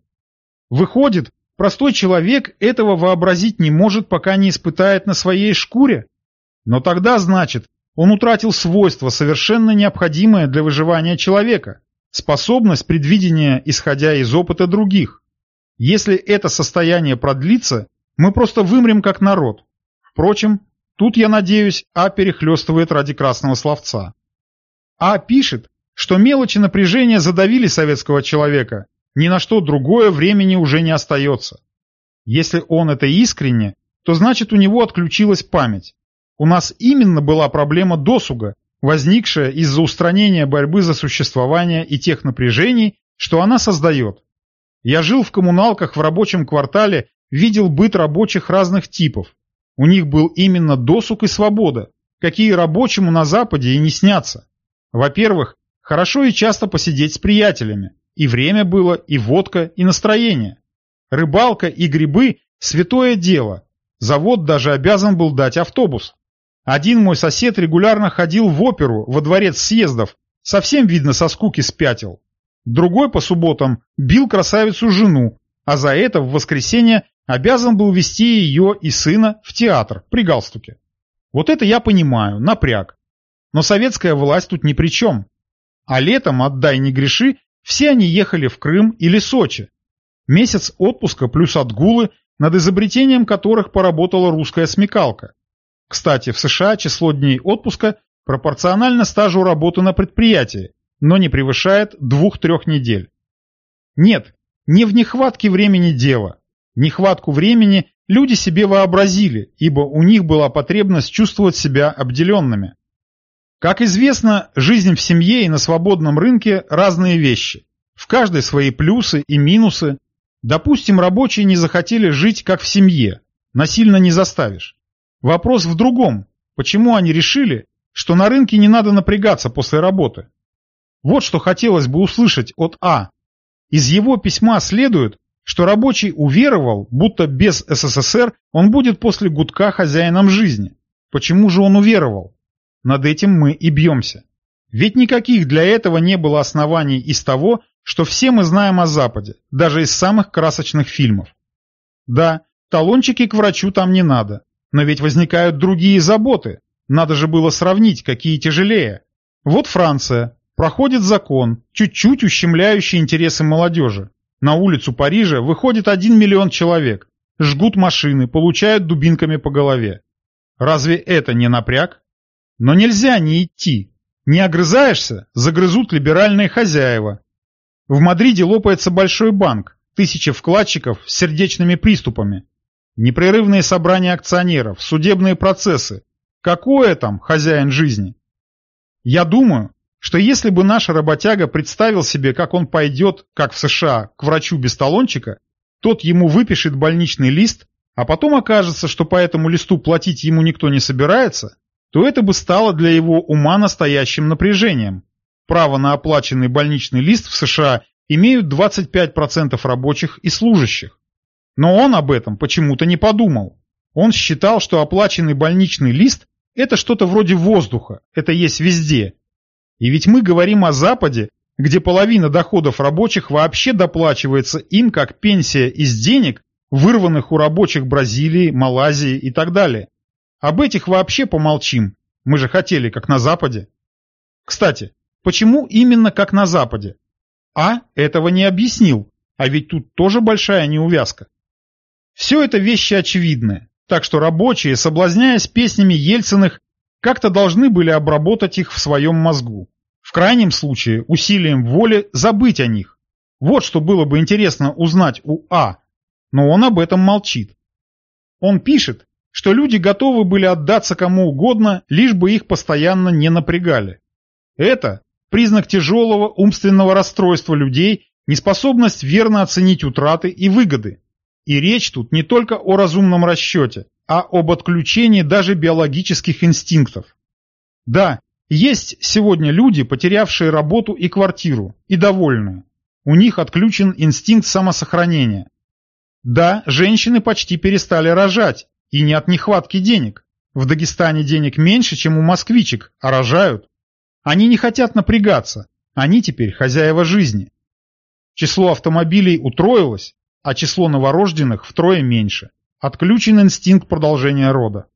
Выходит, простой человек этого вообразить не может, пока не испытает на своей шкуре? Но тогда, значит, он утратил свойство, совершенно необходимое для выживания человека, способность предвидения, исходя из опыта других. Если это состояние продлится, мы просто вымрем как народ. Впрочем, тут, я надеюсь, А перехлестывает ради красного словца. А пишет, что мелочи напряжения задавили советского человека, ни на что другое времени уже не остается. Если он это искренне, то значит у него отключилась память. У нас именно была проблема досуга, возникшая из-за устранения борьбы за существование и тех напряжений, что она создает. Я жил в коммуналках в рабочем квартале, видел быт рабочих разных типов. У них был именно досуг и свобода, какие рабочему на Западе и не снятся. Во-первых, хорошо и часто посидеть с приятелями. И время было, и водка, и настроение. Рыбалка и грибы – святое дело. Завод даже обязан был дать автобус. Один мой сосед регулярно ходил в оперу во дворец съездов, совсем видно со скуки спятил. Другой по субботам бил красавицу жену, а за это в воскресенье обязан был вести ее и сына в театр при галстуке. Вот это я понимаю, напряг. Но советская власть тут ни при чем. А летом, отдай не греши, все они ехали в Крым или Сочи. Месяц отпуска плюс отгулы, над изобретением которых поработала русская смекалка. Кстати, в США число дней отпуска пропорционально стажу работы на предприятии, но не превышает двух-трех недель. Нет, не в нехватке времени дело. Нехватку времени люди себе вообразили, ибо у них была потребность чувствовать себя обделенными. Как известно, жизнь в семье и на свободном рынке – разные вещи. В каждой свои плюсы и минусы. Допустим, рабочие не захотели жить как в семье. Насильно не заставишь. Вопрос в другом. Почему они решили, что на рынке не надо напрягаться после работы? Вот что хотелось бы услышать от А. Из его письма следует, что рабочий уверовал, будто без СССР он будет после гудка хозяином жизни. Почему же он уверовал? Над этим мы и бьемся. Ведь никаких для этого не было оснований из того, что все мы знаем о Западе, даже из самых красочных фильмов. Да, талончики к врачу там не надо, но ведь возникают другие заботы. Надо же было сравнить, какие тяжелее. Вот Франция. Проходит закон, чуть-чуть ущемляющий интересы молодежи. На улицу Парижа выходит один миллион человек. Жгут машины, получают дубинками по голове. Разве это не напряг? Но нельзя не идти. Не огрызаешься, загрызут либеральные хозяева. В Мадриде лопается большой банк, тысячи вкладчиков с сердечными приступами. Непрерывные собрания акционеров, судебные процессы. Какое там хозяин жизни? Я думаю, что если бы наш работяга представил себе, как он пойдет, как в США, к врачу без талончика, тот ему выпишет больничный лист, а потом окажется, что по этому листу платить ему никто не собирается, то это бы стало для его ума настоящим напряжением. Право на оплаченный больничный лист в США имеют 25% рабочих и служащих. Но он об этом почему-то не подумал. Он считал, что оплаченный больничный лист – это что-то вроде воздуха, это есть везде. И ведь мы говорим о Западе, где половина доходов рабочих вообще доплачивается им как пенсия из денег, вырванных у рабочих Бразилии, Малайзии и так далее. Об этих вообще помолчим, мы же хотели, как на Западе. Кстати, почему именно как на Западе? А этого не объяснил, а ведь тут тоже большая неувязка. Все это вещи очевидные, так что рабочие, соблазняясь песнями Ельциных, как-то должны были обработать их в своем мозгу. В крайнем случае, усилием воли забыть о них. Вот что было бы интересно узнать у А, но он об этом молчит. Он пишет, что люди готовы были отдаться кому угодно, лишь бы их постоянно не напрягали. Это признак тяжелого умственного расстройства людей, неспособность верно оценить утраты и выгоды. И речь тут не только о разумном расчете, а об отключении даже биологических инстинктов. Да, есть сегодня люди, потерявшие работу и квартиру, и довольные. У них отключен инстинкт самосохранения. Да, женщины почти перестали рожать, и не от нехватки денег. В Дагестане денег меньше, чем у москвичек, а рожают. Они не хотят напрягаться, они теперь хозяева жизни. Число автомобилей утроилось, а число новорожденных втрое меньше. Отключен инстинкт продолжения рода.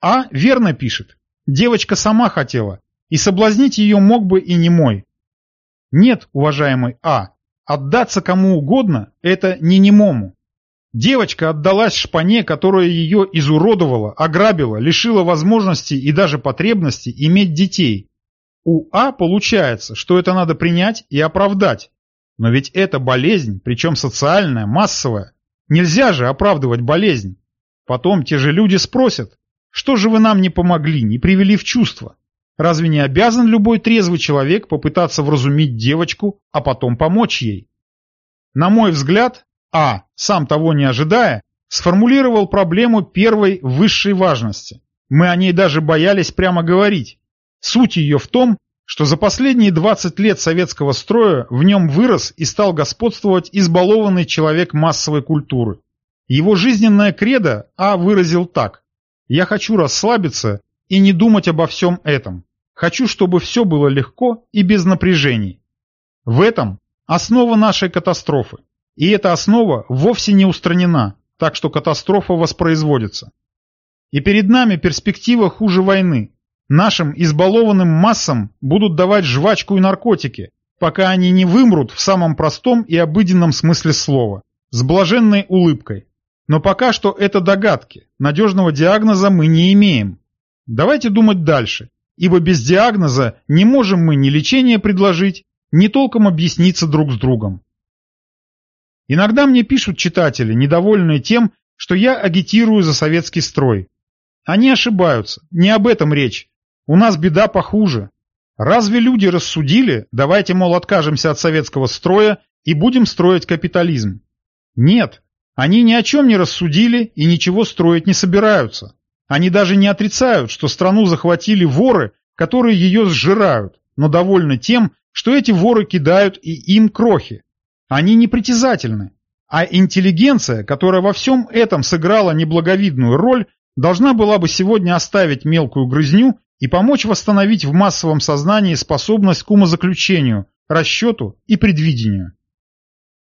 А верно пишет. Девочка сама хотела, и соблазнить ее мог бы и не мой. Нет, уважаемый А, отдаться кому угодно – это не немому. Девочка отдалась шпане, которая ее изуродовала, ограбила, лишила возможности и даже потребности иметь детей. У А получается, что это надо принять и оправдать, но ведь это болезнь, причем социальная, массовая. Нельзя же оправдывать болезнь. Потом те же люди спросят, что же вы нам не помогли, не привели в чувство? Разве не обязан любой трезвый человек попытаться вразумить девочку, а потом помочь ей? На мой взгляд, А, сам того не ожидая, сформулировал проблему первой высшей важности. Мы о ней даже боялись прямо говорить. Суть ее в том, что за последние 20 лет советского строя в нем вырос и стал господствовать избалованный человек массовой культуры. Его жизненное кредо А выразил так. «Я хочу расслабиться и не думать обо всем этом. Хочу, чтобы все было легко и без напряжений». В этом основа нашей катастрофы. И эта основа вовсе не устранена, так что катастрофа воспроизводится. И перед нами перспектива хуже войны, Нашим избалованным массам будут давать жвачку и наркотики, пока они не вымрут в самом простом и обыденном смысле слова, с блаженной улыбкой. Но пока что это догадки, надежного диагноза мы не имеем. Давайте думать дальше, ибо без диагноза не можем мы ни лечение предложить, ни толком объясниться друг с другом. Иногда мне пишут читатели, недовольные тем, что я агитирую за советский строй. Они ошибаются, не об этом речь, у нас беда похуже. Разве люди рассудили, давайте, мол, откажемся от советского строя и будем строить капитализм? Нет, они ни о чем не рассудили и ничего строить не собираются. Они даже не отрицают, что страну захватили воры, которые ее сжирают, но довольны тем, что эти воры кидают и им крохи. Они непритязательны. А интеллигенция, которая во всем этом сыграла неблаговидную роль, должна была бы сегодня оставить мелкую грызню и помочь восстановить в массовом сознании способность к умозаключению, расчету и предвидению.